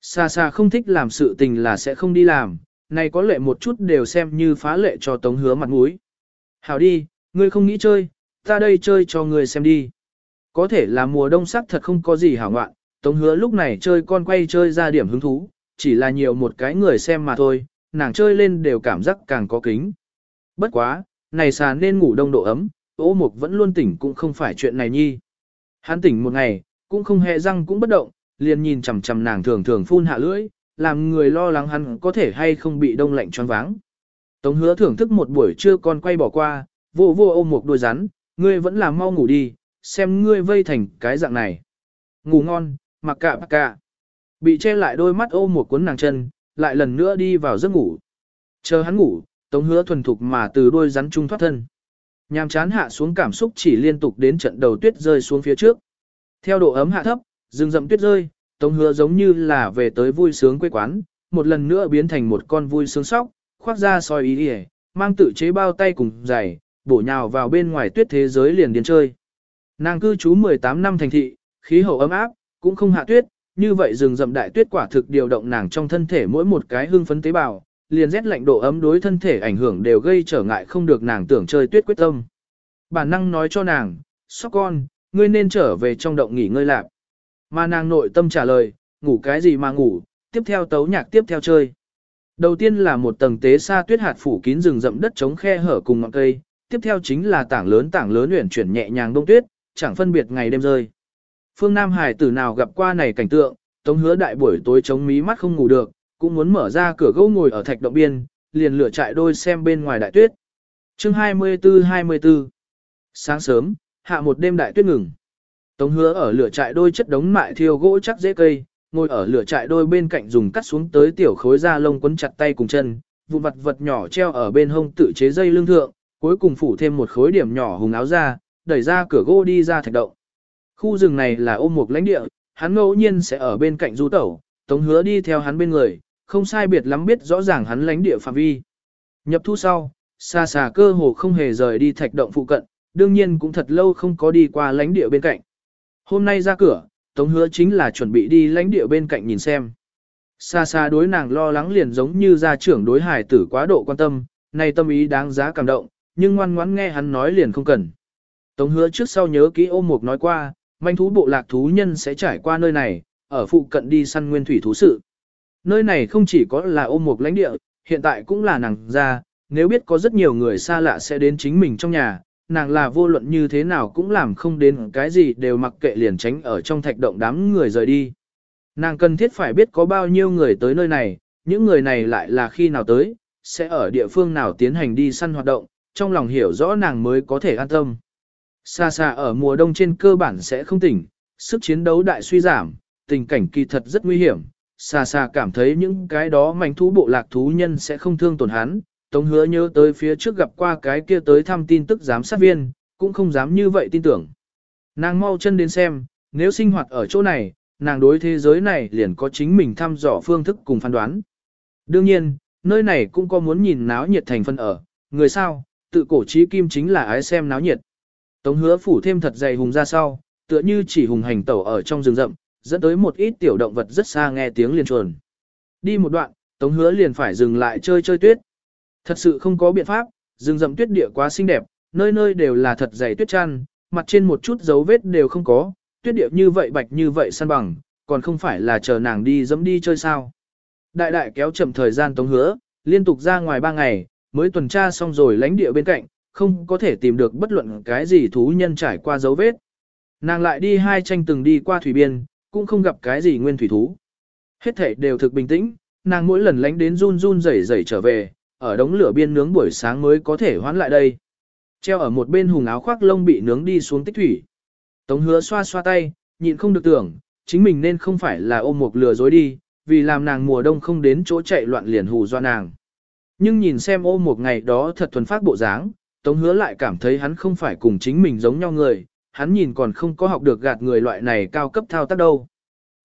Xa xa không thích làm sự tình là sẽ không đi làm, này có lệ một chút đều xem như phá lệ cho Tống hứa mặt mũi. Hảo đi, ngươi không nghĩ chơi, ta đây chơi cho ngươi xem đi. Có thể là mùa đông sắc thật không có gì hảo ngoạn, Tống hứa lúc này chơi con quay chơi ra điểm hứng thú, chỉ là nhiều một cái người xem mà thôi, nàng chơi lên đều cảm giác càng có kính. Bất quá, này xà nên ngủ đông độ ấm, ô mục vẫn luôn tỉnh cũng không phải chuyện này nhi. Hắn tỉnh một ngày, cũng không hề răng cũng bất động, liền nhìn chằm chằm nàng thường thường phun hạ lưỡi, làm người lo lắng hắn có thể hay không bị đông lạnh choáng váng. Tống hứa thưởng thức một buổi trưa con quay bỏ qua, vô vô ôm một đôi rắn, ngươi vẫn là mau ngủ đi, xem ngươi vây thành cái dạng này. Ngủ ngon, mặc cạ mặc cạ. Bị che lại đôi mắt ôm một cuốn nàng chân, lại lần nữa đi vào giấc ngủ. Chờ hắn ngủ, tống hứa thuần thục mà từ đôi rắn trung thoát thân. Nhàm chán hạ xuống cảm xúc chỉ liên tục đến trận đầu tuyết rơi xuống phía trước. Theo độ ấm hạ thấp, rừng rậm tuyết rơi, tống hứa giống như là về tới vui sướng quê quán, một lần nữa biến thành một con vui sướng sóc, khoác ra soi ý ỉa mang tự chế bao tay cùng giày, bổ nhào vào bên ngoài tuyết thế giới liền điên chơi. Nàng cư trú 18 năm thành thị, khí hậu ấm áp, cũng không hạ tuyết, như vậy rừng rậm đại tuyết quả thực điều động nàng trong thân thể mỗi một cái hưng phấn tế bào, liền rét lạnh độ ấm đối thân thể ảnh hưởng đều gây trở ngại không được nàng tưởng chơi tuyết quyết tâm. Bản năng nói cho nàng, sóc con, ngươi nên trở về trong động nghỉ ngơi lạp Mà nàng nội tâm trả lời, ngủ cái gì mà ngủ, tiếp theo tấu nhạc tiếp theo chơi. Đầu tiên là một tầng tế sa tuyết hạt phủ kín rừng rậm đất chống khe hở cùng ngọn cây, tiếp theo chính là tảng lớn tảng lớn uyển chuyển nhẹ nhàng đông tuyết, chẳng phân biệt ngày đêm rơi. Phương Nam Hải tử nào gặp qua này cảnh tượng, tống hứa đại buổi tối chống mí mắt không ngủ được, cũng muốn mở ra cửa gỗ ngồi ở thạch động biên, liền lửa chạy đôi xem bên ngoài đại tuyết. Chương 24-24 Sáng sớm, hạ một đêm đại tuyết ngừng. Tống hứa ở lửa trại đôi chất đống mại thiêu gỗ chắc dễ cây, ngồi ở lửa trại đôi bên cạnh dùng cắt xuống tới tiểu khối da lông quấn chặt tay cùng chân, vụ vật vật nhỏ treo ở bên hông tự chế dây lưng thượng, cuối cùng phủ thêm một khối điểm nhỏ hùng áo ra, đẩy ra cửa gỗ đi ra thạch động. Khu rừng này là ôm một lãnh địa, hắn ngẫu nhiên sẽ ở bên cạnh du tẩu, tống hứa đi theo hắn bên người, không sai biệt lắm biết rõ ràng hắn lãnh địa phạm vi. Nhập thu sau, xa xà cơ hồ không hề rời đi thạch động phụ cận, đương nhiên cũng thật lâu không có đi qua lãnh địa bên cạnh. Hôm nay ra cửa, Tống hứa chính là chuẩn bị đi lãnh địa bên cạnh nhìn xem. Xa xa đối nàng lo lắng liền giống như gia trưởng đối hải tử quá độ quan tâm, này tâm ý đáng giá cảm động, nhưng ngoan ngoãn nghe hắn nói liền không cần. Tống hứa trước sau nhớ kỹ ôm mục nói qua, manh thú bộ lạc thú nhân sẽ trải qua nơi này, ở phụ cận đi săn nguyên thủy thú sự. Nơi này không chỉ có là ôm mục lãnh địa, hiện tại cũng là nàng ra, nếu biết có rất nhiều người xa lạ sẽ đến chính mình trong nhà, nàng là vô luận như thế nào cũng làm không đến cái gì đều mặc kệ liền tránh ở trong thạch động đám người rời đi. Nàng cần thiết phải biết có bao nhiêu người tới nơi này, những người này lại là khi nào tới, sẽ ở địa phương nào tiến hành đi săn hoạt động, trong lòng hiểu rõ nàng mới có thể an tâm. Xa xa ở mùa đông trên cơ bản sẽ không tỉnh, sức chiến đấu đại suy giảm, tình cảnh kỳ thật rất nguy hiểm. Xa xa cảm thấy những cái đó mảnh thú bộ lạc thú nhân sẽ không thương tổn hắn, Tống hứa nhớ tới phía trước gặp qua cái kia tới thăm tin tức giám sát viên, cũng không dám như vậy tin tưởng. Nàng mau chân đến xem, nếu sinh hoạt ở chỗ này, nàng đối thế giới này liền có chính mình thăm dò phương thức cùng phán đoán. Đương nhiên, nơi này cũng có muốn nhìn náo nhiệt thành phân ở, người sao, tự cổ trí kim chính là ái xem náo nhiệt. Tống hứa phủ thêm thật dày hùng ra sau, tựa như chỉ hùng hành tẩu ở trong rừng rậm, dẫn tới một ít tiểu động vật rất xa nghe tiếng liền chuồn. Đi một đoạn, Tống hứa liền phải dừng lại chơi chơi tuyết. Thật sự không có biện pháp, rừng rậm tuyết địa quá xinh đẹp, nơi nơi đều là thật dày tuyết chăn, mặt trên một chút dấu vết đều không có, tuyết địa như vậy bạch như vậy săn bằng, còn không phải là chờ nàng đi dẫm đi chơi sao. Đại đại kéo chậm thời gian tống hứa, liên tục ra ngoài ba ngày, mới tuần tra xong rồi lánh địa bên cạnh, không có thể tìm được bất luận cái gì thú nhân trải qua dấu vết. Nàng lại đi hai tranh từng đi qua thủy biên, cũng không gặp cái gì nguyên thủy thú. Hết thể đều thực bình tĩnh, nàng mỗi lần lánh đến run run rẩy rẩy trở về, ở đống lửa biên nướng buổi sáng mới có thể hoán lại đây. Treo ở một bên hùng áo khoác lông bị nướng đi xuống tích thủy. Tống hứa xoa xoa tay, nhịn không được tưởng, chính mình nên không phải là ôm một lừa dối đi, vì làm nàng mùa đông không đến chỗ chạy loạn liền hù do nàng. Nhưng nhìn xem ôm một ngày đó thật thuần phát bộ dáng, Tống hứa lại cảm thấy hắn không phải cùng chính mình giống nhau người, hắn nhìn còn không có học được gạt người loại này cao cấp thao tác đâu.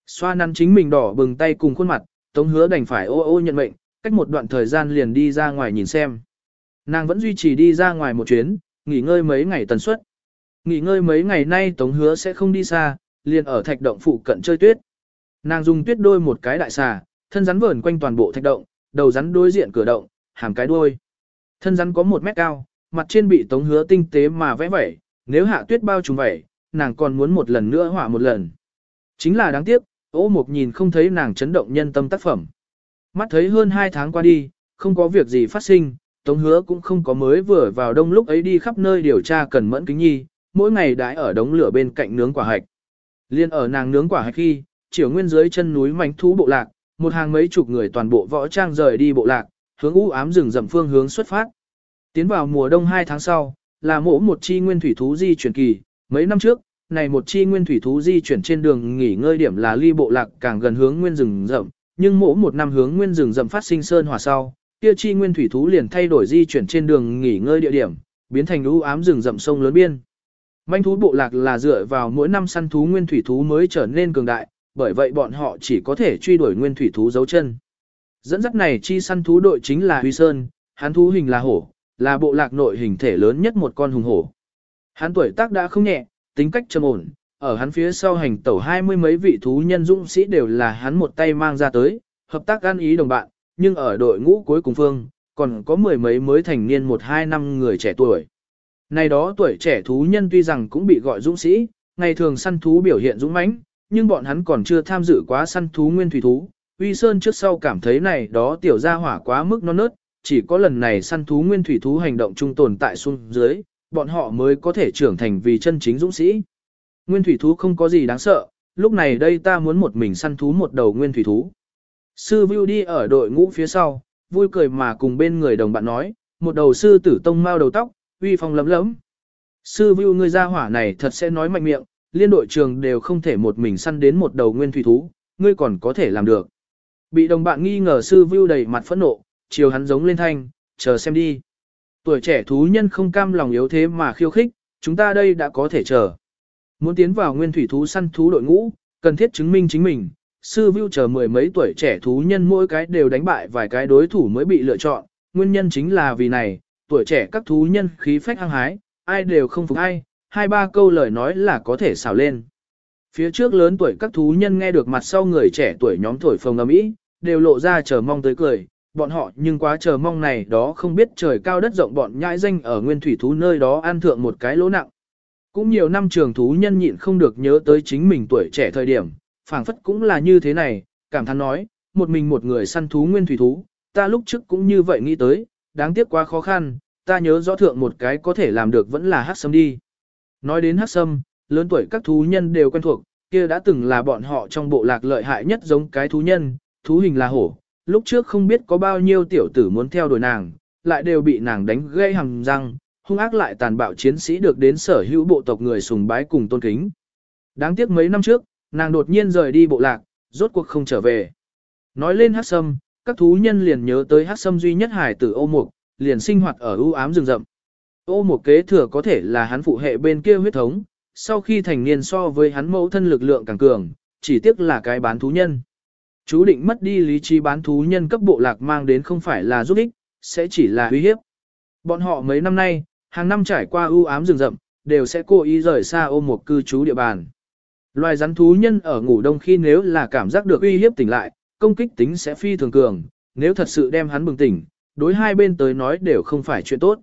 Xoa năn chính mình đỏ bừng tay cùng khuôn mặt, Tống hứa đành phải ô ô nhận mệnh, cách một đoạn thời gian liền đi ra ngoài nhìn xem. Nàng vẫn duy trì đi ra ngoài một chuyến, nghỉ ngơi mấy ngày tần suất. Nghỉ ngơi mấy ngày nay Tống hứa sẽ không đi xa, liền ở thạch động phụ cận chơi tuyết. Nàng dùng tuyết đôi một cái đại xà, thân rắn vờn quanh toàn bộ thạch động, đầu rắn đối diện cửa động, hàm cái đuôi. Thân rắn có một mét cao, mặt trên bị Tống hứa tinh tế mà vẽ vẩy, nếu hạ tuyết bao trùm vẩy, nàng còn muốn một lần nữa hỏa một lần. Chính là đáng tiếc, ô mục nhìn không thấy nàng chấn động nhân tâm tác phẩm. Mắt thấy hơn 2 tháng qua đi, không có việc gì phát sinh, Tống hứa cũng không có mới vừa vào đông lúc ấy đi khắp nơi điều tra cần mẫn kính nhi, mỗi ngày đãi ở đống lửa bên cạnh nướng quả hạch. Liên ở nàng nướng quả hạch khi, chiều nguyên dưới chân núi mảnh thú bộ lạc, một hàng mấy chục người toàn bộ võ trang rời đi bộ lạc, hướng u ám rừng rậm phương hướng xuất phát. Tiến vào mùa đông 2 tháng sau, là mỗ một chi nguyên thủy thú di chuyển kỳ, mấy năm trước, này một chi nguyên thủy thú di chuyển trên đường nghỉ ngơi điểm là ly bộ lạc càng gần hướng nguyên rừng rậm, nhưng mỗi một năm hướng nguyên rừng rậm phát sinh sơn hỏa sau, kia chi nguyên thủy thú liền thay đổi di chuyển trên đường nghỉ ngơi địa điểm, biến thành u ám rừng rậm sông lớn biên. Manh thú bộ lạc là dựa vào mỗi năm săn thú nguyên thủy thú mới trở nên cường đại, bởi vậy bọn họ chỉ có thể truy đuổi nguyên thủy thú dấu chân. Dẫn dắt này chi săn thú đội chính là Huy Sơn, hắn thú hình là hổ, là bộ lạc nội hình thể lớn nhất một con hùng hổ. Hắn tuổi tác đã không nhẹ, tính cách trầm ổn, ở hắn phía sau hành tẩu hai mươi mấy vị thú nhân dũng sĩ đều là hắn một tay mang ra tới, hợp tác ăn ý đồng bạn, nhưng ở đội ngũ cuối cùng phương, còn có mười mấy mới thành niên một hai năm người trẻ tuổi. Này đó tuổi trẻ thú nhân tuy rằng cũng bị gọi dũng sĩ, ngày thường săn thú biểu hiện dũng mãnh, nhưng bọn hắn còn chưa tham dự quá săn thú nguyên thủy thú. Uy Sơn trước sau cảm thấy này đó tiểu gia hỏa quá mức non nớt, chỉ có lần này săn thú nguyên thủy thú hành động trung tồn tại xuống dưới, bọn họ mới có thể trưởng thành vì chân chính dũng sĩ. Nguyên thủy thú không có gì đáng sợ, lúc này đây ta muốn một mình săn thú một đầu nguyên thủy thú. Sư Vưu đi ở đội ngũ phía sau, vui cười mà cùng bên người đồng bạn nói, một đầu sư tử tông mau đầu tóc, uy phong lấm lấm. Sư Vưu người ra hỏa này thật sẽ nói mạnh miệng, liên đội trường đều không thể một mình săn đến một đầu nguyên thủy thú, ngươi còn có thể làm được. Bị đồng bạn nghi ngờ sư Vưu đầy mặt phẫn nộ, chiều hắn giống lên thanh, chờ xem đi. Tuổi trẻ thú nhân không cam lòng yếu thế mà khiêu khích, chúng ta đây đã có thể chờ. Muốn tiến vào nguyên thủy thú săn thú đội ngũ, cần thiết chứng minh chính mình. Sư Vưu chờ mười mấy tuổi trẻ thú nhân mỗi cái đều đánh bại vài cái đối thủ mới bị lựa chọn, nguyên nhân chính là vì này, tuổi trẻ các thú nhân khí phách hăng hái, ai đều không phục ai, hai ba câu lời nói là có thể xào lên. Phía trước lớn tuổi các thú nhân nghe được mặt sau người trẻ tuổi nhóm thổi phồng ầm ĩ, đều lộ ra chờ mong tới cười, bọn họ nhưng quá chờ mong này đó không biết trời cao đất rộng bọn nhãi danh ở nguyên thủy thú nơi đó ăn thượng một cái lỗ nặng. Cũng nhiều năm trường thú nhân nhịn không được nhớ tới chính mình tuổi trẻ thời điểm, phảng phất cũng là như thế này, cảm thán nói, một mình một người săn thú nguyên thủy thú, ta lúc trước cũng như vậy nghĩ tới, đáng tiếc quá khó khăn, ta nhớ rõ thượng một cái có thể làm được vẫn là hắc sâm đi. Nói đến hắc sâm, lớn tuổi các thú nhân đều quen thuộc, kia đã từng là bọn họ trong bộ lạc lợi hại nhất giống cái thú nhân, thú hình là hổ, lúc trước không biết có bao nhiêu tiểu tử muốn theo đuổi nàng, lại đều bị nàng đánh gây hầm răng, hung ác lại tàn bạo chiến sĩ được đến sở hữu bộ tộc người sùng bái cùng tôn kính. Đáng tiếc mấy năm trước, nàng đột nhiên rời đi bộ lạc, rốt cuộc không trở về. Nói lên hát sâm, các thú nhân liền nhớ tới hát sâm duy nhất hải tử ô mục, liền sinh hoạt ở ưu ám rừng rậm. Ô mục kế thừa có thể là hắn phụ hệ bên kia huyết thống, sau khi thành niên so với hắn mẫu thân lực lượng càng cường, chỉ tiếc là cái bán thú nhân. Chú định mất đi lý trí bán thú nhân cấp bộ lạc mang đến không phải là giúp ích, sẽ chỉ là uy hiếp. Bọn họ mấy năm nay, hàng năm trải qua ưu ám rừng rậm, đều sẽ cố ý rời xa ôm một cư trú địa bàn. Loài rắn thú nhân ở ngủ đông khi nếu là cảm giác được uy hiếp tỉnh lại, công kích tính sẽ phi thường cường, nếu thật sự đem hắn bừng tỉnh, đối hai bên tới nói đều không phải chuyện tốt.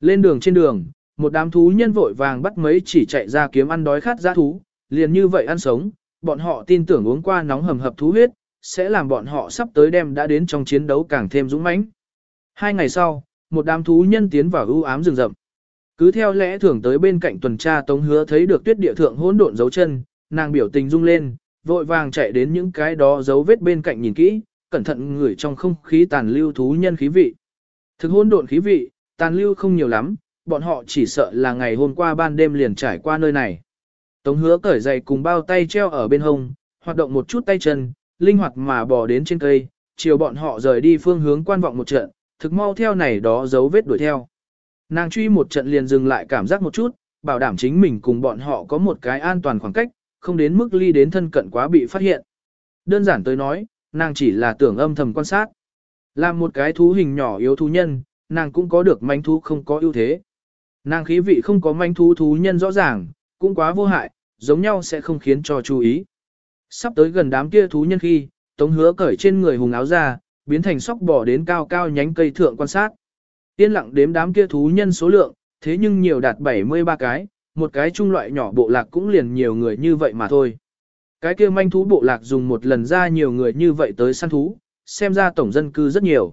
Lên đường trên đường, một đám thú nhân vội vàng bắt mấy chỉ chạy ra kiếm ăn đói khát giá thú, liền như vậy ăn sống, bọn họ tin tưởng uống qua nóng hầm hập thú huyết, sẽ làm bọn họ sắp tới đem đã đến trong chiến đấu càng thêm dũng mãnh. Hai ngày sau, một đám thú nhân tiến vào ưu ám rừng rậm. Cứ theo lẽ thường tới bên cạnh tuần tra Tống Hứa thấy được tuyết địa thượng hỗn độn dấu chân, nàng biểu tình rung lên, vội vàng chạy đến những cái đó dấu vết bên cạnh nhìn kỹ, cẩn thận ngửi trong không khí tàn lưu thú nhân khí vị. Thực hỗn độn khí vị, tàn lưu không nhiều lắm, bọn họ chỉ sợ là ngày hôm qua ban đêm liền trải qua nơi này. Tống hứa cởi giày cùng bao tay treo ở bên hông, hoạt động một chút tay chân, linh hoạt mà bò đến trên cây, chiều bọn họ rời đi phương hướng quan vọng một trận, thực mau theo này đó dấu vết đuổi theo. Nàng truy một trận liền dừng lại cảm giác một chút, bảo đảm chính mình cùng bọn họ có một cái an toàn khoảng cách, không đến mức ly đến thân cận quá bị phát hiện. Đơn giản tới nói, nàng chỉ là tưởng âm thầm quan sát. Làm một cái thú hình nhỏ yếu thú nhân, nàng cũng có được manh thú không có ưu thế. Nàng khí vị không có manh thú thú nhân rõ ràng, cũng quá vô hại, giống nhau sẽ không khiến cho chú ý. Sắp tới gần đám kia thú nhân khi, Tống hứa cởi trên người hùng áo ra, biến thành sóc bò đến cao cao nhánh cây thượng quan sát. Yên lặng đếm đám kia thú nhân số lượng, thế nhưng nhiều đạt 73 cái, một cái trung loại nhỏ bộ lạc cũng liền nhiều người như vậy mà thôi. Cái kia manh thú bộ lạc dùng một lần ra nhiều người như vậy tới săn thú, xem ra tổng dân cư rất nhiều.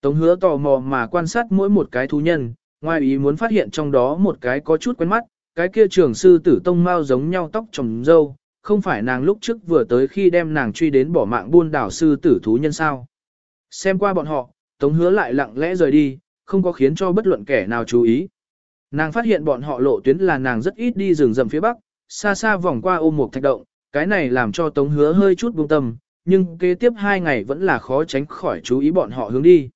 Tống hứa tò mò mà quan sát mỗi một cái thú nhân, ngoài ý muốn phát hiện trong đó một cái có chút quen mắt, cái kia trưởng sư tử tông mau giống nhau tóc trồng dâu, không phải nàng lúc trước vừa tới khi đem nàng truy đến bỏ mạng buôn đảo sư tử thú nhân sao. Xem qua bọn họ, Tống hứa lại lặng lẽ rời đi, không có khiến cho bất luận kẻ nào chú ý. Nàng phát hiện bọn họ lộ tuyến là nàng rất ít đi rừng rầm phía bắc, xa xa vòng qua ôm một thạch động, cái này làm cho Tống hứa hơi chút buông tâm, nhưng kế tiếp hai ngày vẫn là khó tránh khỏi chú ý bọn họ hướng đi.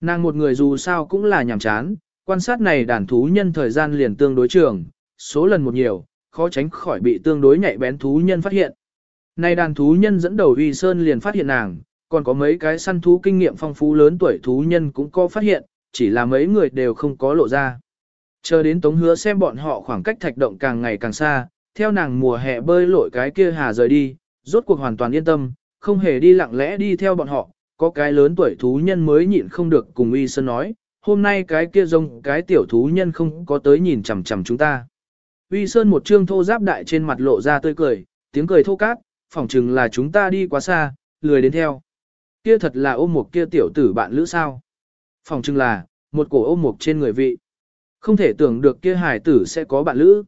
Nàng một người dù sao cũng là nhàm chán, quan sát này đàn thú nhân thời gian liền tương đối trường, số lần một nhiều, khó tránh khỏi bị tương đối nhạy bén thú nhân phát hiện. Này đàn thú nhân dẫn đầu uy sơn liền phát hiện nàng, còn có mấy cái săn thú kinh nghiệm phong phú lớn tuổi thú nhân cũng có phát hiện, chỉ là mấy người đều không có lộ ra. Chờ đến Tống Hứa xem bọn họ khoảng cách thạch động càng ngày càng xa, theo nàng mùa hè bơi lội cái kia hà rời đi, rốt cuộc hoàn toàn yên tâm, không hề đi lặng lẽ đi theo bọn họ, có cái lớn tuổi thú nhân mới nhịn không được cùng Y Sơn nói, hôm nay cái kia rông cái tiểu thú nhân không có tới nhìn chằm chằm chúng ta. Uy Sơn một trương thô giáp đại trên mặt lộ ra tươi cười, tiếng cười thô cát, phỏng chừng là chúng ta đi quá xa, lười đến theo. Kia thật là ôm một kia tiểu tử bạn lữ sao phòng chừng là, một cổ ôm một trên người vị. Không thể tưởng được kia hải tử sẽ có bạn lữ.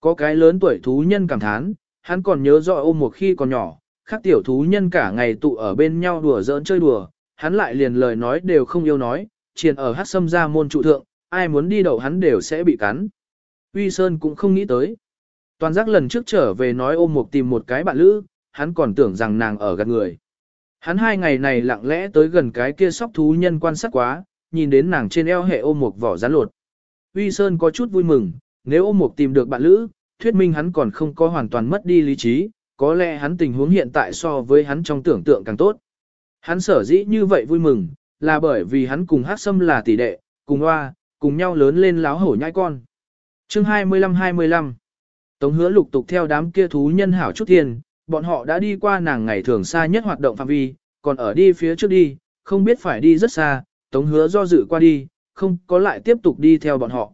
Có cái lớn tuổi thú nhân cảm thán, hắn còn nhớ rõ ôm một khi còn nhỏ, khác tiểu thú nhân cả ngày tụ ở bên nhau đùa giỡn chơi đùa, hắn lại liền lời nói đều không yêu nói, triền ở hát sâm ra môn trụ thượng, ai muốn đi đầu hắn đều sẽ bị cắn. Uy Sơn cũng không nghĩ tới. Toàn giác lần trước trở về nói ôm một tìm một cái bạn lữ, hắn còn tưởng rằng nàng ở gần người. Hắn hai ngày này lặng lẽ tới gần cái kia sóc thú nhân quan sát quá, nhìn đến nàng trên eo hệ ôm một vỏ rán lột. Uy Sơn có chút vui mừng, nếu ôm một tìm được bạn lữ, thuyết minh hắn còn không có hoàn toàn mất đi lý trí, có lẽ hắn tình huống hiện tại so với hắn trong tưởng tượng càng tốt. Hắn sở dĩ như vậy vui mừng, là bởi vì hắn cùng hát sâm là tỷ đệ, cùng hoa, cùng nhau lớn lên láo hổ nhai con. chương 25-25 Tống hứa lục tục theo đám kia thú nhân hảo chút tiền, bọn họ đã đi qua nàng ngày thường xa nhất hoạt động phạm vi, còn ở đi phía trước đi, không biết phải đi rất xa, tống hứa do dự qua đi, không có lại tiếp tục đi theo bọn họ.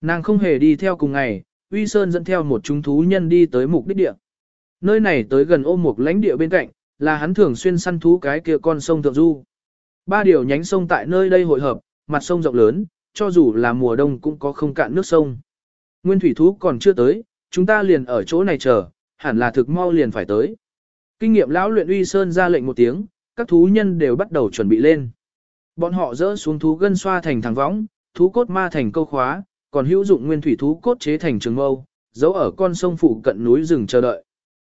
Nàng không hề đi theo cùng ngày, Uy Sơn dẫn theo một chúng thú nhân đi tới mục đích địa. Nơi này tới gần ôm một lãnh địa bên cạnh, là hắn thường xuyên săn thú cái kia con sông Thượng Du. Ba điều nhánh sông tại nơi đây hội hợp, mặt sông rộng lớn, cho dù là mùa đông cũng có không cạn nước sông. Nguyên thủy thú còn chưa tới, chúng ta liền ở chỗ này chờ, hẳn là thực mau liền phải tới. Kinh nghiệm lão luyện uy sơn ra lệnh một tiếng, các thú nhân đều bắt đầu chuẩn bị lên. Bọn họ dỡ xuống thú gân xoa thành thằng võng, thú cốt ma thành câu khóa, còn hữu dụng nguyên thủy thú cốt chế thành trường mâu, giấu ở con sông phụ cận núi rừng chờ đợi.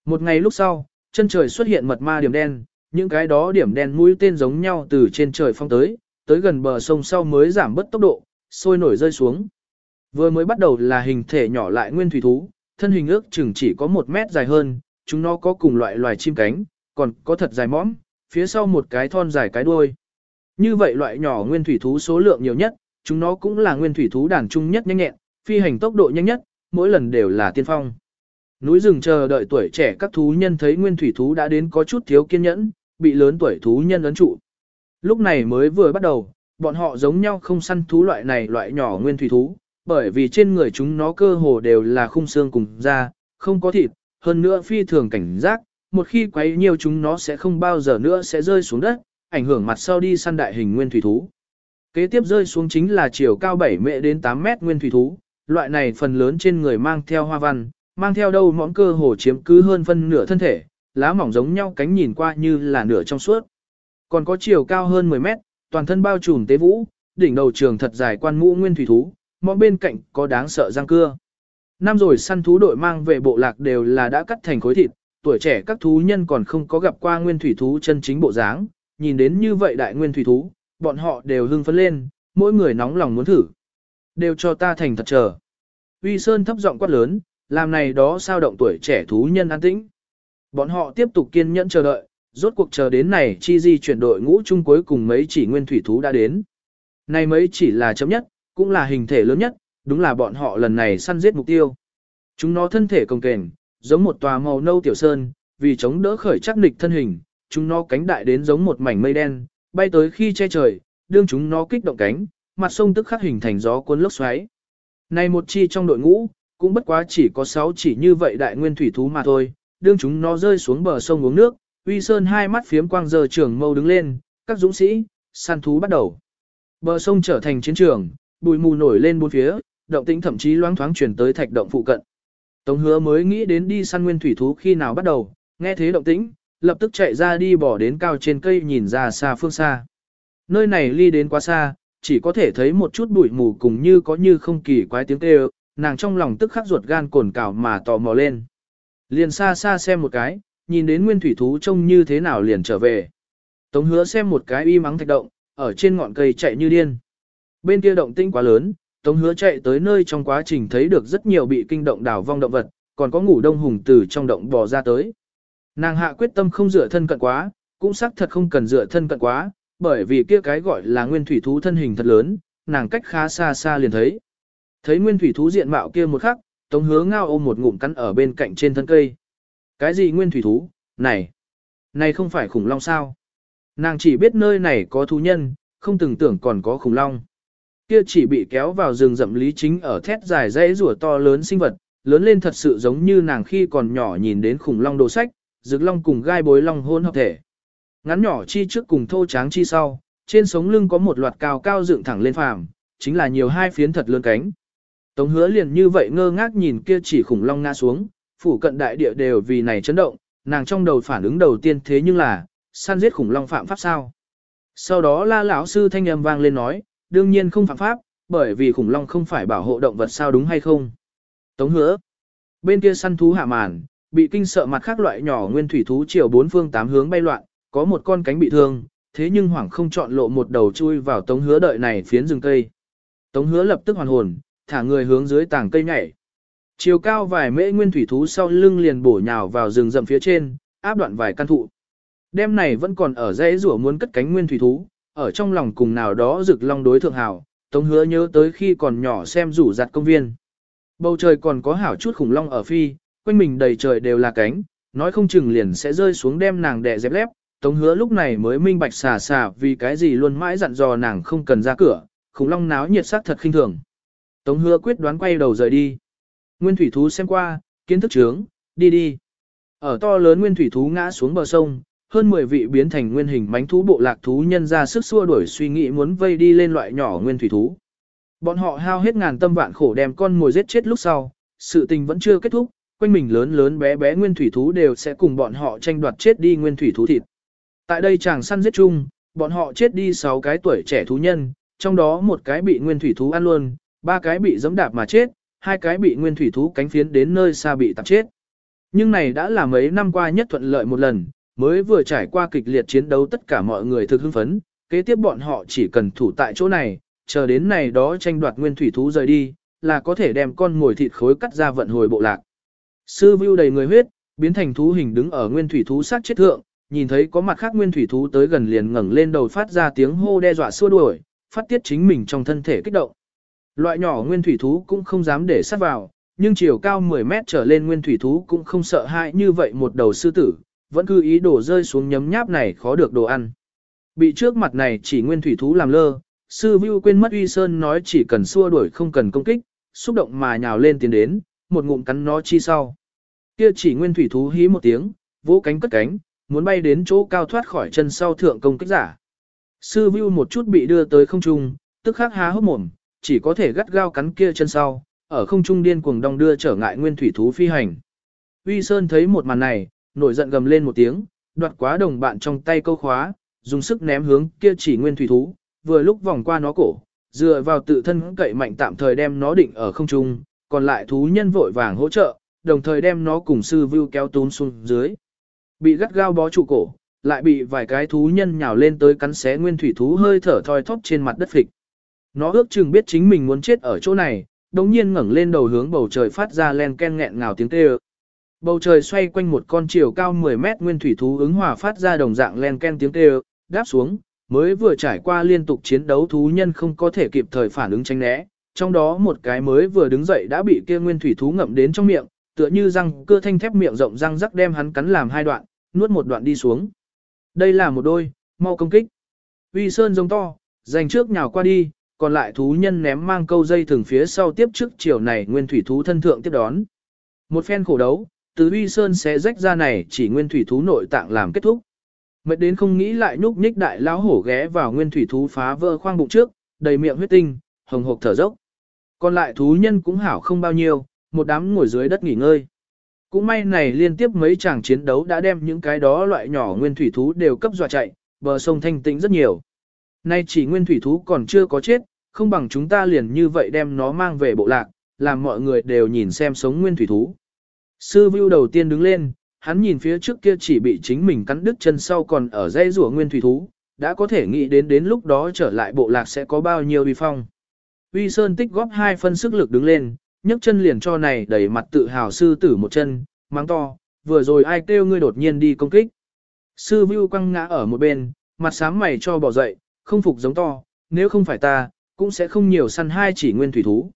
Một ngày lúc sau, chân trời xuất hiện mật ma điểm đen, những cái đó điểm đen mũi tên giống nhau từ trên trời phong tới, tới gần bờ sông sau mới giảm bớt tốc độ, sôi nổi rơi xuống. Vừa mới bắt đầu là hình thể nhỏ lại nguyên thủy thú, thân hình ước chừng chỉ có một mét dài hơn, chúng nó có cùng loại loài chim cánh, còn có thật dài mõm, phía sau một cái thon dài cái đuôi. Như vậy loại nhỏ nguyên thủy thú số lượng nhiều nhất, chúng nó cũng là nguyên thủy thú đàn trung nhất nhanh nhẹn, phi hành tốc độ nhanh nhất, mỗi lần đều là tiên phong. Núi rừng chờ đợi tuổi trẻ các thú nhân thấy nguyên thủy thú đã đến có chút thiếu kiên nhẫn, bị lớn tuổi thú nhân ấn trụ. Lúc này mới vừa bắt đầu, bọn họ giống nhau không săn thú loại này loại nhỏ nguyên thủy thú, bởi vì trên người chúng nó cơ hồ đều là khung xương cùng da, không có thịt, hơn nữa phi thường cảnh giác, một khi quấy nhiều chúng nó sẽ không bao giờ nữa sẽ rơi xuống đất, ảnh hưởng mặt sau đi săn đại hình nguyên thủy thú. Kế tiếp rơi xuống chính là chiều cao 7 mệ đến 8 mét nguyên thủy thú, loại này phần lớn trên người mang theo hoa văn, mang theo đâu mõm cơ hồ chiếm cứ hơn phân nửa thân thể, lá mỏng giống nhau cánh nhìn qua như là nửa trong suốt. Còn có chiều cao hơn 10 mét, toàn thân bao trùm tế vũ, đỉnh đầu trường thật dài quan mũ nguyên thủy thú, mong bên cạnh có đáng sợ răng cưa. Năm rồi săn thú đội mang về bộ lạc đều là đã cắt thành khối thịt, tuổi trẻ các thú nhân còn không có gặp qua nguyên thủy thú chân chính bộ dáng, nhìn đến như vậy đại nguyên thủy thú, bọn họ đều hưng phấn lên, mỗi người nóng lòng muốn thử. Đều cho ta thành thật chờ. Uy Sơn thấp giọng quát lớn, làm này đó sao động tuổi trẻ thú nhân an tĩnh. Bọn họ tiếp tục kiên nhẫn chờ đợi, rốt cuộc chờ đến này chi di chuyển đội ngũ chung cuối cùng mấy chỉ nguyên thủy thú đã đến. Này mấy chỉ là chấm nhất, cũng là hình thể lớn nhất, đúng là bọn họ lần này săn giết mục tiêu. Chúng nó thân thể cồng kềnh, giống một tòa màu nâu tiểu sơn, vì chống đỡ khởi chắc nịch thân hình, chúng nó cánh đại đến giống một mảnh mây đen, bay tới khi che trời, đương chúng nó kích động cánh, mặt sông tức khắc hình thành gió cuốn lốc xoáy. Này một chi trong đội ngũ, cũng bất quá chỉ có 6 chỉ như vậy đại nguyên thủy thú mà thôi, đương chúng nó rơi xuống bờ sông uống nước, uy sơn hai mắt phiếm quang giờ trưởng mâu đứng lên, các dũng sĩ, săn thú bắt đầu. Bờ sông trở thành chiến trường, bụi mù nổi lên bốn phía, động tĩnh thậm chí loáng thoáng truyền tới thạch động phụ cận. Tống hứa mới nghĩ đến đi săn nguyên thủy thú khi nào bắt đầu, nghe thế động tĩnh, lập tức chạy ra đi bỏ đến cao trên cây nhìn ra xa phương xa. Nơi này ly đến quá xa, chỉ có thể thấy một chút bụi mù cùng như có như không kỳ quái tiếng kêu, nàng trong lòng tức khắc ruột gan cồn cào mà tò mò lên. Liền xa xa xem một cái, nhìn đến nguyên thủy thú trông như thế nào liền trở về. Tống hứa xem một cái y mắng thạch động, ở trên ngọn cây chạy như điên. Bên kia động tinh quá lớn, Tống hứa chạy tới nơi trong quá trình thấy được rất nhiều bị kinh động đảo vong động vật, còn có ngủ đông hùng từ trong động bò ra tới. Nàng hạ quyết tâm không dựa thân cận quá, cũng xác thật không cần dựa thân cận quá, bởi vì kia cái gọi là nguyên thủy thú thân hình thật lớn, nàng cách khá xa xa liền thấy. Thấy nguyên thủy thú diện mạo kia một khắc, Tống hứa ngao ôm một ngụm cắn ở bên cạnh trên thân cây. Cái gì nguyên thủy thú, này, này không phải khủng long sao? Nàng chỉ biết nơi này có thú nhân, không từng tưởng còn có khủng long. Kia chỉ bị kéo vào rừng rậm lý chính ở thét dài dãy rùa to lớn sinh vật, lớn lên thật sự giống như nàng khi còn nhỏ nhìn đến khủng long đồ sách, rực long cùng gai bối long hôn hợp thể. Ngắn nhỏ chi trước cùng thô tráng chi sau, trên sống lưng có một loạt cao cao dựng thẳng lên phàm, chính là nhiều hai phiến thật lớn cánh. Tống hứa liền như vậy ngơ ngác nhìn kia chỉ khủng long ngã xuống, phủ cận đại địa đều vì này chấn động, nàng trong đầu phản ứng đầu tiên thế nhưng là, săn giết khủng long phạm pháp sao. Sau đó la lão sư thanh âm vang lên nói, đương nhiên không phạm pháp, bởi vì khủng long không phải bảo hộ động vật sao đúng hay không. Tống hứa, bên kia săn thú hạ màn, bị kinh sợ mặt khác loại nhỏ nguyên thủy thú chiều bốn phương tám hướng bay loạn, có một con cánh bị thương, thế nhưng hoảng không chọn lộ một đầu chui vào tống hứa đợi này phiến rừng cây. Tống hứa lập tức hoàn hồn, thả người hướng dưới tảng cây nhảy. Chiều cao vài mễ nguyên thủy thú sau lưng liền bổ nhào vào rừng rậm phía trên, áp đoạn vài căn thụ. Đêm này vẫn còn ở dãy rủa muốn cất cánh nguyên thủy thú, ở trong lòng cùng nào đó rực long đối thượng hảo, Tống hứa nhớ tới khi còn nhỏ xem rủ giặt công viên. Bầu trời còn có hảo chút khủng long ở phi, quanh mình đầy trời đều là cánh, nói không chừng liền sẽ rơi xuống đem nàng đè dẹp lép. Tống hứa lúc này mới minh bạch xà xà vì cái gì luôn mãi dặn dò nàng không cần ra cửa, khủng long náo nhiệt sắc thật khinh thường. Tống hứa quyết đoán quay đầu rời đi. Nguyên thủy thú xem qua, kiến thức trướng, đi đi. Ở to lớn nguyên thủy thú ngã xuống bờ sông, hơn 10 vị biến thành nguyên hình mánh thú bộ lạc thú nhân ra sức xua đuổi suy nghĩ muốn vây đi lên loại nhỏ nguyên thủy thú. Bọn họ hao hết ngàn tâm vạn khổ đem con mồi giết chết lúc sau, sự tình vẫn chưa kết thúc, quanh mình lớn lớn bé bé nguyên thủy thú đều sẽ cùng bọn họ tranh đoạt chết đi nguyên thủy thú thịt. Tại đây chàng săn giết chung, bọn họ chết đi 6 cái tuổi trẻ thú nhân, trong đó một cái bị nguyên thủy thú ăn luôn, ba cái bị giẫm đạp mà chết, hai cái bị nguyên thủy thú cánh phiến đến nơi xa bị tạp chết. Nhưng này đã là mấy năm qua nhất thuận lợi một lần, mới vừa trải qua kịch liệt chiến đấu tất cả mọi người thực hưng phấn, kế tiếp bọn họ chỉ cần thủ tại chỗ này, chờ đến này đó tranh đoạt nguyên thủy thú rời đi, là có thể đem con ngồi thịt khối cắt ra vận hồi bộ lạc. Sư vưu đầy người huyết, biến thành thú hình đứng ở nguyên thủy thú sát chết thượng, nhìn thấy có mặt khác nguyên thủy thú tới gần liền ngẩng lên đầu phát ra tiếng hô đe dọa xua đuổi, phát tiết chính mình trong thân thể kích động. Loại nhỏ nguyên thủy thú cũng không dám để sát vào, nhưng chiều cao 10 mét trở lên nguyên thủy thú cũng không sợ hãi như vậy một đầu sư tử, vẫn cứ ý đồ rơi xuống nhấm nháp này khó được đồ ăn. Bị trước mặt này chỉ nguyên thủy thú làm lơ, sư vưu quên mất uy sơn nói chỉ cần xua đuổi không cần công kích, xúc động mà nhào lên tiến đến, một ngụm cắn nó chi sau. Kia chỉ nguyên thủy thú hí một tiếng, vỗ cánh cất cánh, muốn bay đến chỗ cao thoát khỏi chân sau thượng công kích giả. Sư vưu một chút bị đưa tới không trung, tức khắc há hốc mồm, chỉ có thể gắt gao cắn kia chân sau, ở không trung điên cuồng đong đưa trở ngại nguyên thủy thú phi hành. Uy Sơn thấy một màn này, nổi giận gầm lên một tiếng, đoạt quá đồng bạn trong tay câu khóa, dùng sức ném hướng kia chỉ nguyên thủy thú, vừa lúc vòng qua nó cổ, dựa vào tự thân cậy mạnh tạm thời đem nó định ở không trung, còn lại thú nhân vội vàng hỗ trợ, đồng thời đem nó cùng sư vưu kéo tún xuống dưới. Bị gắt gao bó trụ cổ, lại bị vài cái thú nhân nhào lên tới cắn xé nguyên thủy thú hơi thở thoi thóp trên mặt đất phịch. Nó ước chừng biết chính mình muốn chết ở chỗ này, đồng nhiên ngẩng lên đầu hướng bầu trời phát ra len ken nghẹn ngào tiếng kêu. Bầu trời xoay quanh một con chiều cao 10 mét nguyên thủy thú ứng hòa phát ra đồng dạng len ken tiếng kêu, đáp xuống, mới vừa trải qua liên tục chiến đấu thú nhân không có thể kịp thời phản ứng tránh né, trong đó một cái mới vừa đứng dậy đã bị kia nguyên thủy thú ngậm đến trong miệng, tựa như răng cưa thanh thép miệng rộng răng rắc đem hắn cắn làm hai đoạn, nuốt một đoạn đi xuống. Đây là một đôi, mau công kích. Uy Sơn giống to, giành trước nhào qua đi, còn lại thú nhân ném mang câu dây thường phía sau tiếp trước chiều này nguyên thủy thú thân thượng tiếp đón. Một phen khổ đấu, từ Uy Sơn sẽ rách ra này chỉ nguyên thủy thú nội tạng làm kết thúc. Mệt đến không nghĩ lại nhúc nhích đại lão hổ ghé vào nguyên thủy thú phá vỡ khoang bụng trước, đầy miệng huyết tinh, hồng hộc thở dốc. Còn lại thú nhân cũng hảo không bao nhiêu, một đám ngồi dưới đất nghỉ ngơi. Cũng may này liên tiếp mấy chàng chiến đấu đã đem những cái đó loại nhỏ nguyên thủy thú đều cấp dọa chạy, bờ sông thanh tĩnh rất nhiều. Nay chỉ nguyên thủy thú còn chưa có chết, không bằng chúng ta liền như vậy đem nó mang về bộ lạc, làm mọi người đều nhìn xem sống nguyên thủy thú. Sư Vưu đầu tiên đứng lên, hắn nhìn phía trước kia chỉ bị chính mình cắn đứt chân sau còn ở dây rùa nguyên thủy thú, đã có thể nghĩ đến đến lúc đó trở lại bộ lạc sẽ có bao nhiêu uy phong. Uy Sơn tích góp hai phân sức lực đứng lên, nhấc chân liền cho này đẩy mặt tự hào sư tử một chân, mang to, vừa rồi ai kêu ngươi đột nhiên đi công kích. Sư Vưu quăng ngã ở một bên, mặt sám mày cho bỏ dậy, không phục giống to, nếu không phải ta, cũng sẽ không nhiều săn hai chỉ nguyên thủy thú.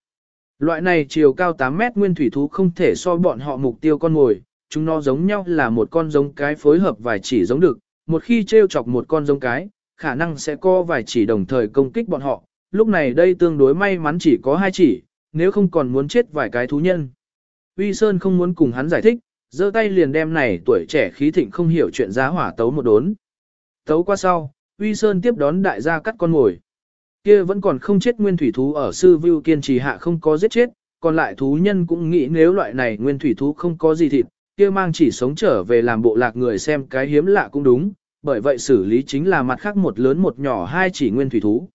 Loại này chiều cao 8 mét nguyên thủy thú không thể so bọn họ mục tiêu con ngồi, chúng nó giống nhau là một con giống cái phối hợp vài chỉ giống được, một khi treo chọc một con giống cái, khả năng sẽ có vài chỉ đồng thời công kích bọn họ, lúc này đây tương đối may mắn chỉ có hai chỉ, nếu không còn muốn chết vài cái thú nhân. Uy Sơn không muốn cùng hắn giải thích, giơ tay liền đem này tuổi trẻ khí thịnh không hiểu chuyện giá hỏa tấu một đốn. Tấu qua sau, Uy Sơn tiếp đón đại gia cắt con ngồi. Kia vẫn còn không chết nguyên thủy thú ở sư vưu kiên trì hạ không có giết chết, còn lại thú nhân cũng nghĩ nếu loại này nguyên thủy thú không có gì thịt, kia mang chỉ sống trở về làm bộ lạc người xem cái hiếm lạ cũng đúng, bởi vậy xử lý chính là mặt khác một lớn một nhỏ hai chỉ nguyên thủy thú.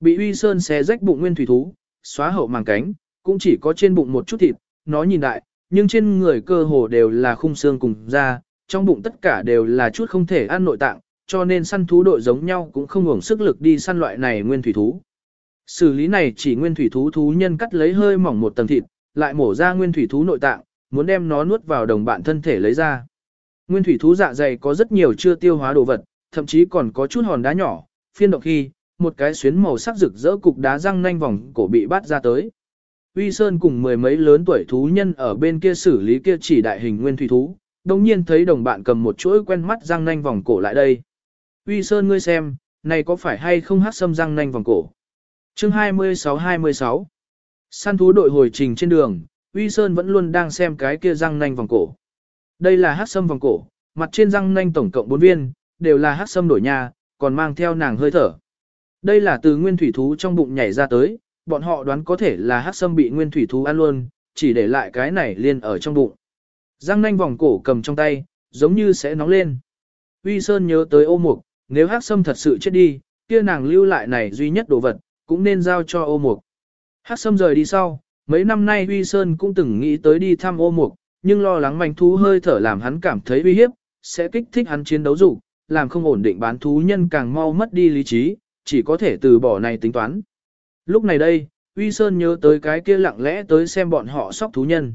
Bị uy sơn xé rách bụng nguyên thủy thú, xóa hậu màng cánh, cũng chỉ có trên bụng một chút thịt, nó nhìn đại, nhưng trên người cơ hồ đều là khung xương cùng da, trong bụng tất cả đều là chút không thể ăn nội tạng, cho nên săn thú đội giống nhau cũng không hưởng sức lực đi săn loại này nguyên thủy thú. Xử lý này chỉ nguyên thủy thú thú nhân cắt lấy hơi mỏng một tầng thịt, lại mổ ra nguyên thủy thú nội tạng, muốn đem nó nuốt vào đồng bạn thân thể lấy ra. Nguyên thủy thú dạ dày có rất nhiều chưa tiêu hóa đồ vật, thậm chí còn có chút hòn đá nhỏ, phiên động khi, một cái xuyến màu sắc rực rỡ cục đá răng nanh vòng cổ bị bắt ra tới. Uy Sơn cùng mười mấy lớn tuổi thú nhân ở bên kia xử lý kia chỉ đại hình nguyên thủy thú, đồng nhiên thấy đồng bạn cầm một chuỗi quen mắt răng nanh vòng cổ lại đây. Uy Sơn ngươi xem, này có phải hay không hát sâm răng nanh vòng cổ? Chương 26-26 Săn thú đội hồi trình trên đường, Uy Sơn vẫn luôn đang xem cái kia răng nanh vòng cổ. Đây là hát sâm vòng cổ, mặt trên răng nanh tổng cộng 4 viên, đều là hát sâm đổi nhà, còn mang theo nàng hơi thở. Đây là từ nguyên thủy thú trong bụng nhảy ra tới, bọn họ đoán có thể là hát sâm bị nguyên thủy thú ăn luôn, chỉ để lại cái này liên ở trong bụng. Răng nanh vòng cổ cầm trong tay, giống như sẽ nóng lên. Uy Sơn nhớ tới ô mục, nếu hắc sâm thật sự chết đi, kia nàng lưu lại này duy nhất đồ vật, cũng nên giao cho ô mục. Hắc sâm rời đi sau, mấy năm nay Uy Sơn cũng từng nghĩ tới đi thăm ô mục, nhưng lo lắng manh thú hơi thở làm hắn cảm thấy uy hiếp, sẽ kích thích hắn chiến đấu dục, làm không ổn định bán thú nhân càng mau mất đi lý trí, chỉ có thể từ bỏ này tính toán. Lúc này đây, Uy Sơn nhớ tới cái kia lặng lẽ tới xem bọn họ sóc thú nhân.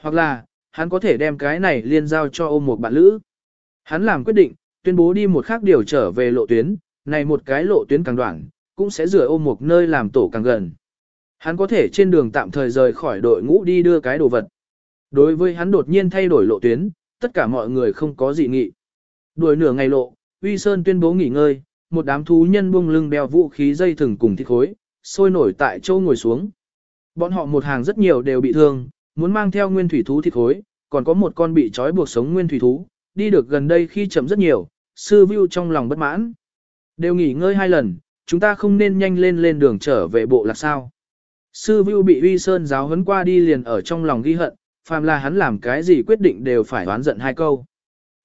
Hoặc là, hắn có thể đem cái này liên giao cho ôm một bạn lữ. Hắn làm quyết định, tuyên bố đi một khác điều trở về lộ tuyến, này một cái lộ tuyến càng đoạn, cũng sẽ rửa ôm một nơi làm tổ càng gần. Hắn có thể trên đường tạm thời rời khỏi đội ngũ đi đưa cái đồ vật. Đối với hắn đột nhiên thay đổi lộ tuyến, tất cả mọi người không có gì nghị. Đuổi nửa ngày lộ, Uy Sơn tuyên bố nghỉ ngơi, một đám thú nhân buông lưng đeo vũ khí dây thừng cùng thịt khối, sôi nổi tại châu ngồi xuống. Bọn họ một hàng rất nhiều đều bị thương, muốn mang theo nguyên thủy thú thịt khối, còn có một con bị trói buộc sống nguyên thủy thú, đi được gần đây khi chậm rất nhiều, sư view trong lòng bất mãn. Đều nghỉ ngơi hai lần, chúng ta không nên nhanh lên lên đường trở về bộ là sao. Sư view bị uy sơn giáo huấn qua đi liền ở trong lòng ghi hận, phàm là hắn làm cái gì quyết định đều phải đoán giận hai câu.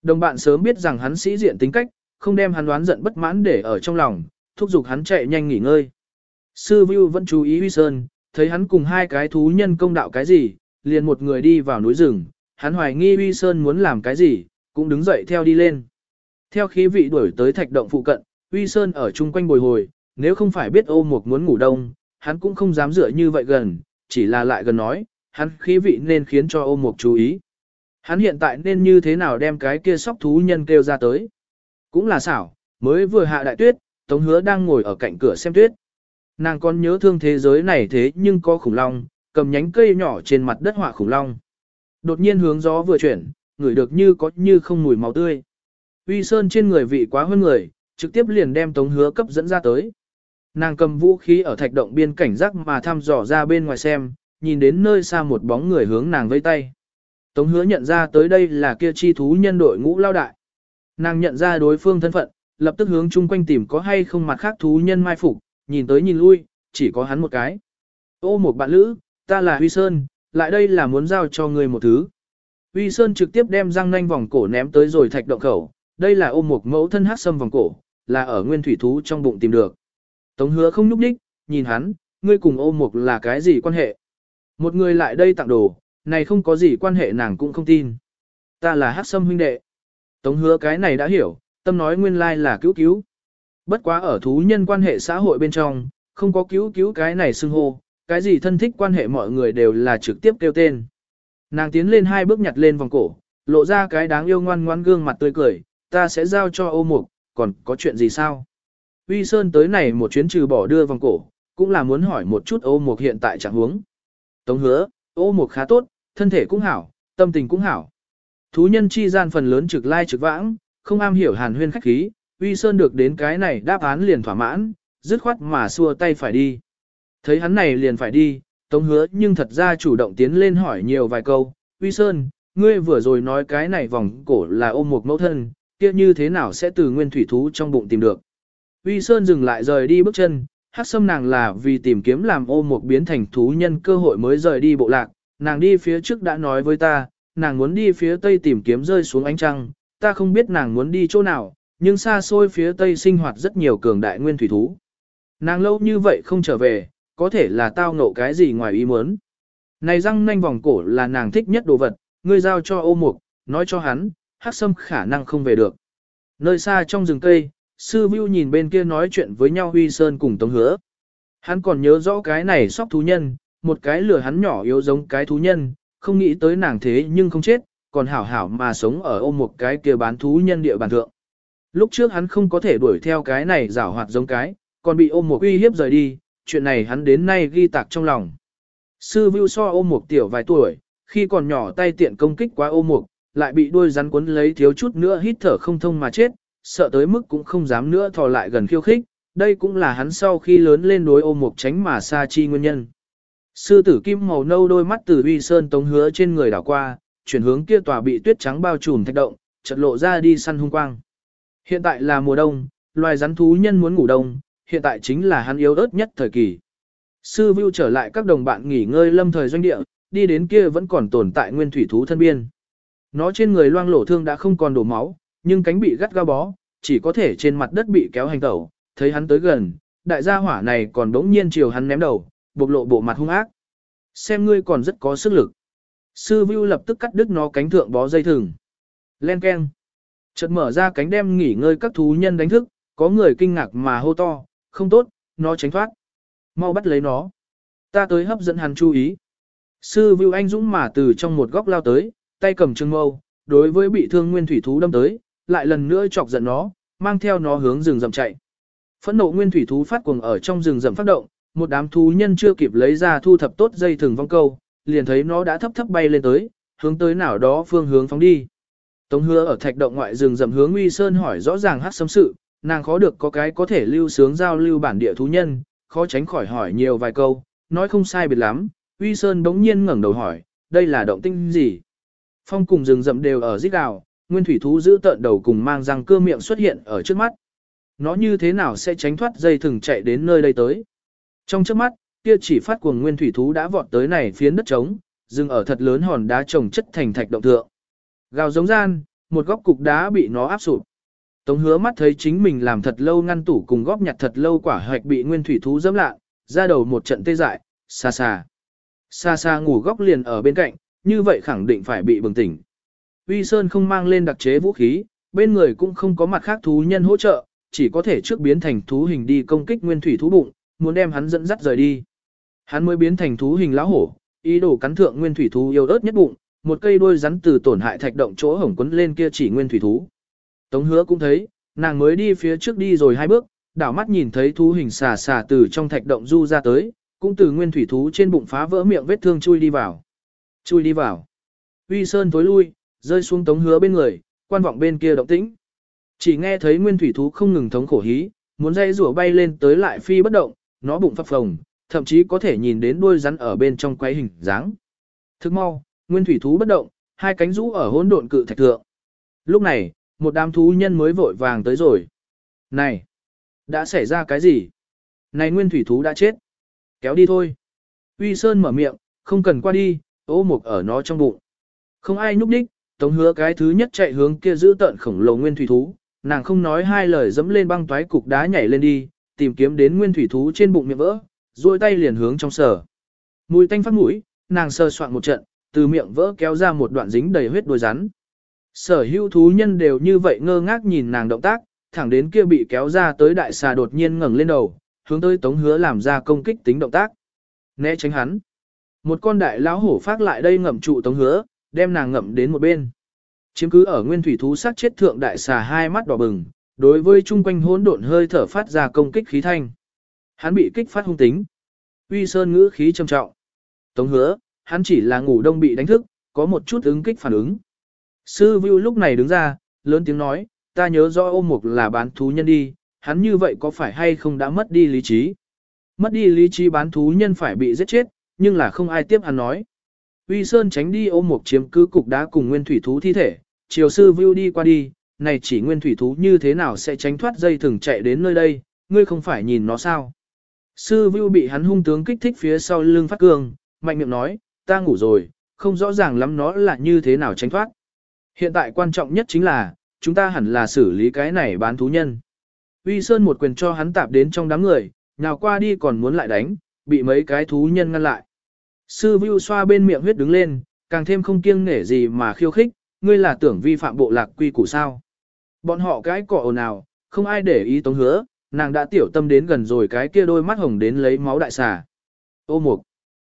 Đồng bạn sớm biết rằng hắn sĩ diện tính cách, không đem hắn đoán giận bất mãn để ở trong lòng, thúc giục hắn chạy nhanh nghỉ ngơi. Sư Vưu vẫn chú ý Huy Sơn, thấy hắn cùng hai cái thú nhân công đạo cái gì, liền một người đi vào núi rừng, hắn hoài nghi Huy Sơn muốn làm cái gì, cũng đứng dậy theo đi lên. Theo khí vị đuổi tới thạch động phụ cận, Huy Sơn ở chung quanh bồi hồi, nếu không phải biết ô mục muốn ngủ đông, hắn cũng không dám dựa như vậy gần, chỉ là lại gần nói, hắn khí vị nên khiến cho ô mục chú ý. Hắn hiện tại nên như thế nào đem cái kia sóc thú nhân kêu ra tới. Cũng là xảo, mới vừa hạ đại tuyết, Tống Hứa đang ngồi ở cạnh cửa xem tuyết. Nàng còn nhớ thương thế giới này thế nhưng có khủng long, cầm nhánh cây nhỏ trên mặt đất họa khủng long. Đột nhiên hướng gió vừa chuyển, ngửi được như có như không mùi máu tươi. Uy Sơn trên người vị quá hơn người, trực tiếp liền đem Tống Hứa cấp dẫn ra tới. Nàng cầm vũ khí ở thạch động biên cảnh giác mà thăm dò ra bên ngoài xem, nhìn đến nơi xa một bóng người hướng nàng vây tay. Tống Hứa nhận ra tới đây là kia chi thú nhân đội ngũ lao đại. Nàng nhận ra đối phương thân phận, lập tức hướng chung quanh tìm có hay không mặt khác thú nhân mai phục, nhìn tới nhìn lui, chỉ có hắn một cái. Ô một bạn lữ, ta là Huy Sơn, lại đây là muốn giao cho người một thứ. Uy Sơn trực tiếp đem răng nanh vòng cổ ném tới rồi thạch động khẩu, đây là ôm một mẫu thân hát sâm vòng cổ, là ở nguyên thủy thú trong bụng tìm được. Tống hứa không nhúc đích, nhìn hắn, ngươi cùng ôm một là cái gì quan hệ? Một người lại đây tặng đồ, này không có gì quan hệ nàng cũng không tin. Ta là hát sâm huynh đệ. Tống hứa cái này đã hiểu, tâm nói nguyên lai là cứu cứu. Bất quá ở thú nhân quan hệ xã hội bên trong, không có cứu cứu cái này xưng hô, cái gì thân thích quan hệ mọi người đều là trực tiếp kêu tên. Nàng tiến lên hai bước nhặt lên vòng cổ, lộ ra cái đáng yêu ngoan ngoan gương mặt tươi cười, ta sẽ giao cho ô mục, còn có chuyện gì sao? Uy Sơn tới này một chuyến trừ bỏ đưa vòng cổ, cũng là muốn hỏi một chút ô mục hiện tại trạng huống. Tống hứa, ô mục khá tốt, thân thể cũng hảo, tâm tình cũng hảo. Thú nhân chi gian phần lớn trực lai trực vãng, không am hiểu hàn huyên khách khí, Uy Sơn được đến cái này đáp án liền thỏa mãn, dứt khoát mà xua tay phải đi. Thấy hắn này liền phải đi, Tống hứa nhưng thật ra chủ động tiến lên hỏi nhiều vài câu. Uy Sơn, ngươi vừa rồi nói cái này vòng cổ là ôm một mẫu thân, kia như thế nào sẽ từ nguyên thủy thú trong bụng tìm được. Uy Sơn dừng lại rời đi bước chân, hát xâm nàng là vì tìm kiếm làm ôm một biến thành thú nhân cơ hội mới rời đi bộ lạc, nàng đi phía trước đã nói với ta, nàng muốn đi phía tây tìm kiếm rơi xuống ánh trăng, ta không biết nàng muốn đi chỗ nào, nhưng xa xôi phía tây sinh hoạt rất nhiều cường đại nguyên thủy thú. Nàng lâu như vậy không trở về, có thể là tao ngộ cái gì ngoài ý muốn. Này răng nanh vòng cổ là nàng thích nhất đồ vật, ngươi giao cho ô mục, nói cho hắn, hắc sâm khả năng không về được. Nơi xa trong rừng cây, sư view nhìn bên kia nói chuyện với nhau Huy Sơn cùng Tống Hứa. Hắn còn nhớ rõ cái này sóc thú nhân, một cái lửa hắn nhỏ yếu giống cái thú nhân, không nghĩ tới nàng thế nhưng không chết, còn hảo hảo mà sống ở ôm một cái kia bán thú nhân địa bàn thượng. Lúc trước hắn không có thể đuổi theo cái này rảo hoạt giống cái, còn bị ôm một uy hiếp rời đi, chuyện này hắn đến nay ghi tạc trong lòng. Sư Vưu so ôm một tiểu vài tuổi, khi còn nhỏ tay tiện công kích quá ôm một, lại bị đuôi rắn cuốn lấy thiếu chút nữa hít thở không thông mà chết, sợ tới mức cũng không dám nữa thò lại gần khiêu khích, đây cũng là hắn sau khi lớn lên đối ôm một tránh mà xa chi nguyên nhân. Sư tử kim màu nâu đôi mắt từ uy sơn tống hứa trên người đảo qua, chuyển hướng kia tòa bị tuyết trắng bao trùm thạch động, chợt lộ ra đi săn hung quang. Hiện tại là mùa đông, loài rắn thú nhân muốn ngủ đông, hiện tại chính là hắn yếu ớt nhất thời kỳ. Sư Vưu trở lại các đồng bạn nghỉ ngơi lâm thời doanh địa, đi đến kia vẫn còn tồn tại nguyên thủy thú thân biên. Nó trên người loang lổ thương đã không còn đổ máu, nhưng cánh bị gắt gao bó, chỉ có thể trên mặt đất bị kéo hành tẩu, thấy hắn tới gần, đại gia hỏa này còn đống nhiên chiều hắn ném đầu, bộc lộ bộ mặt hung ác. Xem ngươi còn rất có sức lực. Sư Vưu lập tức cắt đứt nó cánh thượng bó dây thừng. Len keng. Chợt mở ra cánh đem nghỉ ngơi các thú nhân đánh thức, có người kinh ngạc mà hô to, không tốt, nó tránh thoát. Mau bắt lấy nó. Ta tới hấp dẫn hắn chú ý. Sư Vưu Anh Dũng mà từ trong một góc lao tới, tay cầm trường mâu, đối với bị thương nguyên thủy thú đâm tới, lại lần nữa chọc giận nó, mang theo nó hướng rừng rậm chạy. Phẫn nộ nguyên thủy thú phát cuồng ở trong rừng rậm phát động, một đám thú nhân chưa kịp lấy ra thu thập tốt dây thừng vong câu, liền thấy nó đã thấp thấp bay lên tới, hướng tới nào đó phương hướng phóng đi. Tống hứa ở thạch động ngoại rừng rậm hướng Uy Sơn hỏi rõ ràng hát xâm sự, nàng khó được có cái có thể lưu sướng giao lưu bản địa thú nhân, khó tránh khỏi hỏi nhiều vài câu, nói không sai biệt lắm, Uy Sơn đống nhiên ngẩng đầu hỏi, đây là động tinh gì? Phong cùng rừng rậm đều ở rít gào, nguyên thủy thú giữ tợn đầu cùng mang răng cưa miệng xuất hiện ở trước mắt. Nó như thế nào sẽ tránh thoát dây thừng chạy đến nơi đây tới? Trong trước mắt, kia chỉ phát cuồng nguyên thủy thú đã vọt tới này phiến đất trống, dừng ở thật lớn hòn đá trồng chất thành thạch động thượng. Gào giống gian, một góc cục đá bị nó áp sụp. Tống hứa mắt thấy chính mình làm thật lâu ngăn tủ cùng góp nhặt thật lâu quả hoạch bị nguyên thủy thú dẫm lạ, ra đầu một trận tê dại, xa xa. Xa xa ngủ góc liền ở bên cạnh, như vậy khẳng định phải bị bừng tỉnh. Uy Sơn không mang lên đặc chế vũ khí, bên người cũng không có mặt khác thú nhân hỗ trợ, chỉ có thể trước biến thành thú hình đi công kích nguyên thủy thú bụng, muốn đem hắn dẫn dắt rời đi. Hắn mới biến thành thú hình lão hổ, ý đồ cắn thượng nguyên thủy thú yêu ớt nhất bụng, một cây đuôi rắn từ tổn hại thạch động chỗ hổng quấn lên kia chỉ nguyên thủy thú. Tống hứa cũng thấy, nàng mới đi phía trước đi rồi hai bước, đảo mắt nhìn thấy thú hình xà xà từ trong thạch động du ra tới, cũng từ nguyên thủy thú trên bụng phá vỡ miệng vết thương chui đi vào. Chui đi vào. Uy Sơn tối lui, rơi xuống tống hứa bên người, quan vọng bên kia động tĩnh. Chỉ nghe thấy nguyên thủy thú không ngừng thống khổ hí, muốn dây rủa bay lên tới lại phi bất động, nó bụng phập phồng, thậm chí có thể nhìn đến đuôi rắn ở bên trong quay hình dáng. Thức mau, nguyên thủy thú bất động, hai cánh rũ ở hỗn độn cự thạch thượng. Lúc này, một đám thú nhân mới vội vàng tới rồi. Này, đã xảy ra cái gì? Này nguyên thủy thú đã chết. Kéo đi thôi. Uy Sơn mở miệng, không cần qua đi, ô mục ở nó trong bụng. Không ai nhúc đích, tống hứa cái thứ nhất chạy hướng kia giữ tận khổng lồ nguyên thủy thú, nàng không nói hai lời dẫm lên băng toái cục đá nhảy lên đi, tìm kiếm đến nguyên thủy thú trên bụng miệng vỡ, duỗi tay liền hướng trong sở. Mùi tanh phát mũi, nàng sơ soạn một trận, từ miệng vỡ kéo ra một đoạn dính đầy huyết đôi rắn. Sở hữu thú nhân đều như vậy ngơ ngác nhìn nàng động tác, thẳng đến kia bị kéo ra tới đại xà đột nhiên ngẩng lên đầu, hướng tới tống hứa làm ra công kích tính động tác. Né tránh hắn. Một con đại lão hổ phát lại đây ngậm trụ tống hứa, đem nàng ngậm đến một bên. Chiếm cứ ở nguyên thủy thú sát chết thượng đại xà hai mắt đỏ bừng, đối với chung quanh hỗn độn hơi thở phát ra công kích khí thanh. Hắn bị kích phát hung tính. Uy Sơn ngữ khí trầm trọng. Tống hứa, hắn chỉ là ngủ đông bị đánh thức, có một chút ứng kích phản ứng. Sư Vưu lúc này đứng ra, lớn tiếng nói, ta nhớ rõ ôm mục là bán thú nhân đi, hắn như vậy có phải hay không đã mất đi lý trí? Mất đi lý trí bán thú nhân phải bị giết chết, nhưng là không ai tiếp hắn nói. Uy Sơn tránh đi ôm mục chiếm cứ cục đá cùng nguyên thủy thú thi thể, chiều sư Vưu đi qua đi, này chỉ nguyên thủy thú như thế nào sẽ tránh thoát dây thừng chạy đến nơi đây, ngươi không phải nhìn nó sao? Sư Vưu bị hắn hung tướng kích thích phía sau lưng phát cường, mạnh miệng nói, ta ngủ rồi, không rõ ràng lắm nó là như thế nào tránh thoát. Hiện tại quan trọng nhất chính là, chúng ta hẳn là xử lý cái này bán thú nhân. Uy Sơn một quyền cho hắn tạp đến trong đám người, nào qua đi còn muốn lại đánh, bị mấy cái thú nhân ngăn lại. Sư Vưu xoa bên miệng huyết đứng lên, càng thêm không kiêng nể gì mà khiêu khích, ngươi là tưởng vi phạm bộ lạc quy củ sao. Bọn họ cái cỏ ồn ào, không ai để ý tống hứa, nàng đã tiểu tâm đến gần rồi cái kia đôi mắt hồng đến lấy máu đại xà. Ô mục.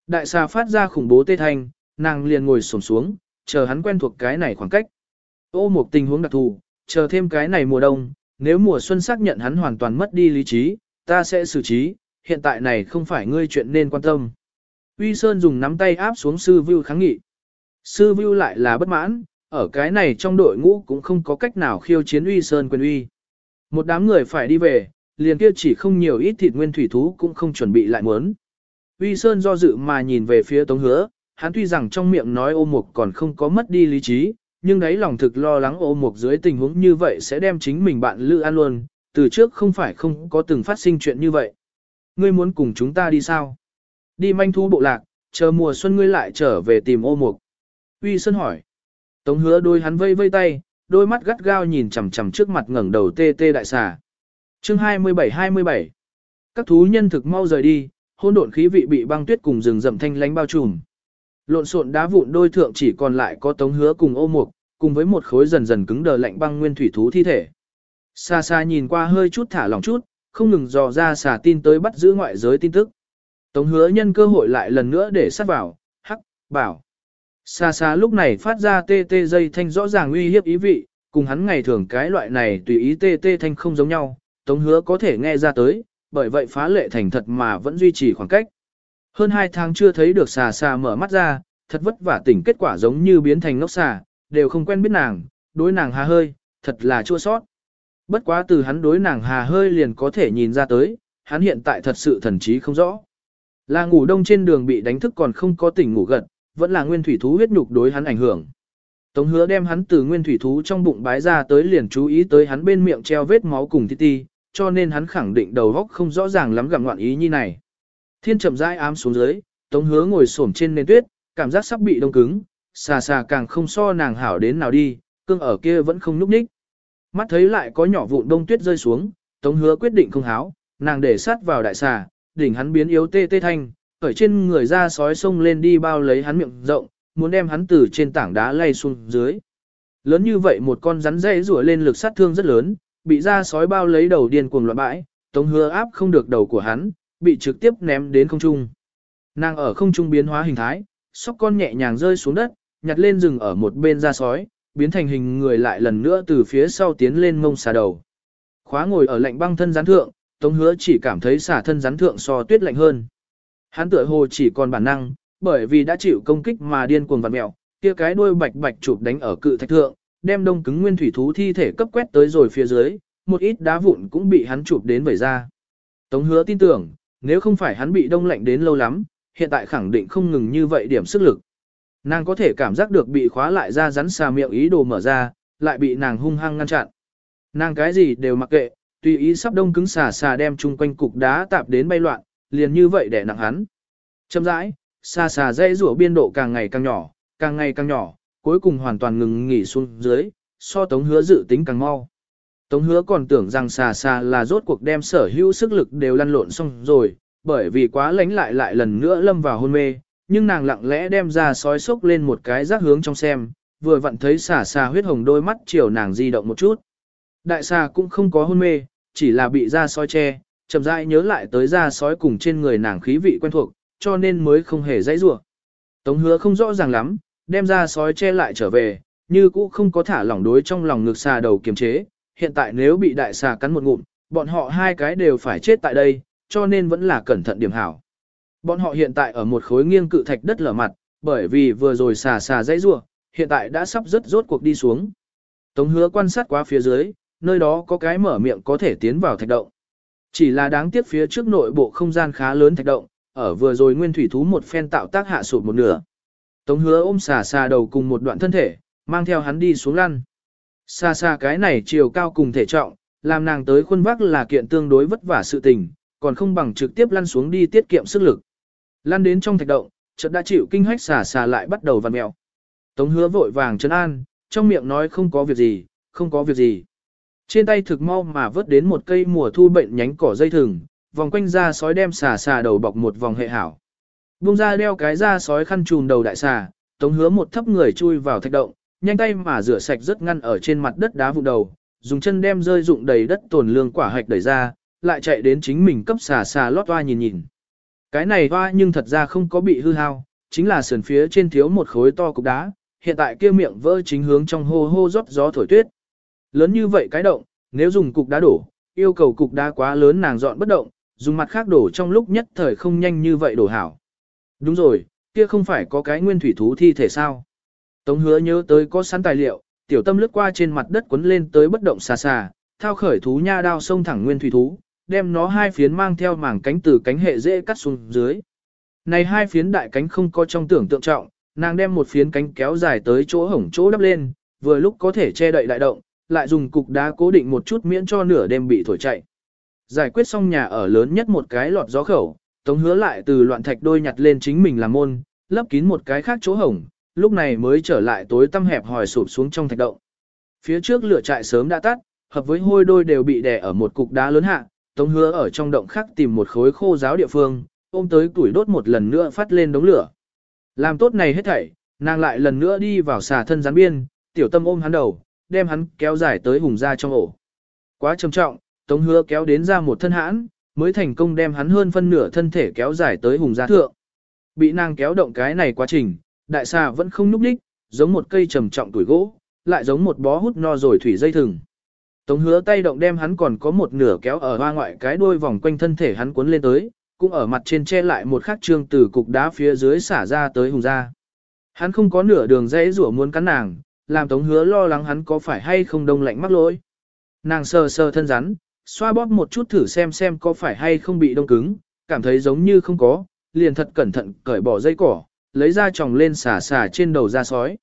Đại xà phát ra khủng bố tê thanh, nàng liền ngồi xổm xuống, chờ hắn quen thuộc cái này khoảng cách. Ô một tình huống đặc thù, chờ thêm cái này mùa đông, nếu mùa xuân xác nhận hắn hoàn toàn mất đi lý trí, ta sẽ xử trí, hiện tại này không phải ngươi chuyện nên quan tâm. Uy Sơn dùng nắm tay áp xuống sư Vưu kháng nghị. Sư Vưu lại là bất mãn, ở cái này trong đội ngũ cũng không có cách nào khiêu chiến Uy Sơn quyền uy. Một đám người phải đi về, liền kia chỉ không nhiều ít thịt nguyên thủy thú cũng không chuẩn bị lại muốn. Uy Sơn do dự mà nhìn về phía Tống Hứa, hắn tuy rằng trong miệng nói ô mục còn không có mất đi lý trí, nhưng đấy lòng thực lo lắng ô mục dưới tình huống như vậy sẽ đem chính mình bạn lữ an luôn, từ trước không phải không có từng phát sinh chuyện như vậy. Ngươi muốn cùng chúng ta đi sao? Đi manh thu bộ lạc, chờ mùa xuân ngươi lại trở về tìm ô mục. Uy Sơn hỏi. Tống hứa đôi hắn vây vây tay, đôi mắt gắt gao nhìn chằm chằm trước mặt ngẩng đầu tê tê đại xà. Chương 27-27 Các thú nhân thực mau rời đi, hôn độn khí vị bị băng tuyết cùng rừng rậm thanh lánh bao trùm. Lộn xộn đá vụn đôi thượng chỉ còn lại có tống hứa cùng ô mục, cùng với một khối dần dần cứng đờ lạnh băng nguyên thủy thú thi thể. Xa xa nhìn qua hơi chút thả lỏng chút, không ngừng dò ra xả tin tới bắt giữ ngoại giới tin tức. Tống hứa nhân cơ hội lại lần nữa để sát vào, hắc, bảo. Xa xa lúc này phát ra tê tê dây thanh rõ ràng uy hiếp ý vị, cùng hắn ngày thường cái loại này tùy ý tê tê thanh không giống nhau, tống hứa có thể nghe ra tới, bởi vậy phá lệ thành thật mà vẫn duy trì khoảng cách. Hơn hai tháng chưa thấy được xà xà mở mắt ra, thật vất vả tỉnh kết quả giống như biến thành ngốc xà, đều không quen biết nàng, đối nàng hà hơi, thật là chua sót. Bất quá từ hắn đối nàng hà hơi liền có thể nhìn ra tới, hắn hiện tại thật sự thần trí không rõ. Là ngủ đông trên đường bị đánh thức còn không có tỉnh ngủ gật, vẫn là nguyên thủy thú huyết nhục đối hắn ảnh hưởng. Tống hứa đem hắn từ nguyên thủy thú trong bụng bái ra tới liền chú ý tới hắn bên miệng treo vết máu cùng ti ti, cho nên hắn khẳng định đầu óc không rõ ràng lắm gặm loạn ý như này. Thiên chậm rãi ám xuống dưới, tống hứa ngồi xổm trên nền tuyết, cảm giác sắp bị đông cứng, xà xà càng không so nàng hảo đến nào đi, cương ở kia vẫn không núp ních. Mắt thấy lại có nhỏ vụn đông tuyết rơi xuống, tống hứa quyết định không háo, nàng để sát vào đại xà, đỉnh hắn biến yếu tê tê thanh, ở trên người ra sói sông lên đi bao lấy hắn miệng rộng, muốn đem hắn từ trên tảng đá lay xuống dưới. Lớn như vậy một con rắn dây rủa lên lực sát thương rất lớn, bị ra sói bao lấy đầu điên cuồng loạn bãi, tống hứa áp không được đầu của hắn, bị trực tiếp ném đến không trung. Nàng ở không trung biến hóa hình thái, sóc con nhẹ nhàng rơi xuống đất, nhặt lên rừng ở một bên ra sói, biến thành hình người lại lần nữa từ phía sau tiến lên mông xà đầu. Khóa ngồi ở lạnh băng thân rắn thượng, Tống Hứa chỉ cảm thấy xả thân rắn thượng so tuyết lạnh hơn. Hắn tựa hồ chỉ còn bản năng, bởi vì đã chịu công kích mà điên cuồng vặn mèo, kia cái đuôi bạch bạch chụp đánh ở cự thạch thượng, đem đông cứng nguyên thủy thú thi thể cấp quét tới rồi phía dưới, một ít đá vụn cũng bị hắn chụp đến vẩy ra. Tống Hứa tin tưởng, nếu không phải hắn bị đông lạnh đến lâu lắm, hiện tại khẳng định không ngừng như vậy điểm sức lực. Nàng có thể cảm giác được bị khóa lại ra rắn xà miệng ý đồ mở ra, lại bị nàng hung hăng ngăn chặn. Nàng cái gì đều mặc kệ, tùy ý sắp đông cứng xà xà đem chung quanh cục đá tạp đến bay loạn, liền như vậy để nặng hắn. Châm rãi, xà xà dây rủa biên độ càng ngày càng nhỏ, càng ngày càng nhỏ, cuối cùng hoàn toàn ngừng nghỉ xuống dưới, so tống hứa dự tính càng mau. Tống hứa còn tưởng rằng xà xà là rốt cuộc đem sở hữu sức lực đều lăn lộn xong rồi, bởi vì quá lánh lại lại lần nữa lâm vào hôn mê, nhưng nàng lặng lẽ đem ra sói sốc lên một cái rác hướng trong xem, vừa vặn thấy xà xà huyết hồng đôi mắt chiều nàng di động một chút. Đại xà cũng không có hôn mê, chỉ là bị ra sói che, chậm rãi nhớ lại tới ra sói cùng trên người nàng khí vị quen thuộc, cho nên mới không hề dãy rủa. Tống hứa không rõ ràng lắm, đem ra sói che lại trở về, như cũ không có thả lỏng đối trong lòng ngực xà đầu kiềm chế, hiện tại nếu bị đại xà cắn một ngụm, bọn họ hai cái đều phải chết tại đây, cho nên vẫn là cẩn thận điểm hảo. Bọn họ hiện tại ở một khối nghiêng cự thạch đất lở mặt, bởi vì vừa rồi xà xà dãy rua, hiện tại đã sắp rất rốt cuộc đi xuống. Tống hứa quan sát qua phía dưới, nơi đó có cái mở miệng có thể tiến vào thạch động. Chỉ là đáng tiếc phía trước nội bộ không gian khá lớn thạch động, ở vừa rồi nguyên thủy thú một phen tạo tác hạ sụt một nửa. Tống hứa ôm xà xà đầu cùng một đoạn thân thể, mang theo hắn đi xuống lăn. Xa xa cái này chiều cao cùng thể trọng, làm nàng tới khuôn vác là kiện tương đối vất vả sự tình, còn không bằng trực tiếp lăn xuống đi tiết kiệm sức lực. Lăn đến trong thạch động, chợt đã chịu kinh hách xà xà lại bắt đầu vặn mèo. Tống hứa vội vàng trấn an, trong miệng nói không có việc gì, không có việc gì. Trên tay thực mau mà vớt đến một cây mùa thu bệnh nhánh cỏ dây thừng, vòng quanh ra sói đem xà xà đầu bọc một vòng hệ hảo. Bung ra đeo cái ra sói khăn trùm đầu đại xà, tống hứa một thấp người chui vào thạch động, nhanh tay mà rửa sạch rất ngăn ở trên mặt đất đá vụ đầu, dùng chân đem rơi dụng đầy đất tổn lương quả hạch đẩy ra, lại chạy đến chính mình cấp xà xà lót toa nhìn nhìn. Cái này toa nhưng thật ra không có bị hư hao, chính là sườn phía trên thiếu một khối to cục đá, hiện tại kia miệng vỡ chính hướng trong hô hô rót gió thổi tuyết. Lớn như vậy cái động, nếu dùng cục đá đổ, yêu cầu cục đá quá lớn nàng dọn bất động, dùng mặt khác đổ trong lúc nhất thời không nhanh như vậy đổ hảo. Đúng rồi, kia không phải có cái nguyên thủy thú thi thể sao? Tống hứa nhớ tới có sẵn tài liệu, tiểu tâm lướt qua trên mặt đất quấn lên tới bất động xa xa, thao khởi thú nha đao sông thẳng nguyên thủy thú, đem nó hai phiến mang theo mảng cánh từ cánh hệ dễ cắt xuống dưới. Này hai phiến đại cánh không có trong tưởng tượng trọng, nàng đem một phiến cánh kéo dài tới chỗ hổng chỗ đắp lên, vừa lúc có thể che đậy đại động, lại dùng cục đá cố định một chút miễn cho nửa đêm bị thổi chạy. Giải quyết xong nhà ở lớn nhất một cái lọt gió khẩu, Tống hứa lại từ loạn thạch đôi nhặt lên chính mình làm môn, lấp kín một cái khác chỗ hổng, lúc này mới trở lại tối tăm hẹp hòi sụp xuống trong thạch động. Phía trước lửa trại sớm đã tắt, hợp với hôi đôi đều bị đè ở một cục đá lớn hạ, Tống Hứa ở trong động khác tìm một khối khô giáo địa phương, ôm tới tuổi đốt một lần nữa phát lên đống lửa. Làm tốt này hết thảy, nàng lại lần nữa đi vào xà thân gián biên, tiểu tâm ôm hắn đầu, đem hắn kéo dài tới hùng ra trong ổ. Quá trầm trọng, Tống Hứa kéo đến ra một thân hãn, mới thành công đem hắn hơn phân nửa thân thể kéo dài tới hùng gia thượng. Bị nàng kéo động cái này quá trình, đại xà vẫn không núp đích, giống một cây trầm trọng tuổi gỗ, lại giống một bó hút no rồi thủy dây thừng. Tống hứa tay động đem hắn còn có một nửa kéo ở hoa ngoại cái đuôi vòng quanh thân thể hắn cuốn lên tới, cũng ở mặt trên che lại một khắc trương từ cục đá phía dưới xả ra tới hùng ra. Hắn không có nửa đường dây rủa muốn cắn nàng, làm tống hứa lo lắng hắn có phải hay không đông lạnh mắc lỗi. Nàng sờ sờ thân rắn, xoa bóp một chút thử xem xem có phải hay không bị đông cứng, cảm thấy giống như không có, liền thật cẩn thận cởi bỏ dây cỏ, lấy ra tròng lên xả xả trên đầu ra sói.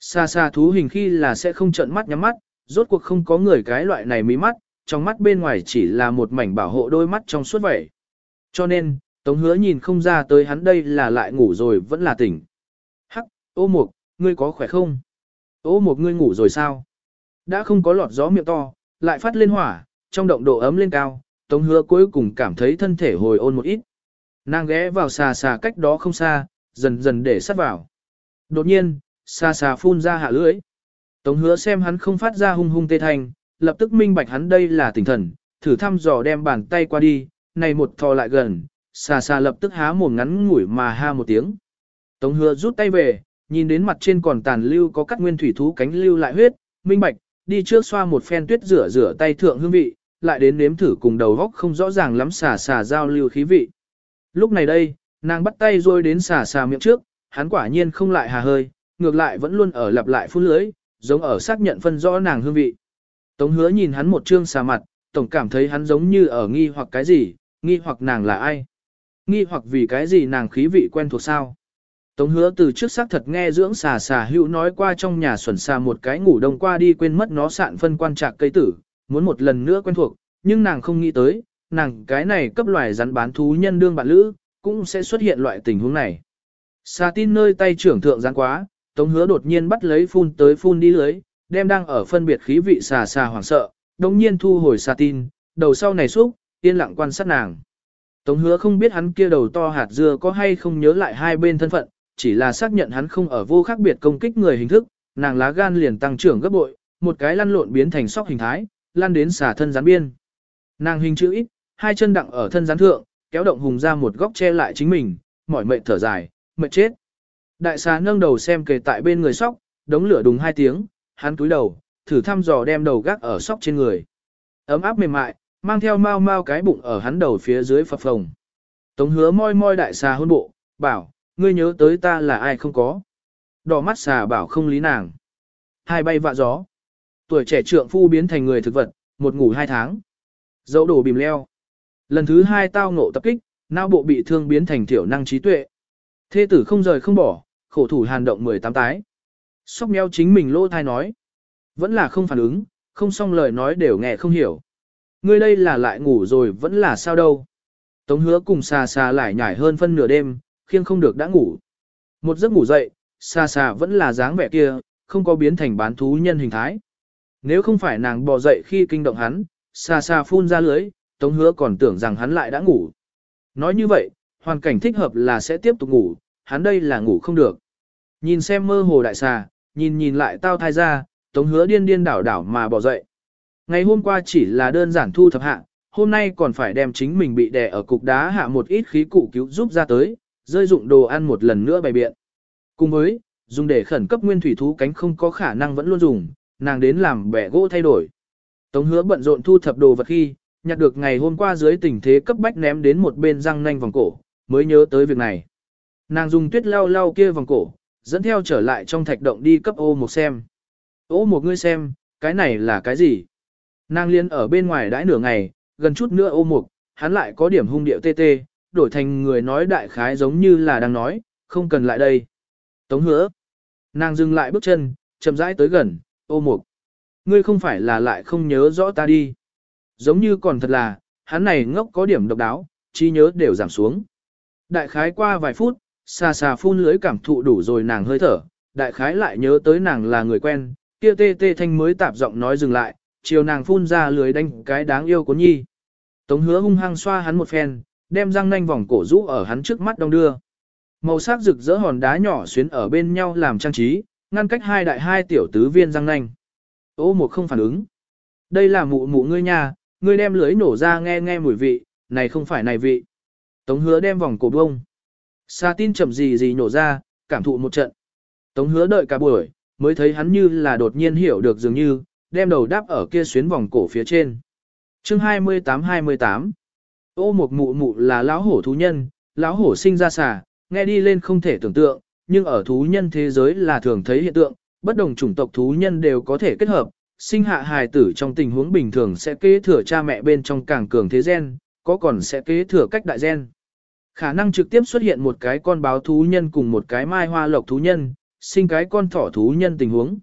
Xa xa thú hình khi là sẽ không trợn mắt nhắm mắt, rốt cuộc không có người cái loại này mí mắt, trong mắt bên ngoài chỉ là một mảnh bảo hộ đôi mắt trong suốt vậy. Cho nên, Tống hứa nhìn không ra tới hắn đây là lại ngủ rồi vẫn là tỉnh. Hắc, ô mục, ngươi có khỏe không? Ô mục ngươi ngủ rồi sao? Đã không có lọt gió miệng to, lại phát lên hỏa, trong động độ ấm lên cao, Tống hứa cuối cùng cảm thấy thân thể hồi ôn một ít. Nàng ghé vào xà xà cách đó không xa, dần dần để sát vào. Đột nhiên, xà xà phun ra hạ lưỡi. Tống hứa xem hắn không phát ra hung hung tê thanh, lập tức minh bạch hắn đây là tỉnh thần, thử thăm dò đem bàn tay qua đi, này một thò lại gần, xà xà lập tức há mồm ngắn ngủi mà ha một tiếng. Tống hứa rút tay về, nhìn đến mặt trên còn tàn lưu có cắt nguyên thủy thú cánh lưu lại huyết, minh bạch, đi trước xoa một phen tuyết rửa rửa tay thượng hương vị, lại đến nếm thử cùng đầu góc không rõ ràng lắm xà xà giao lưu khí vị. Lúc này đây, nàng bắt tay rồi đến xà xà miệng trước, hắn quả nhiên không lại hà hơi, ngược lại vẫn luôn ở lặp lại phun lưới, giống ở xác nhận phân rõ nàng hương vị. Tống hứa nhìn hắn một trương xà mặt, tổng cảm thấy hắn giống như ở nghi hoặc cái gì, nghi hoặc nàng là ai. Nghi hoặc vì cái gì nàng khí vị quen thuộc sao. Tống hứa từ trước xác thật nghe dưỡng xà xà hữu nói qua trong nhà xuẩn xà một cái ngủ đông qua đi quên mất nó sạn phân quan trạc cây tử, muốn một lần nữa quen thuộc, nhưng nàng không nghĩ tới, nàng cái này cấp loài rắn bán thú nhân đương bạn lữ, cũng sẽ xuất hiện loại tình huống này. Xà tin nơi tay trưởng thượng rắn quá, Tống hứa đột nhiên bắt lấy phun tới phun đi lưới, đem đang ở phân biệt khí vị xà xà hoảng sợ, đồng nhiên thu hồi xà tin, đầu sau này xúc, yên lặng quan sát nàng. Tống hứa không biết hắn kia đầu to hạt dưa có hay không nhớ lại hai bên thân phận, chỉ là xác nhận hắn không ở vô khác biệt công kích người hình thức, nàng lá gan liền tăng trưởng gấp bội, một cái lăn lộn biến thành sóc hình thái, lăn đến xà thân gián biên. Nàng hình chữ ít, hai chân đặng ở thân gián thượng, kéo động hùng ra một góc che lại chính mình, mỏi mệt thở dài, mệt chết. Đại xà nâng đầu xem kề tại bên người sóc, đống lửa đùng hai tiếng, hắn cúi đầu, thử thăm dò đem đầu gác ở sóc trên người. Ấm áp mềm mại, mang theo mau mau cái bụng ở hắn đầu phía dưới phập phồng. Tống hứa môi môi đại xà hôn bộ, bảo, ngươi nhớ tới ta là ai không có. Đỏ mắt xà bảo không lý nàng. Hai bay vạ gió. Tuổi trẻ trượng phu biến thành người thực vật, một ngủ hai tháng. Dẫu đổ bìm leo. Lần thứ hai tao ngộ tập kích, não bộ bị thương biến thành tiểu năng trí tuệ. Thê tử không rời không bỏ, khổ thủ hàn động 18 tái. Sóc meo chính mình lô thai nói. Vẫn là không phản ứng, không xong lời nói đều nghe không hiểu. Ngươi đây là lại ngủ rồi vẫn là sao đâu. Tống hứa cùng xà xà lại nhảy hơn phân nửa đêm, khiêng không được đã ngủ. Một giấc ngủ dậy, xà xà vẫn là dáng vẻ kia, không có biến thành bán thú nhân hình thái. Nếu không phải nàng bò dậy khi kinh động hắn, xà xà phun ra lưới, tống hứa còn tưởng rằng hắn lại đã ngủ. Nói như vậy, hoàn cảnh thích hợp là sẽ tiếp tục ngủ, hắn đây là ngủ không được. Nhìn xem mơ hồ đại xà, nhìn nhìn lại tao thai ra, tống hứa điên điên đảo đảo mà bỏ dậy. Ngày hôm qua chỉ là đơn giản thu thập hạ, hôm nay còn phải đem chính mình bị đè ở cục đá hạ một ít khí cụ cứu giúp ra tới, rơi dụng đồ ăn một lần nữa bày biện. Cùng với, dùng để khẩn cấp nguyên thủy thú cánh không có khả năng vẫn luôn dùng, nàng đến làm bẻ gỗ thay đổi. Tống hứa bận rộn thu thập đồ vật khi, nhặt được ngày hôm qua dưới tình thế cấp bách ném đến một bên răng nanh vòng cổ, mới nhớ tới việc này. Nàng dùng tuyết lau lau kia vòng cổ, dẫn theo trở lại trong thạch động đi cấp ô một xem. Ô một ngươi xem, cái này là cái gì? Nàng liên ở bên ngoài đãi nửa ngày, gần chút nữa ô mục, hắn lại có điểm hung điệu tê tê, đổi thành người nói đại khái giống như là đang nói, không cần lại đây. Tống hứa. Nàng dừng lại bước chân, chậm rãi tới gần, ô mục. Ngươi không phải là lại không nhớ rõ ta đi. Giống như còn thật là, hắn này ngốc có điểm độc đáo, trí nhớ đều giảm xuống. Đại khái qua vài phút, xa xa phun lưới cảm thụ đủ rồi nàng hơi thở, đại khái lại nhớ tới nàng là người quen, kia tê tê thanh mới tạp giọng nói dừng lại, chiều nàng phun ra lưới đánh cái đáng yêu của nhi. Tống hứa hung hăng xoa hắn một phen, đem răng nanh vòng cổ rũ ở hắn trước mắt đông đưa. Màu sắc rực rỡ hòn đá nhỏ xuyến ở bên nhau làm trang trí, ngăn cách hai đại hai tiểu tứ viên răng nanh. Ô một không phản ứng. Đây là mụ mụ ngươi nhà, ngươi đem lưới nổ ra nghe nghe mùi vị, này không phải này vị. Tống hứa đem vòng cổ bông. Sa tin chậm gì gì nổ ra, cảm thụ một trận. Tống hứa đợi cả buổi, mới thấy hắn như là đột nhiên hiểu được dường như, đem đầu đáp ở kia xuyến vòng cổ phía trên. chương 28-28 Ô một mụ mụ là lão hổ thú nhân, lão hổ sinh ra xà, nghe đi lên không thể tưởng tượng, nhưng ở thú nhân thế giới là thường thấy hiện tượng, bất đồng chủng tộc thú nhân đều có thể kết hợp, sinh hạ hài tử trong tình huống bình thường sẽ kế thừa cha mẹ bên trong càng cường thế gen, có còn sẽ kế thừa cách đại gen. Khả năng trực tiếp xuất hiện một cái con báo thú nhân cùng một cái mai hoa lộc thú nhân, sinh cái con thỏ thú nhân tình huống.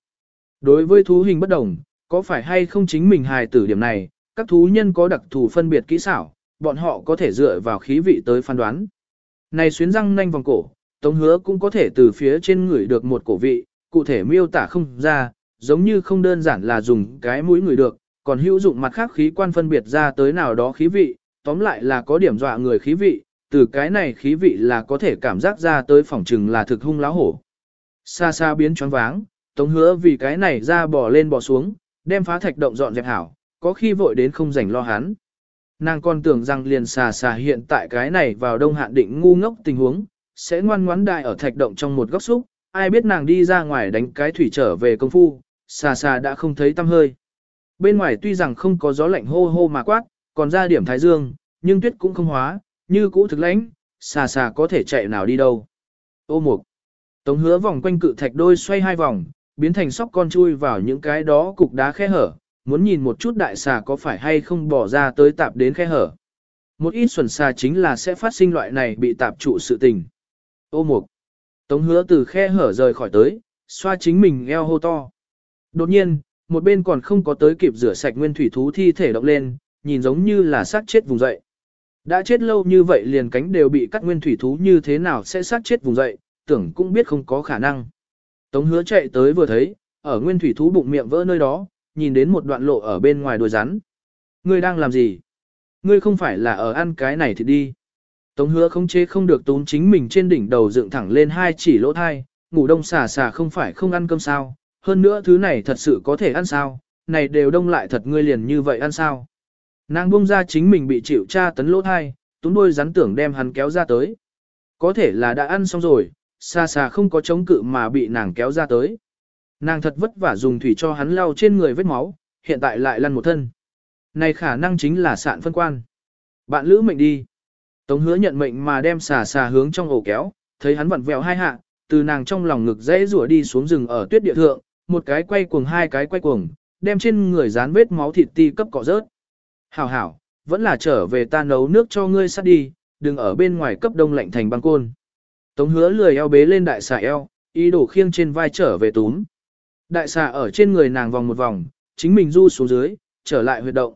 Đối với thú hình bất đồng, có phải hay không chính mình hài tử điểm này, các thú nhân có đặc thù phân biệt kỹ xảo, bọn họ có thể dựa vào khí vị tới phán đoán. Này xuyến răng nanh vòng cổ, Tống Hứa cũng có thể từ phía trên người được một cổ vị, cụ thể miêu tả không ra, giống như không đơn giản là dùng cái mũi người được, còn hữu dụng mặt khác khí quan phân biệt ra tới nào đó khí vị, tóm lại là có điểm dọa người khí vị, từ cái này khí vị là có thể cảm giác ra tới phòng trừng là thực hung láo hổ. Xa xa biến choáng váng, Tống Hứa vì cái này ra bỏ lên bỏ xuống, đem phá thạch động dọn dẹp hảo, có khi vội đến không rảnh lo hắn. Nàng còn tưởng rằng liền xà xà hiện tại cái này vào đông hạn định ngu ngốc tình huống, sẽ ngoan ngoãn đại ở thạch động trong một góc xúc, ai biết nàng đi ra ngoài đánh cái thủy trở về công phu, xà xà đã không thấy tâm hơi. Bên ngoài tuy rằng không có gió lạnh hô hô mà quát, còn ra điểm thái dương, nhưng tuyết cũng không hóa, như cũ thực lãnh, xà xà có thể chạy nào đi đâu. Ô mục. Tống hứa vòng quanh cự thạch đôi xoay hai vòng, biến thành sóc con chui vào những cái đó cục đá khe hở, muốn nhìn một chút đại xà có phải hay không bỏ ra tới tạp đến khe hở. Một ít xuẩn xà chính là sẽ phát sinh loại này bị tạp trụ sự tình. Ô mục. Tống hứa từ khe hở rời khỏi tới, xoa chính mình eo hô to. Đột nhiên, một bên còn không có tới kịp rửa sạch nguyên thủy thú thi thể động lên, nhìn giống như là sát chết vùng dậy. Đã chết lâu như vậy liền cánh đều bị cắt nguyên thủy thú như thế nào sẽ sát chết vùng dậy, tưởng cũng biết không có khả năng. Tống hứa chạy tới vừa thấy, ở nguyên thủy thú bụng miệng vỡ nơi đó, nhìn đến một đoạn lộ ở bên ngoài đuôi rắn. Ngươi đang làm gì? Ngươi không phải là ở ăn cái này thì đi. Tống hứa không chế không được tốn chính mình trên đỉnh đầu dựng thẳng lên hai chỉ lỗ thai, ngủ đông xà xà không phải không ăn cơm sao, hơn nữa thứ này thật sự có thể ăn sao, này đều đông lại thật ngươi liền như vậy ăn sao. Nàng buông ra chính mình bị chịu tra tấn lỗ thai, túm đôi rắn tưởng đem hắn kéo ra tới. Có thể là đã ăn xong rồi, xa xa không có chống cự mà bị nàng kéo ra tới. Nàng thật vất vả dùng thủy cho hắn lau trên người vết máu, hiện tại lại lăn một thân. Này khả năng chính là sạn phân quan. Bạn lữ mệnh đi. Tống hứa nhận mệnh mà đem xà xà hướng trong ổ kéo, thấy hắn vặn vẹo hai hạ, từ nàng trong lòng ngực dễ rủa đi xuống rừng ở tuyết địa thượng, một cái quay cuồng hai cái quay cuồng, đem trên người dán vết máu thịt ti cấp cọ rớt. Hảo hảo, vẫn là trở về ta nấu nước cho ngươi sát đi, đừng ở bên ngoài cấp đông lạnh thành băng côn. Tống hứa lười eo bế lên đại xà eo, ý đồ khiêng trên vai trở về túm. Đại xà ở trên người nàng vòng một vòng, chính mình du xuống dưới, trở lại huyệt động.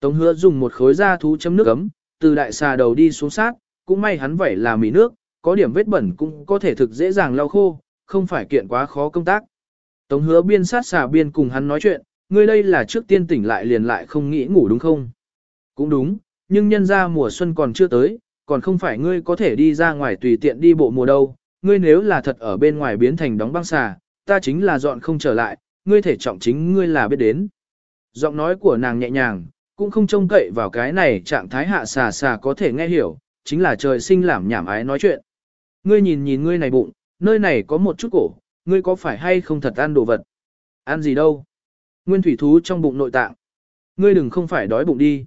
Tống hứa dùng một khối da thú chấm nước ấm, từ đại xà đầu đi xuống sát, cũng may hắn vẩy là mì nước, có điểm vết bẩn cũng có thể thực dễ dàng lau khô, không phải kiện quá khó công tác. Tống hứa biên sát xà biên cùng hắn nói chuyện, ngươi đây là trước tiên tỉnh lại liền lại không nghĩ ngủ đúng không? Cũng đúng, nhưng nhân ra mùa xuân còn chưa tới, còn không phải ngươi có thể đi ra ngoài tùy tiện đi bộ mùa đâu, ngươi nếu là thật ở bên ngoài biến thành đóng băng xà, ta chính là dọn không trở lại, ngươi thể trọng chính ngươi là biết đến. Giọng nói của nàng nhẹ nhàng, cũng không trông cậy vào cái này trạng thái hạ xà xà có thể nghe hiểu, chính là trời sinh làm nhảm ái nói chuyện. Ngươi nhìn nhìn ngươi này bụng, nơi này có một chút cổ, ngươi có phải hay không thật ăn đồ vật? Ăn gì đâu? Nguyên thủy thú trong bụng nội tạng. Ngươi đừng không phải đói bụng đi.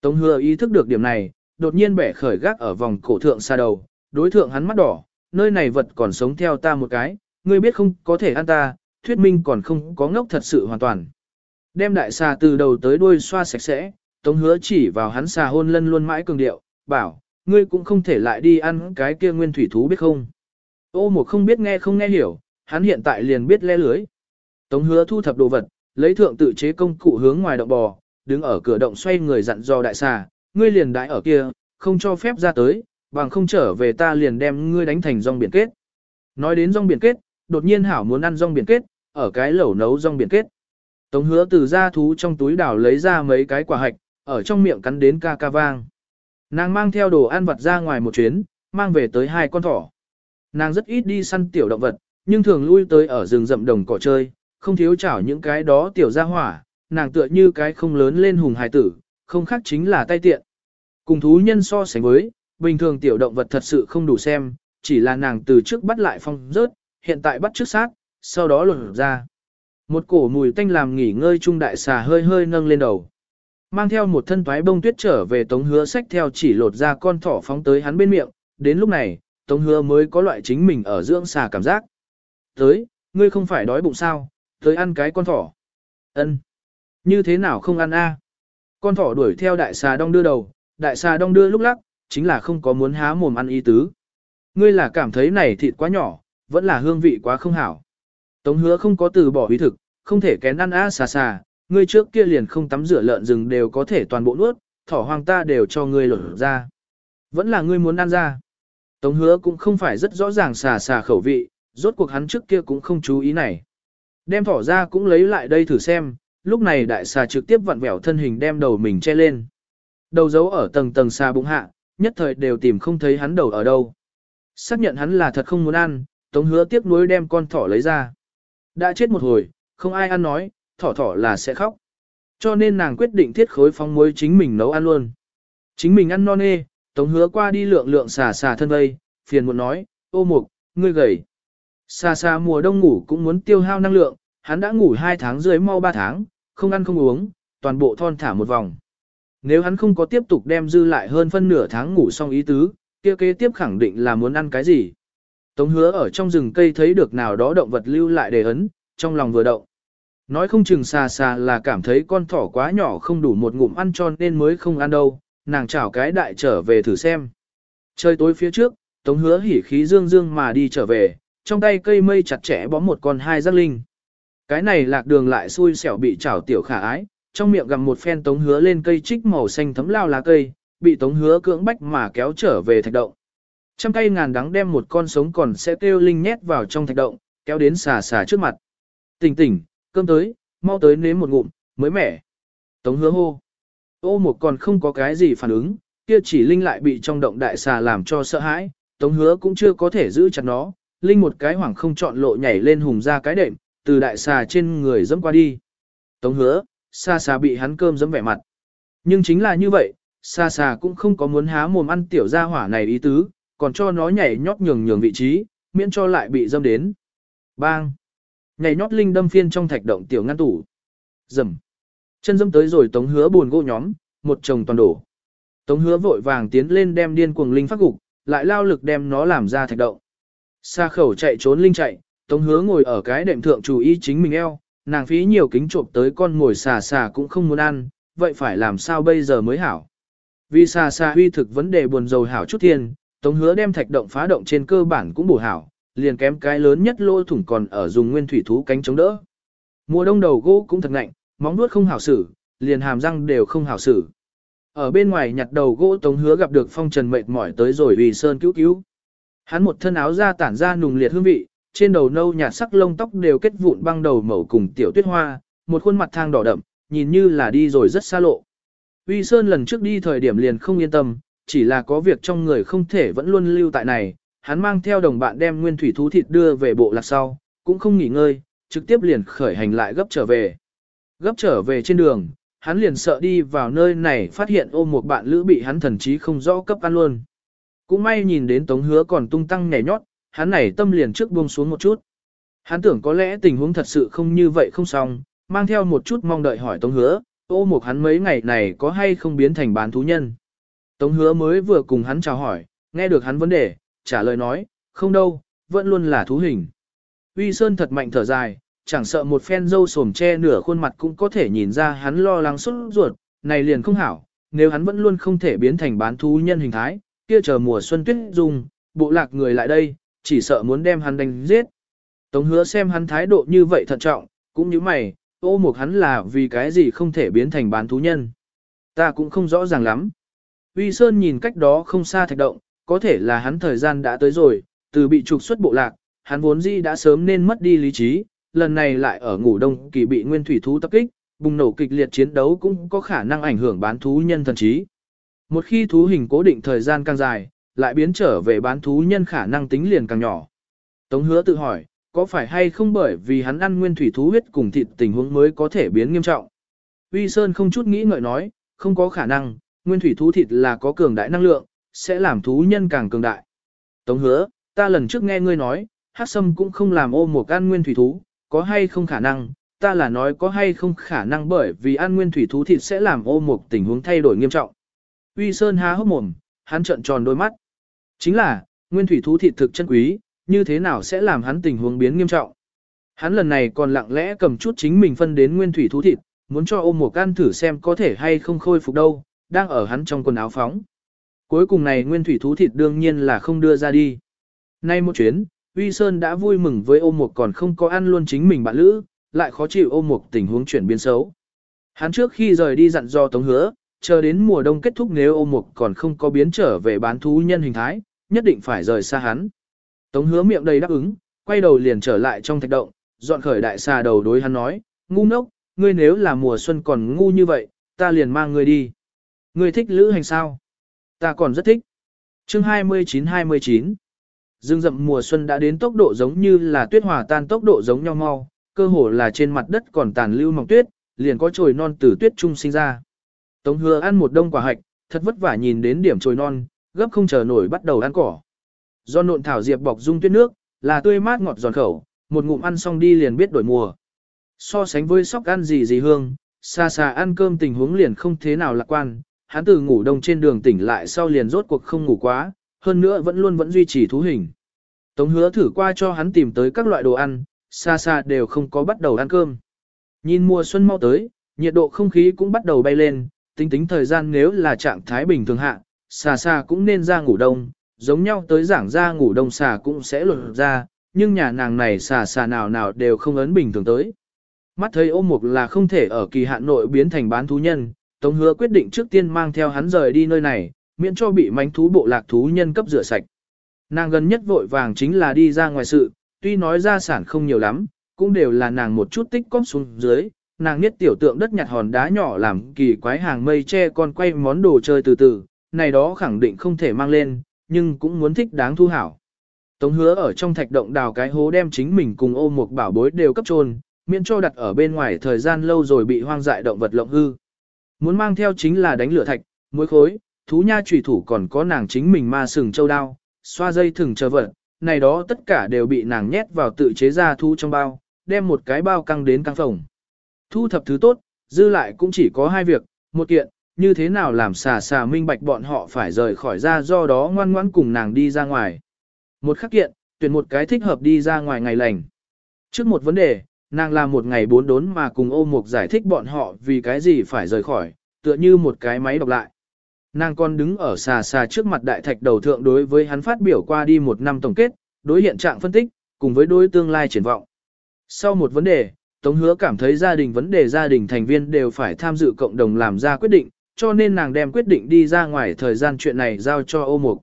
Tống hứa ý thức được điểm này, đột nhiên bẻ khởi gác ở vòng cổ thượng xa đầu, đối thượng hắn mắt đỏ, nơi này vật còn sống theo ta một cái, ngươi biết không có thể ăn ta, thuyết minh còn không có ngốc thật sự hoàn toàn. Đem đại xà từ đầu tới đuôi xoa sạch sẽ, tống hứa chỉ vào hắn xà hôn lân luôn mãi cường điệu, bảo, ngươi cũng không thể lại đi ăn cái kia nguyên thủy thú biết không. Ô một không biết nghe không nghe hiểu, hắn hiện tại liền biết le lưới. Tống hứa thu thập đồ vật, lấy thượng tự chế công cụ hướng ngoài động bò, đứng ở cửa động xoay người dặn dò đại xà, ngươi liền đại ở kia, không cho phép ra tới, bằng không trở về ta liền đem ngươi đánh thành rong biển kết. Nói đến rong biển kết, đột nhiên hảo muốn ăn rong biển kết, ở cái lẩu nấu rong biển kết. Tống hứa từ ra thú trong túi đảo lấy ra mấy cái quả hạch, ở trong miệng cắn đến ca ca vang. Nàng mang theo đồ ăn vặt ra ngoài một chuyến, mang về tới hai con thỏ. Nàng rất ít đi săn tiểu động vật, nhưng thường lui tới ở rừng rậm đồng cỏ chơi, không thiếu chảo những cái đó tiểu ra hỏa, nàng tựa như cái không lớn lên hùng hài tử, không khác chính là tay tiện. Cùng thú nhân so sánh với, bình thường tiểu động vật thật sự không đủ xem, chỉ là nàng từ trước bắt lại phong rớt, hiện tại bắt trước sát, sau đó lột ra. Một cổ mùi tanh làm nghỉ ngơi trung đại xà hơi hơi nâng lên đầu. Mang theo một thân toái bông tuyết trở về tống hứa sách theo chỉ lột ra con thỏ phóng tới hắn bên miệng, đến lúc này, tống hứa mới có loại chính mình ở dưỡng xà cảm giác. Tới, ngươi không phải đói bụng sao, tới ăn cái con thỏ. ân Như thế nào không ăn a? Con thỏ đuổi theo đại xà đong đưa đầu, đại xà đong đưa lúc lắc, chính là không có muốn há mồm ăn ý tứ. Ngươi là cảm thấy này thịt quá nhỏ, vẫn là hương vị quá không hảo. Tống hứa không có từ bỏ ý thực, không thể kén ăn a xà xà, ngươi trước kia liền không tắm rửa lợn rừng đều có thể toàn bộ nuốt, thỏ hoang ta đều cho ngươi lột ra. Vẫn là ngươi muốn ăn ra. Tống hứa cũng không phải rất rõ ràng xà xà khẩu vị, rốt cuộc hắn trước kia cũng không chú ý này. Đem thỏ ra cũng lấy lại đây thử xem, lúc này đại xà trực tiếp vặn vẹo thân hình đem đầu mình che lên. Đầu giấu ở tầng tầng xà bụng hạ, nhất thời đều tìm không thấy hắn đầu ở đâu. Xác nhận hắn là thật không muốn ăn, tống hứa tiếp nối đem con thỏ lấy ra. Đã chết một hồi, không ai ăn nói, thỏ thỏ là sẽ khóc. Cho nên nàng quyết định thiết khối phong muối chính mình nấu ăn luôn. Chính mình ăn non nê, tống hứa qua đi lượng lượng xà xà thân vây, phiền muốn nói, ô mục, ngươi gầy. Xa xa mùa đông ngủ cũng muốn tiêu hao năng lượng, hắn đã ngủ 2 tháng dưới mau 3 tháng, không ăn không uống, toàn bộ thon thả một vòng. Nếu hắn không có tiếp tục đem dư lại hơn phân nửa tháng ngủ xong ý tứ, kia kế tiếp khẳng định là muốn ăn cái gì. Tống hứa ở trong rừng cây thấy được nào đó động vật lưu lại để ấn, trong lòng vừa động. Nói không chừng xa xa là cảm thấy con thỏ quá nhỏ không đủ một ngụm ăn cho nên mới không ăn đâu, nàng chảo cái đại trở về thử xem. Trời tối phía trước, tống hứa hỉ khí dương dương mà đi trở về, trong tay cây mây chặt chẽ bó một con hai giác linh. Cái này lạc đường lại xui xẻo bị chảo tiểu khả ái, trong miệng gặm một phen tống hứa lên cây trích màu xanh thấm lao lá cây, bị tống hứa cưỡng bách mà kéo trở về thạch động. Trăm cây ngàn đắng đem một con sống còn sẽ kêu linh nhét vào trong thạch động, kéo đến xà xà trước mặt. Tỉnh tỉnh, cơm tới, mau tới nếm một ngụm, mới mẻ. Tống hứa hô. Ô một còn không có cái gì phản ứng, kia chỉ linh lại bị trong động đại xà làm cho sợ hãi, tống hứa cũng chưa có thể giữ chặt nó, linh một cái hoảng không chọn lộ nhảy lên hùng ra cái đệm, từ đại xà trên người dẫm qua đi. Tống hứa, xa xà bị hắn cơm dẫm vẻ mặt. Nhưng chính là như vậy, xa xà cũng không có muốn há mồm ăn tiểu gia hỏa này ý tứ, còn cho nó nhảy nhót nhường nhường vị trí, miễn cho lại bị dâm đến. Bang! Nhảy nhót linh đâm phiên trong thạch động tiểu ngăn tủ. Dầm! Chân dâm tới rồi tống hứa buồn gỗ nhóm, một chồng toàn đổ. Tống hứa vội vàng tiến lên đem điên cuồng linh phát gục, lại lao lực đem nó làm ra thạch động. Xa khẩu chạy trốn linh chạy, tống hứa ngồi ở cái đệm thượng chú ý chính mình eo, nàng phí nhiều kính trộm tới con ngồi xà xà cũng không muốn ăn, vậy phải làm sao bây giờ mới hảo. Vì xà xà huy thực vấn đề buồn dầu hảo chút thiên. Tống hứa đem thạch động phá động trên cơ bản cũng bổ hảo, liền kém cái lớn nhất lỗ thủng còn ở dùng nguyên thủy thú cánh chống đỡ. Mùa đông đầu gỗ cũng thật ngạnh, móng nuốt không hảo xử, liền hàm răng đều không hảo xử. Ở bên ngoài nhặt đầu gỗ Tống hứa gặp được phong trần mệt mỏi tới rồi vì sơn cứu cứu. Hắn một thân áo da tản ra nùng liệt hương vị, trên đầu nâu nhạt sắc lông tóc đều kết vụn băng đầu mẩu cùng tiểu tuyết hoa, một khuôn mặt thang đỏ đậm, nhìn như là đi rồi rất xa lộ. Uy Sơn lần trước đi thời điểm liền không yên tâm, chỉ là có việc trong người không thể vẫn luôn lưu tại này, hắn mang theo đồng bạn đem nguyên thủy thú thịt đưa về bộ lạc sau, cũng không nghỉ ngơi, trực tiếp liền khởi hành lại gấp trở về. Gấp trở về trên đường, hắn liền sợ đi vào nơi này phát hiện ôm một bạn lữ bị hắn thần chí không rõ cấp ăn luôn. Cũng may nhìn đến tống hứa còn tung tăng nhảy nhót, hắn này tâm liền trước buông xuống một chút. Hắn tưởng có lẽ tình huống thật sự không như vậy không xong, mang theo một chút mong đợi hỏi tống hứa, ô một hắn mấy ngày này có hay không biến thành bán thú nhân. Tống hứa mới vừa cùng hắn chào hỏi, nghe được hắn vấn đề, trả lời nói, không đâu, vẫn luôn là thú hình. Uy Sơn thật mạnh thở dài, chẳng sợ một phen dâu sồm che nửa khuôn mặt cũng có thể nhìn ra hắn lo lắng sốt ruột, này liền không hảo, nếu hắn vẫn luôn không thể biến thành bán thú nhân hình thái, kia chờ mùa xuân tuyết dùng, bộ lạc người lại đây, chỉ sợ muốn đem hắn đánh giết. Tống hứa xem hắn thái độ như vậy thận trọng, cũng như mày, ô mục hắn là vì cái gì không thể biến thành bán thú nhân. Ta cũng không rõ ràng lắm. Uy Sơn nhìn cách đó không xa thạch động, có thể là hắn thời gian đã tới rồi, từ bị trục xuất bộ lạc, hắn vốn dĩ đã sớm nên mất đi lý trí, lần này lại ở ngủ đông kỳ bị nguyên thủy thú tập kích, bùng nổ kịch liệt chiến đấu cũng có khả năng ảnh hưởng bán thú nhân thần trí. Một khi thú hình cố định thời gian càng dài, lại biến trở về bán thú nhân khả năng tính liền càng nhỏ. Tống hứa tự hỏi, có phải hay không bởi vì hắn ăn nguyên thủy thú huyết cùng thịt tình huống mới có thể biến nghiêm trọng. Uy Sơn không chút nghĩ ngợi nói, không có khả năng, nguyên thủy thú thịt là có cường đại năng lượng, sẽ làm thú nhân càng cường đại. Tống hứa, ta lần trước nghe ngươi nói, hát sâm cũng không làm ô một ăn nguyên thủy thú, có hay không khả năng, ta là nói có hay không khả năng bởi vì ăn nguyên thủy thú thịt sẽ làm ô một tình huống thay đổi nghiêm trọng. Uy Sơn há hốc mồm, hắn trợn tròn đôi mắt. Chính là, nguyên thủy thú thịt thực chân quý, như thế nào sẽ làm hắn tình huống biến nghiêm trọng. Hắn lần này còn lặng lẽ cầm chút chính mình phân đến nguyên thủy thú thịt, muốn cho ôm một can thử xem có thể hay không khôi phục đâu, đang ở hắn trong quần áo phóng. Cuối cùng này nguyên thủy thú thịt đương nhiên là không đưa ra đi. Nay một chuyến, Uy Sơn đã vui mừng với ôm một còn không có ăn luôn chính mình bạn lữ, lại khó chịu ôm một tình huống chuyển biến xấu. Hắn trước khi rời đi dặn do Tống Hứa, chờ đến mùa đông kết thúc nếu Ô Mục còn không có biến trở về bán thú nhân hình thái, nhất định phải rời xa hắn. Tống hứa miệng đầy đáp ứng, quay đầu liền trở lại trong thạch động, dọn khởi đại xà đầu đối hắn nói, ngu ngốc, ngươi nếu là mùa xuân còn ngu như vậy, ta liền mang ngươi đi. Ngươi thích lữ hành sao? Ta còn rất thích. Chương 29-29 Dương rậm mùa xuân đã đến tốc độ giống như là tuyết hòa tan tốc độ giống nhau mau, cơ hồ là trên mặt đất còn tàn lưu mỏng tuyết, liền có trồi non từ tuyết trung sinh ra. Tống hứa ăn một đông quả hạch, thật vất vả nhìn đến điểm trồi non, gấp không chờ nổi bắt đầu ăn cỏ. Do nộn thảo diệp bọc dung tuyết nước, là tươi mát ngọt giòn khẩu, một ngụm ăn xong đi liền biết đổi mùa. So sánh với sóc ăn gì gì hương, xa xa ăn cơm tình huống liền không thế nào lạc quan, hắn từ ngủ đông trên đường tỉnh lại sau liền rốt cuộc không ngủ quá, hơn nữa vẫn luôn vẫn duy trì thú hình. Tống hứa thử qua cho hắn tìm tới các loại đồ ăn, xa xa đều không có bắt đầu ăn cơm. Nhìn mùa xuân mau tới, nhiệt độ không khí cũng bắt đầu bay lên, tính tính thời gian nếu là trạng thái bình thường hạ, xà xà cũng nên ra ngủ đông, giống nhau tới giảng ra ngủ đông xà cũng sẽ lột ra, nhưng nhà nàng này xà xà nào nào đều không ấn bình thường tới. Mắt thấy ôm mục là không thể ở kỳ hạn nội biến thành bán thú nhân, Tống hứa quyết định trước tiên mang theo hắn rời đi nơi này, miễn cho bị mánh thú bộ lạc thú nhân cấp rửa sạch. Nàng gần nhất vội vàng chính là đi ra ngoài sự, tuy nói ra sản không nhiều lắm, cũng đều là nàng một chút tích cóp xuống dưới, nàng nhất tiểu tượng đất nhặt hòn đá nhỏ làm kỳ quái hàng mây che con quay món đồ chơi từ từ, này đó khẳng định không thể mang lên, nhưng cũng muốn thích đáng thu hảo. Tống hứa ở trong thạch động đào cái hố đem chính mình cùng ô một bảo bối đều cấp trôn, miễn cho đặt ở bên ngoài thời gian lâu rồi bị hoang dại động vật lộng hư. Muốn mang theo chính là đánh lửa thạch, muối khối, thú nha trùy thủ còn có nàng chính mình ma sừng châu đao, xoa dây thừng chờ vật, này đó tất cả đều bị nàng nhét vào tự chế ra thu trong bao, đem một cái bao căng đến căng phòng. Thu thập thứ tốt, dư lại cũng chỉ có hai việc, một kiện, như thế nào làm xà xà minh bạch bọn họ phải rời khỏi ra do đó ngoan ngoãn cùng nàng đi ra ngoài. Một khắc kiện, tuyển một cái thích hợp đi ra ngoài ngày lành. Trước một vấn đề, nàng làm một ngày bốn đốn mà cùng ô mục giải thích bọn họ vì cái gì phải rời khỏi, tựa như một cái máy đọc lại. Nàng còn đứng ở xà xà trước mặt đại thạch đầu thượng đối với hắn phát biểu qua đi một năm tổng kết, đối hiện trạng phân tích, cùng với đối tương lai triển vọng. Sau một vấn đề, Tống Hứa cảm thấy gia đình vấn đề gia đình thành viên đều phải tham dự cộng đồng làm ra quyết định, cho nên nàng đem quyết định đi ra ngoài thời gian chuyện này giao cho ô mục.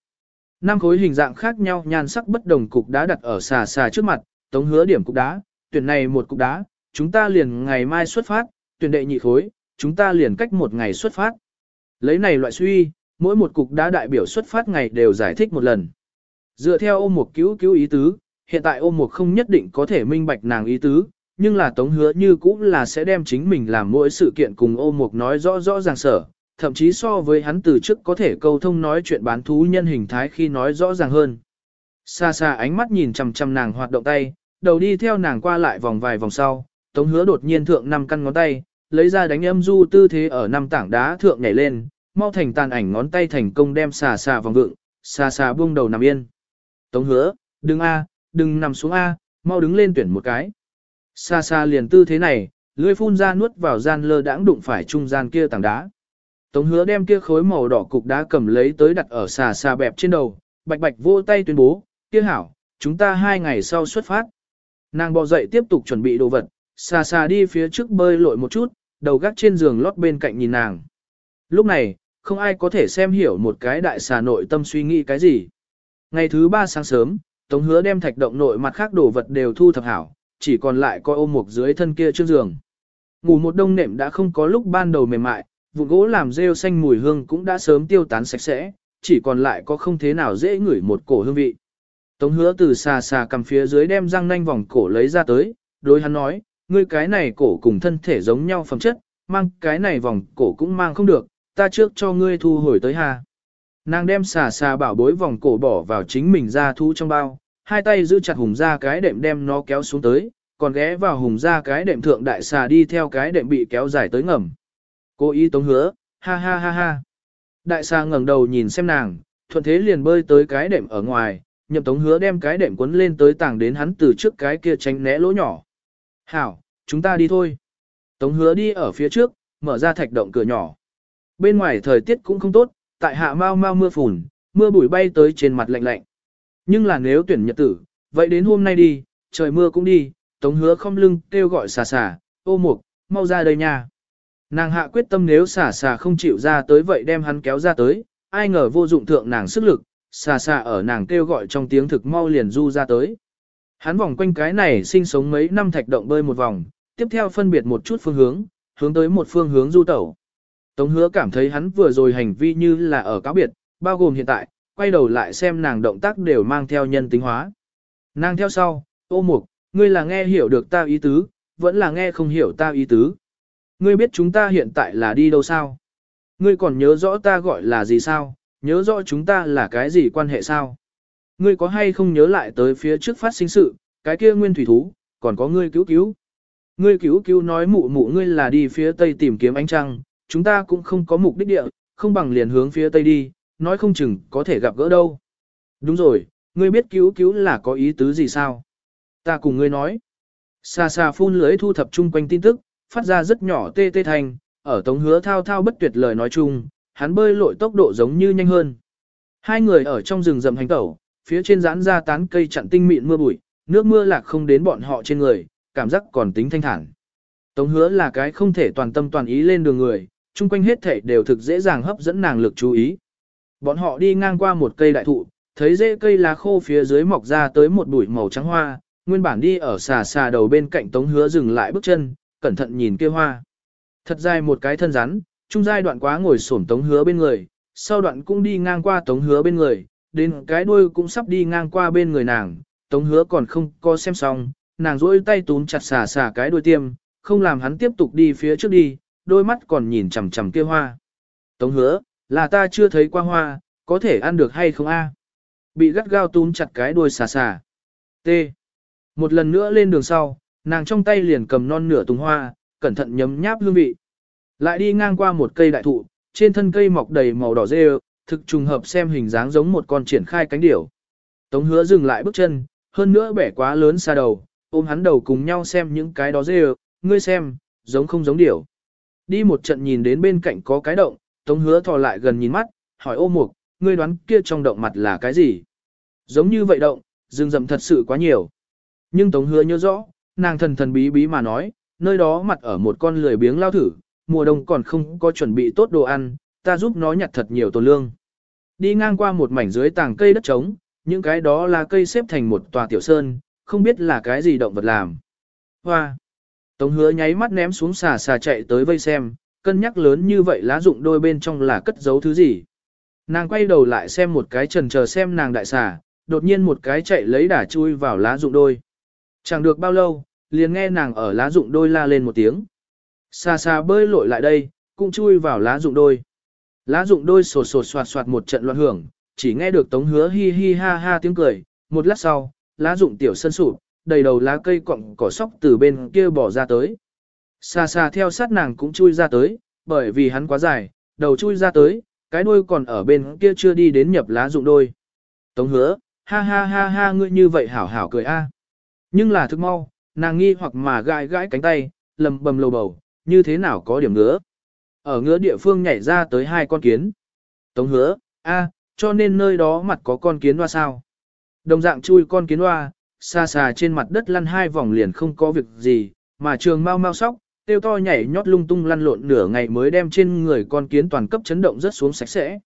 Năm khối hình dạng khác nhau nhan sắc bất đồng cục đá đặt ở xà xà trước mặt, tống hứa điểm cục đá, tuyển này một cục đá, chúng ta liền ngày mai xuất phát, tuyển đệ nhị khối, chúng ta liền cách một ngày xuất phát. Lấy này loại suy, mỗi một cục đá đại biểu xuất phát ngày đều giải thích một lần. Dựa theo Ô mục cứu cứu ý tứ, hiện tại Ô mục không nhất định có thể minh bạch nàng ý tứ, nhưng là tống hứa như cũng là sẽ đem chính mình làm mỗi sự kiện cùng ôm mục nói rõ rõ ràng sở, thậm chí so với hắn từ trước có thể câu thông nói chuyện bán thú nhân hình thái khi nói rõ ràng hơn. Xa xa ánh mắt nhìn chằm chằm nàng hoạt động tay, đầu đi theo nàng qua lại vòng vài vòng sau, tống hứa đột nhiên thượng năm căn ngón tay, lấy ra đánh âm du tư thế ở năm tảng đá thượng nhảy lên, mau thành tàn ảnh ngón tay thành công đem xà xà vòng vựng, xà xà buông đầu nằm yên. Tống hứa, đừng a, đừng nằm xuống a, mau đứng lên tuyển một cái. Xa xa liền tư thế này, lưỡi phun ra nuốt vào gian lơ đãng đụng phải trung gian kia tảng đá. Tống hứa đem kia khối màu đỏ cục đá cầm lấy tới đặt ở xà xà bẹp trên đầu, bạch bạch vô tay tuyên bố, kia hảo, chúng ta hai ngày sau xuất phát. Nàng bò dậy tiếp tục chuẩn bị đồ vật, xà xà đi phía trước bơi lội một chút, đầu gác trên giường lót bên cạnh nhìn nàng. Lúc này, không ai có thể xem hiểu một cái đại xà nội tâm suy nghĩ cái gì. Ngày thứ ba sáng sớm, Tống hứa đem thạch động nội mặt khác đồ vật đều thu thập hảo, chỉ còn lại coi ôm mục dưới thân kia trước giường. Ngủ một đông nệm đã không có lúc ban đầu mềm mại, vụ gỗ làm rêu xanh mùi hương cũng đã sớm tiêu tán sạch sẽ, chỉ còn lại có không thế nào dễ ngửi một cổ hương vị. Tống hứa từ xà xà cầm phía dưới đem răng nanh vòng cổ lấy ra tới, đối hắn nói, ngươi cái này cổ cùng thân thể giống nhau phẩm chất, mang cái này vòng cổ cũng mang không được, ta trước cho ngươi thu hồi tới ha. Nàng đem xà xà bảo bối vòng cổ bỏ vào chính mình ra thu trong bao, hai tay giữ chặt hùng ra cái đệm đem nó kéo xuống tới, còn ghé vào hùng ra cái đệm thượng đại xà đi theo cái đệm bị kéo dài tới ngầm. Cô ý tống hứa, ha ha ha ha. Đại xà ngẩng đầu nhìn xem nàng, thuận thế liền bơi tới cái đệm ở ngoài, nhậm tống hứa đem cái đệm quấn lên tới tảng đến hắn từ trước cái kia tránh né lỗ nhỏ. Hảo, chúng ta đi thôi. Tống hứa đi ở phía trước, mở ra thạch động cửa nhỏ. Bên ngoài thời tiết cũng không tốt, tại hạ mau mau mưa phùn, mưa bụi bay tới trên mặt lạnh lạnh. Nhưng là nếu tuyển nhật tử, vậy đến hôm nay đi, trời mưa cũng đi, tống hứa không lưng kêu gọi xà xà, ô mục, mau ra đây nha. Nàng hạ quyết tâm nếu xà xà không chịu ra tới vậy đem hắn kéo ra tới, ai ngờ vô dụng thượng nàng sức lực, xà xà ở nàng kêu gọi trong tiếng thực mau liền du ra tới. Hắn vòng quanh cái này sinh sống mấy năm thạch động bơi một vòng, tiếp theo phân biệt một chút phương hướng, hướng tới một phương hướng du tẩu. Tống hứa cảm thấy hắn vừa rồi hành vi như là ở cáo biệt, bao gồm hiện tại, quay đầu lại xem nàng động tác đều mang theo nhân tính hóa. Nàng theo sau, ô mục, ngươi là nghe hiểu được ta ý tứ, vẫn là nghe không hiểu ta ý tứ. Ngươi biết chúng ta hiện tại là đi đâu sao? Ngươi còn nhớ rõ ta gọi là gì sao? Nhớ rõ chúng ta là cái gì quan hệ sao? Ngươi có hay không nhớ lại tới phía trước phát sinh sự, cái kia nguyên thủy thú, còn có ngươi cứu cứu. Ngươi cứu cứu nói mụ mụ ngươi là đi phía tây tìm kiếm ánh trăng, chúng ta cũng không có mục đích địa, không bằng liền hướng phía tây đi, nói không chừng có thể gặp gỡ đâu. Đúng rồi, ngươi biết cứu cứu là có ý tứ gì sao? Ta cùng ngươi nói. Xa xa phun lưới thu thập chung quanh tin tức, phát ra rất nhỏ tê tê thành, ở tống hứa thao thao bất tuyệt lời nói chung, hắn bơi lội tốc độ giống như nhanh hơn. Hai người ở trong rừng rậm hành tẩu, phía trên rán ra tán cây chặn tinh mịn mưa bụi, nước mưa lạc không đến bọn họ trên người, cảm giác còn tính thanh thản. Tống hứa là cái không thể toàn tâm toàn ý lên đường người, chung quanh hết thể đều thực dễ dàng hấp dẫn nàng lực chú ý. Bọn họ đi ngang qua một cây đại thụ, thấy rễ cây lá khô phía dưới mọc ra tới một bụi màu trắng hoa, nguyên bản đi ở xà xà đầu bên cạnh tống hứa dừng lại bước chân, cẩn thận nhìn kia hoa. Thật dài một cái thân rắn, trung giai đoạn quá ngồi xổm tống hứa bên người, sau đoạn cũng đi ngang qua tống hứa bên người, đến cái đuôi cũng sắp đi ngang qua bên người nàng, tống hứa còn không có xem xong, nàng rỗi tay túm chặt xà xà cái đuôi tiêm, không làm hắn tiếp tục đi phía trước đi, đôi mắt còn nhìn chằm chằm kia hoa. Tống hứa, là ta chưa thấy qua hoa, có thể ăn được hay không a? Bị gắt gao túm chặt cái đuôi xà xà. T. Một lần nữa lên đường sau, nàng trong tay liền cầm non nửa tùng hoa, cẩn thận nhấm nháp hương vị. Lại đi ngang qua một cây đại thụ, trên thân cây mọc đầy màu đỏ rêu, thực trùng hợp xem hình dáng giống một con triển khai cánh điểu. Tống hứa dừng lại bước chân, hơn nữa bẻ quá lớn xa đầu, ôm hắn đầu cùng nhau xem những cái đó rêu, ngươi xem, giống không giống điểu. Đi một trận nhìn đến bên cạnh có cái động, tống hứa thò lại gần nhìn mắt, hỏi ô mục, ngươi đoán kia trong động mặt là cái gì? Giống như vậy động, rừng rậm thật sự quá nhiều. Nhưng tống hứa nhớ rõ, nàng thần thần bí bí mà nói, nơi đó mặt ở một con lười biếng lao thử, mùa đông còn không có chuẩn bị tốt đồ ăn, ta giúp nó nhặt thật nhiều tổ lương. Đi ngang qua một mảnh dưới tàng cây đất trống, những cái đó là cây xếp thành một tòa tiểu sơn, không biết là cái gì động vật làm. Hoa! Tống hứa nháy mắt ném xuống xà xà chạy tới vây xem, cân nhắc lớn như vậy lá dụng đôi bên trong là cất giấu thứ gì. Nàng quay đầu lại xem một cái trần chờ xem nàng đại xà, đột nhiên một cái chạy lấy đả chui vào lá dụng đôi. Chẳng được bao lâu, liền nghe nàng ở lá dụng đôi la lên một tiếng. Xa xa bơi lội lại đây, cũng chui vào lá dụng đôi. Lá dụng đôi sột sột soạt soạt một trận loạn hưởng, chỉ nghe được tống hứa hi hi ha ha tiếng cười, một lát sau, lá dụng tiểu sân sụp, đầy đầu lá cây cọng cỏ sóc từ bên kia bỏ ra tới. Xa xa theo sát nàng cũng chui ra tới, bởi vì hắn quá dài, đầu chui ra tới, cái đuôi còn ở bên kia chưa đi đến nhập lá dụng đôi. Tống hứa, ha ha ha ha ngươi như vậy hảo hảo cười a. À. Nhưng là thức mau, nàng nghi hoặc mà gãi gãi cánh tay, lầm bầm lầu bầu, như thế nào có điểm ngứa. Ở ngứa địa phương nhảy ra tới hai con kiến. Tống hứa, a, cho nên nơi đó mặt có con kiến hoa sao. Đồng dạng chui con kiến hoa, xa xa trên mặt đất lăn hai vòng liền không có việc gì, mà trường mau mau sóc, tiêu to nhảy nhót lung tung lăn lộn nửa ngày mới đem trên người con kiến toàn cấp chấn động rất xuống sạch sẽ.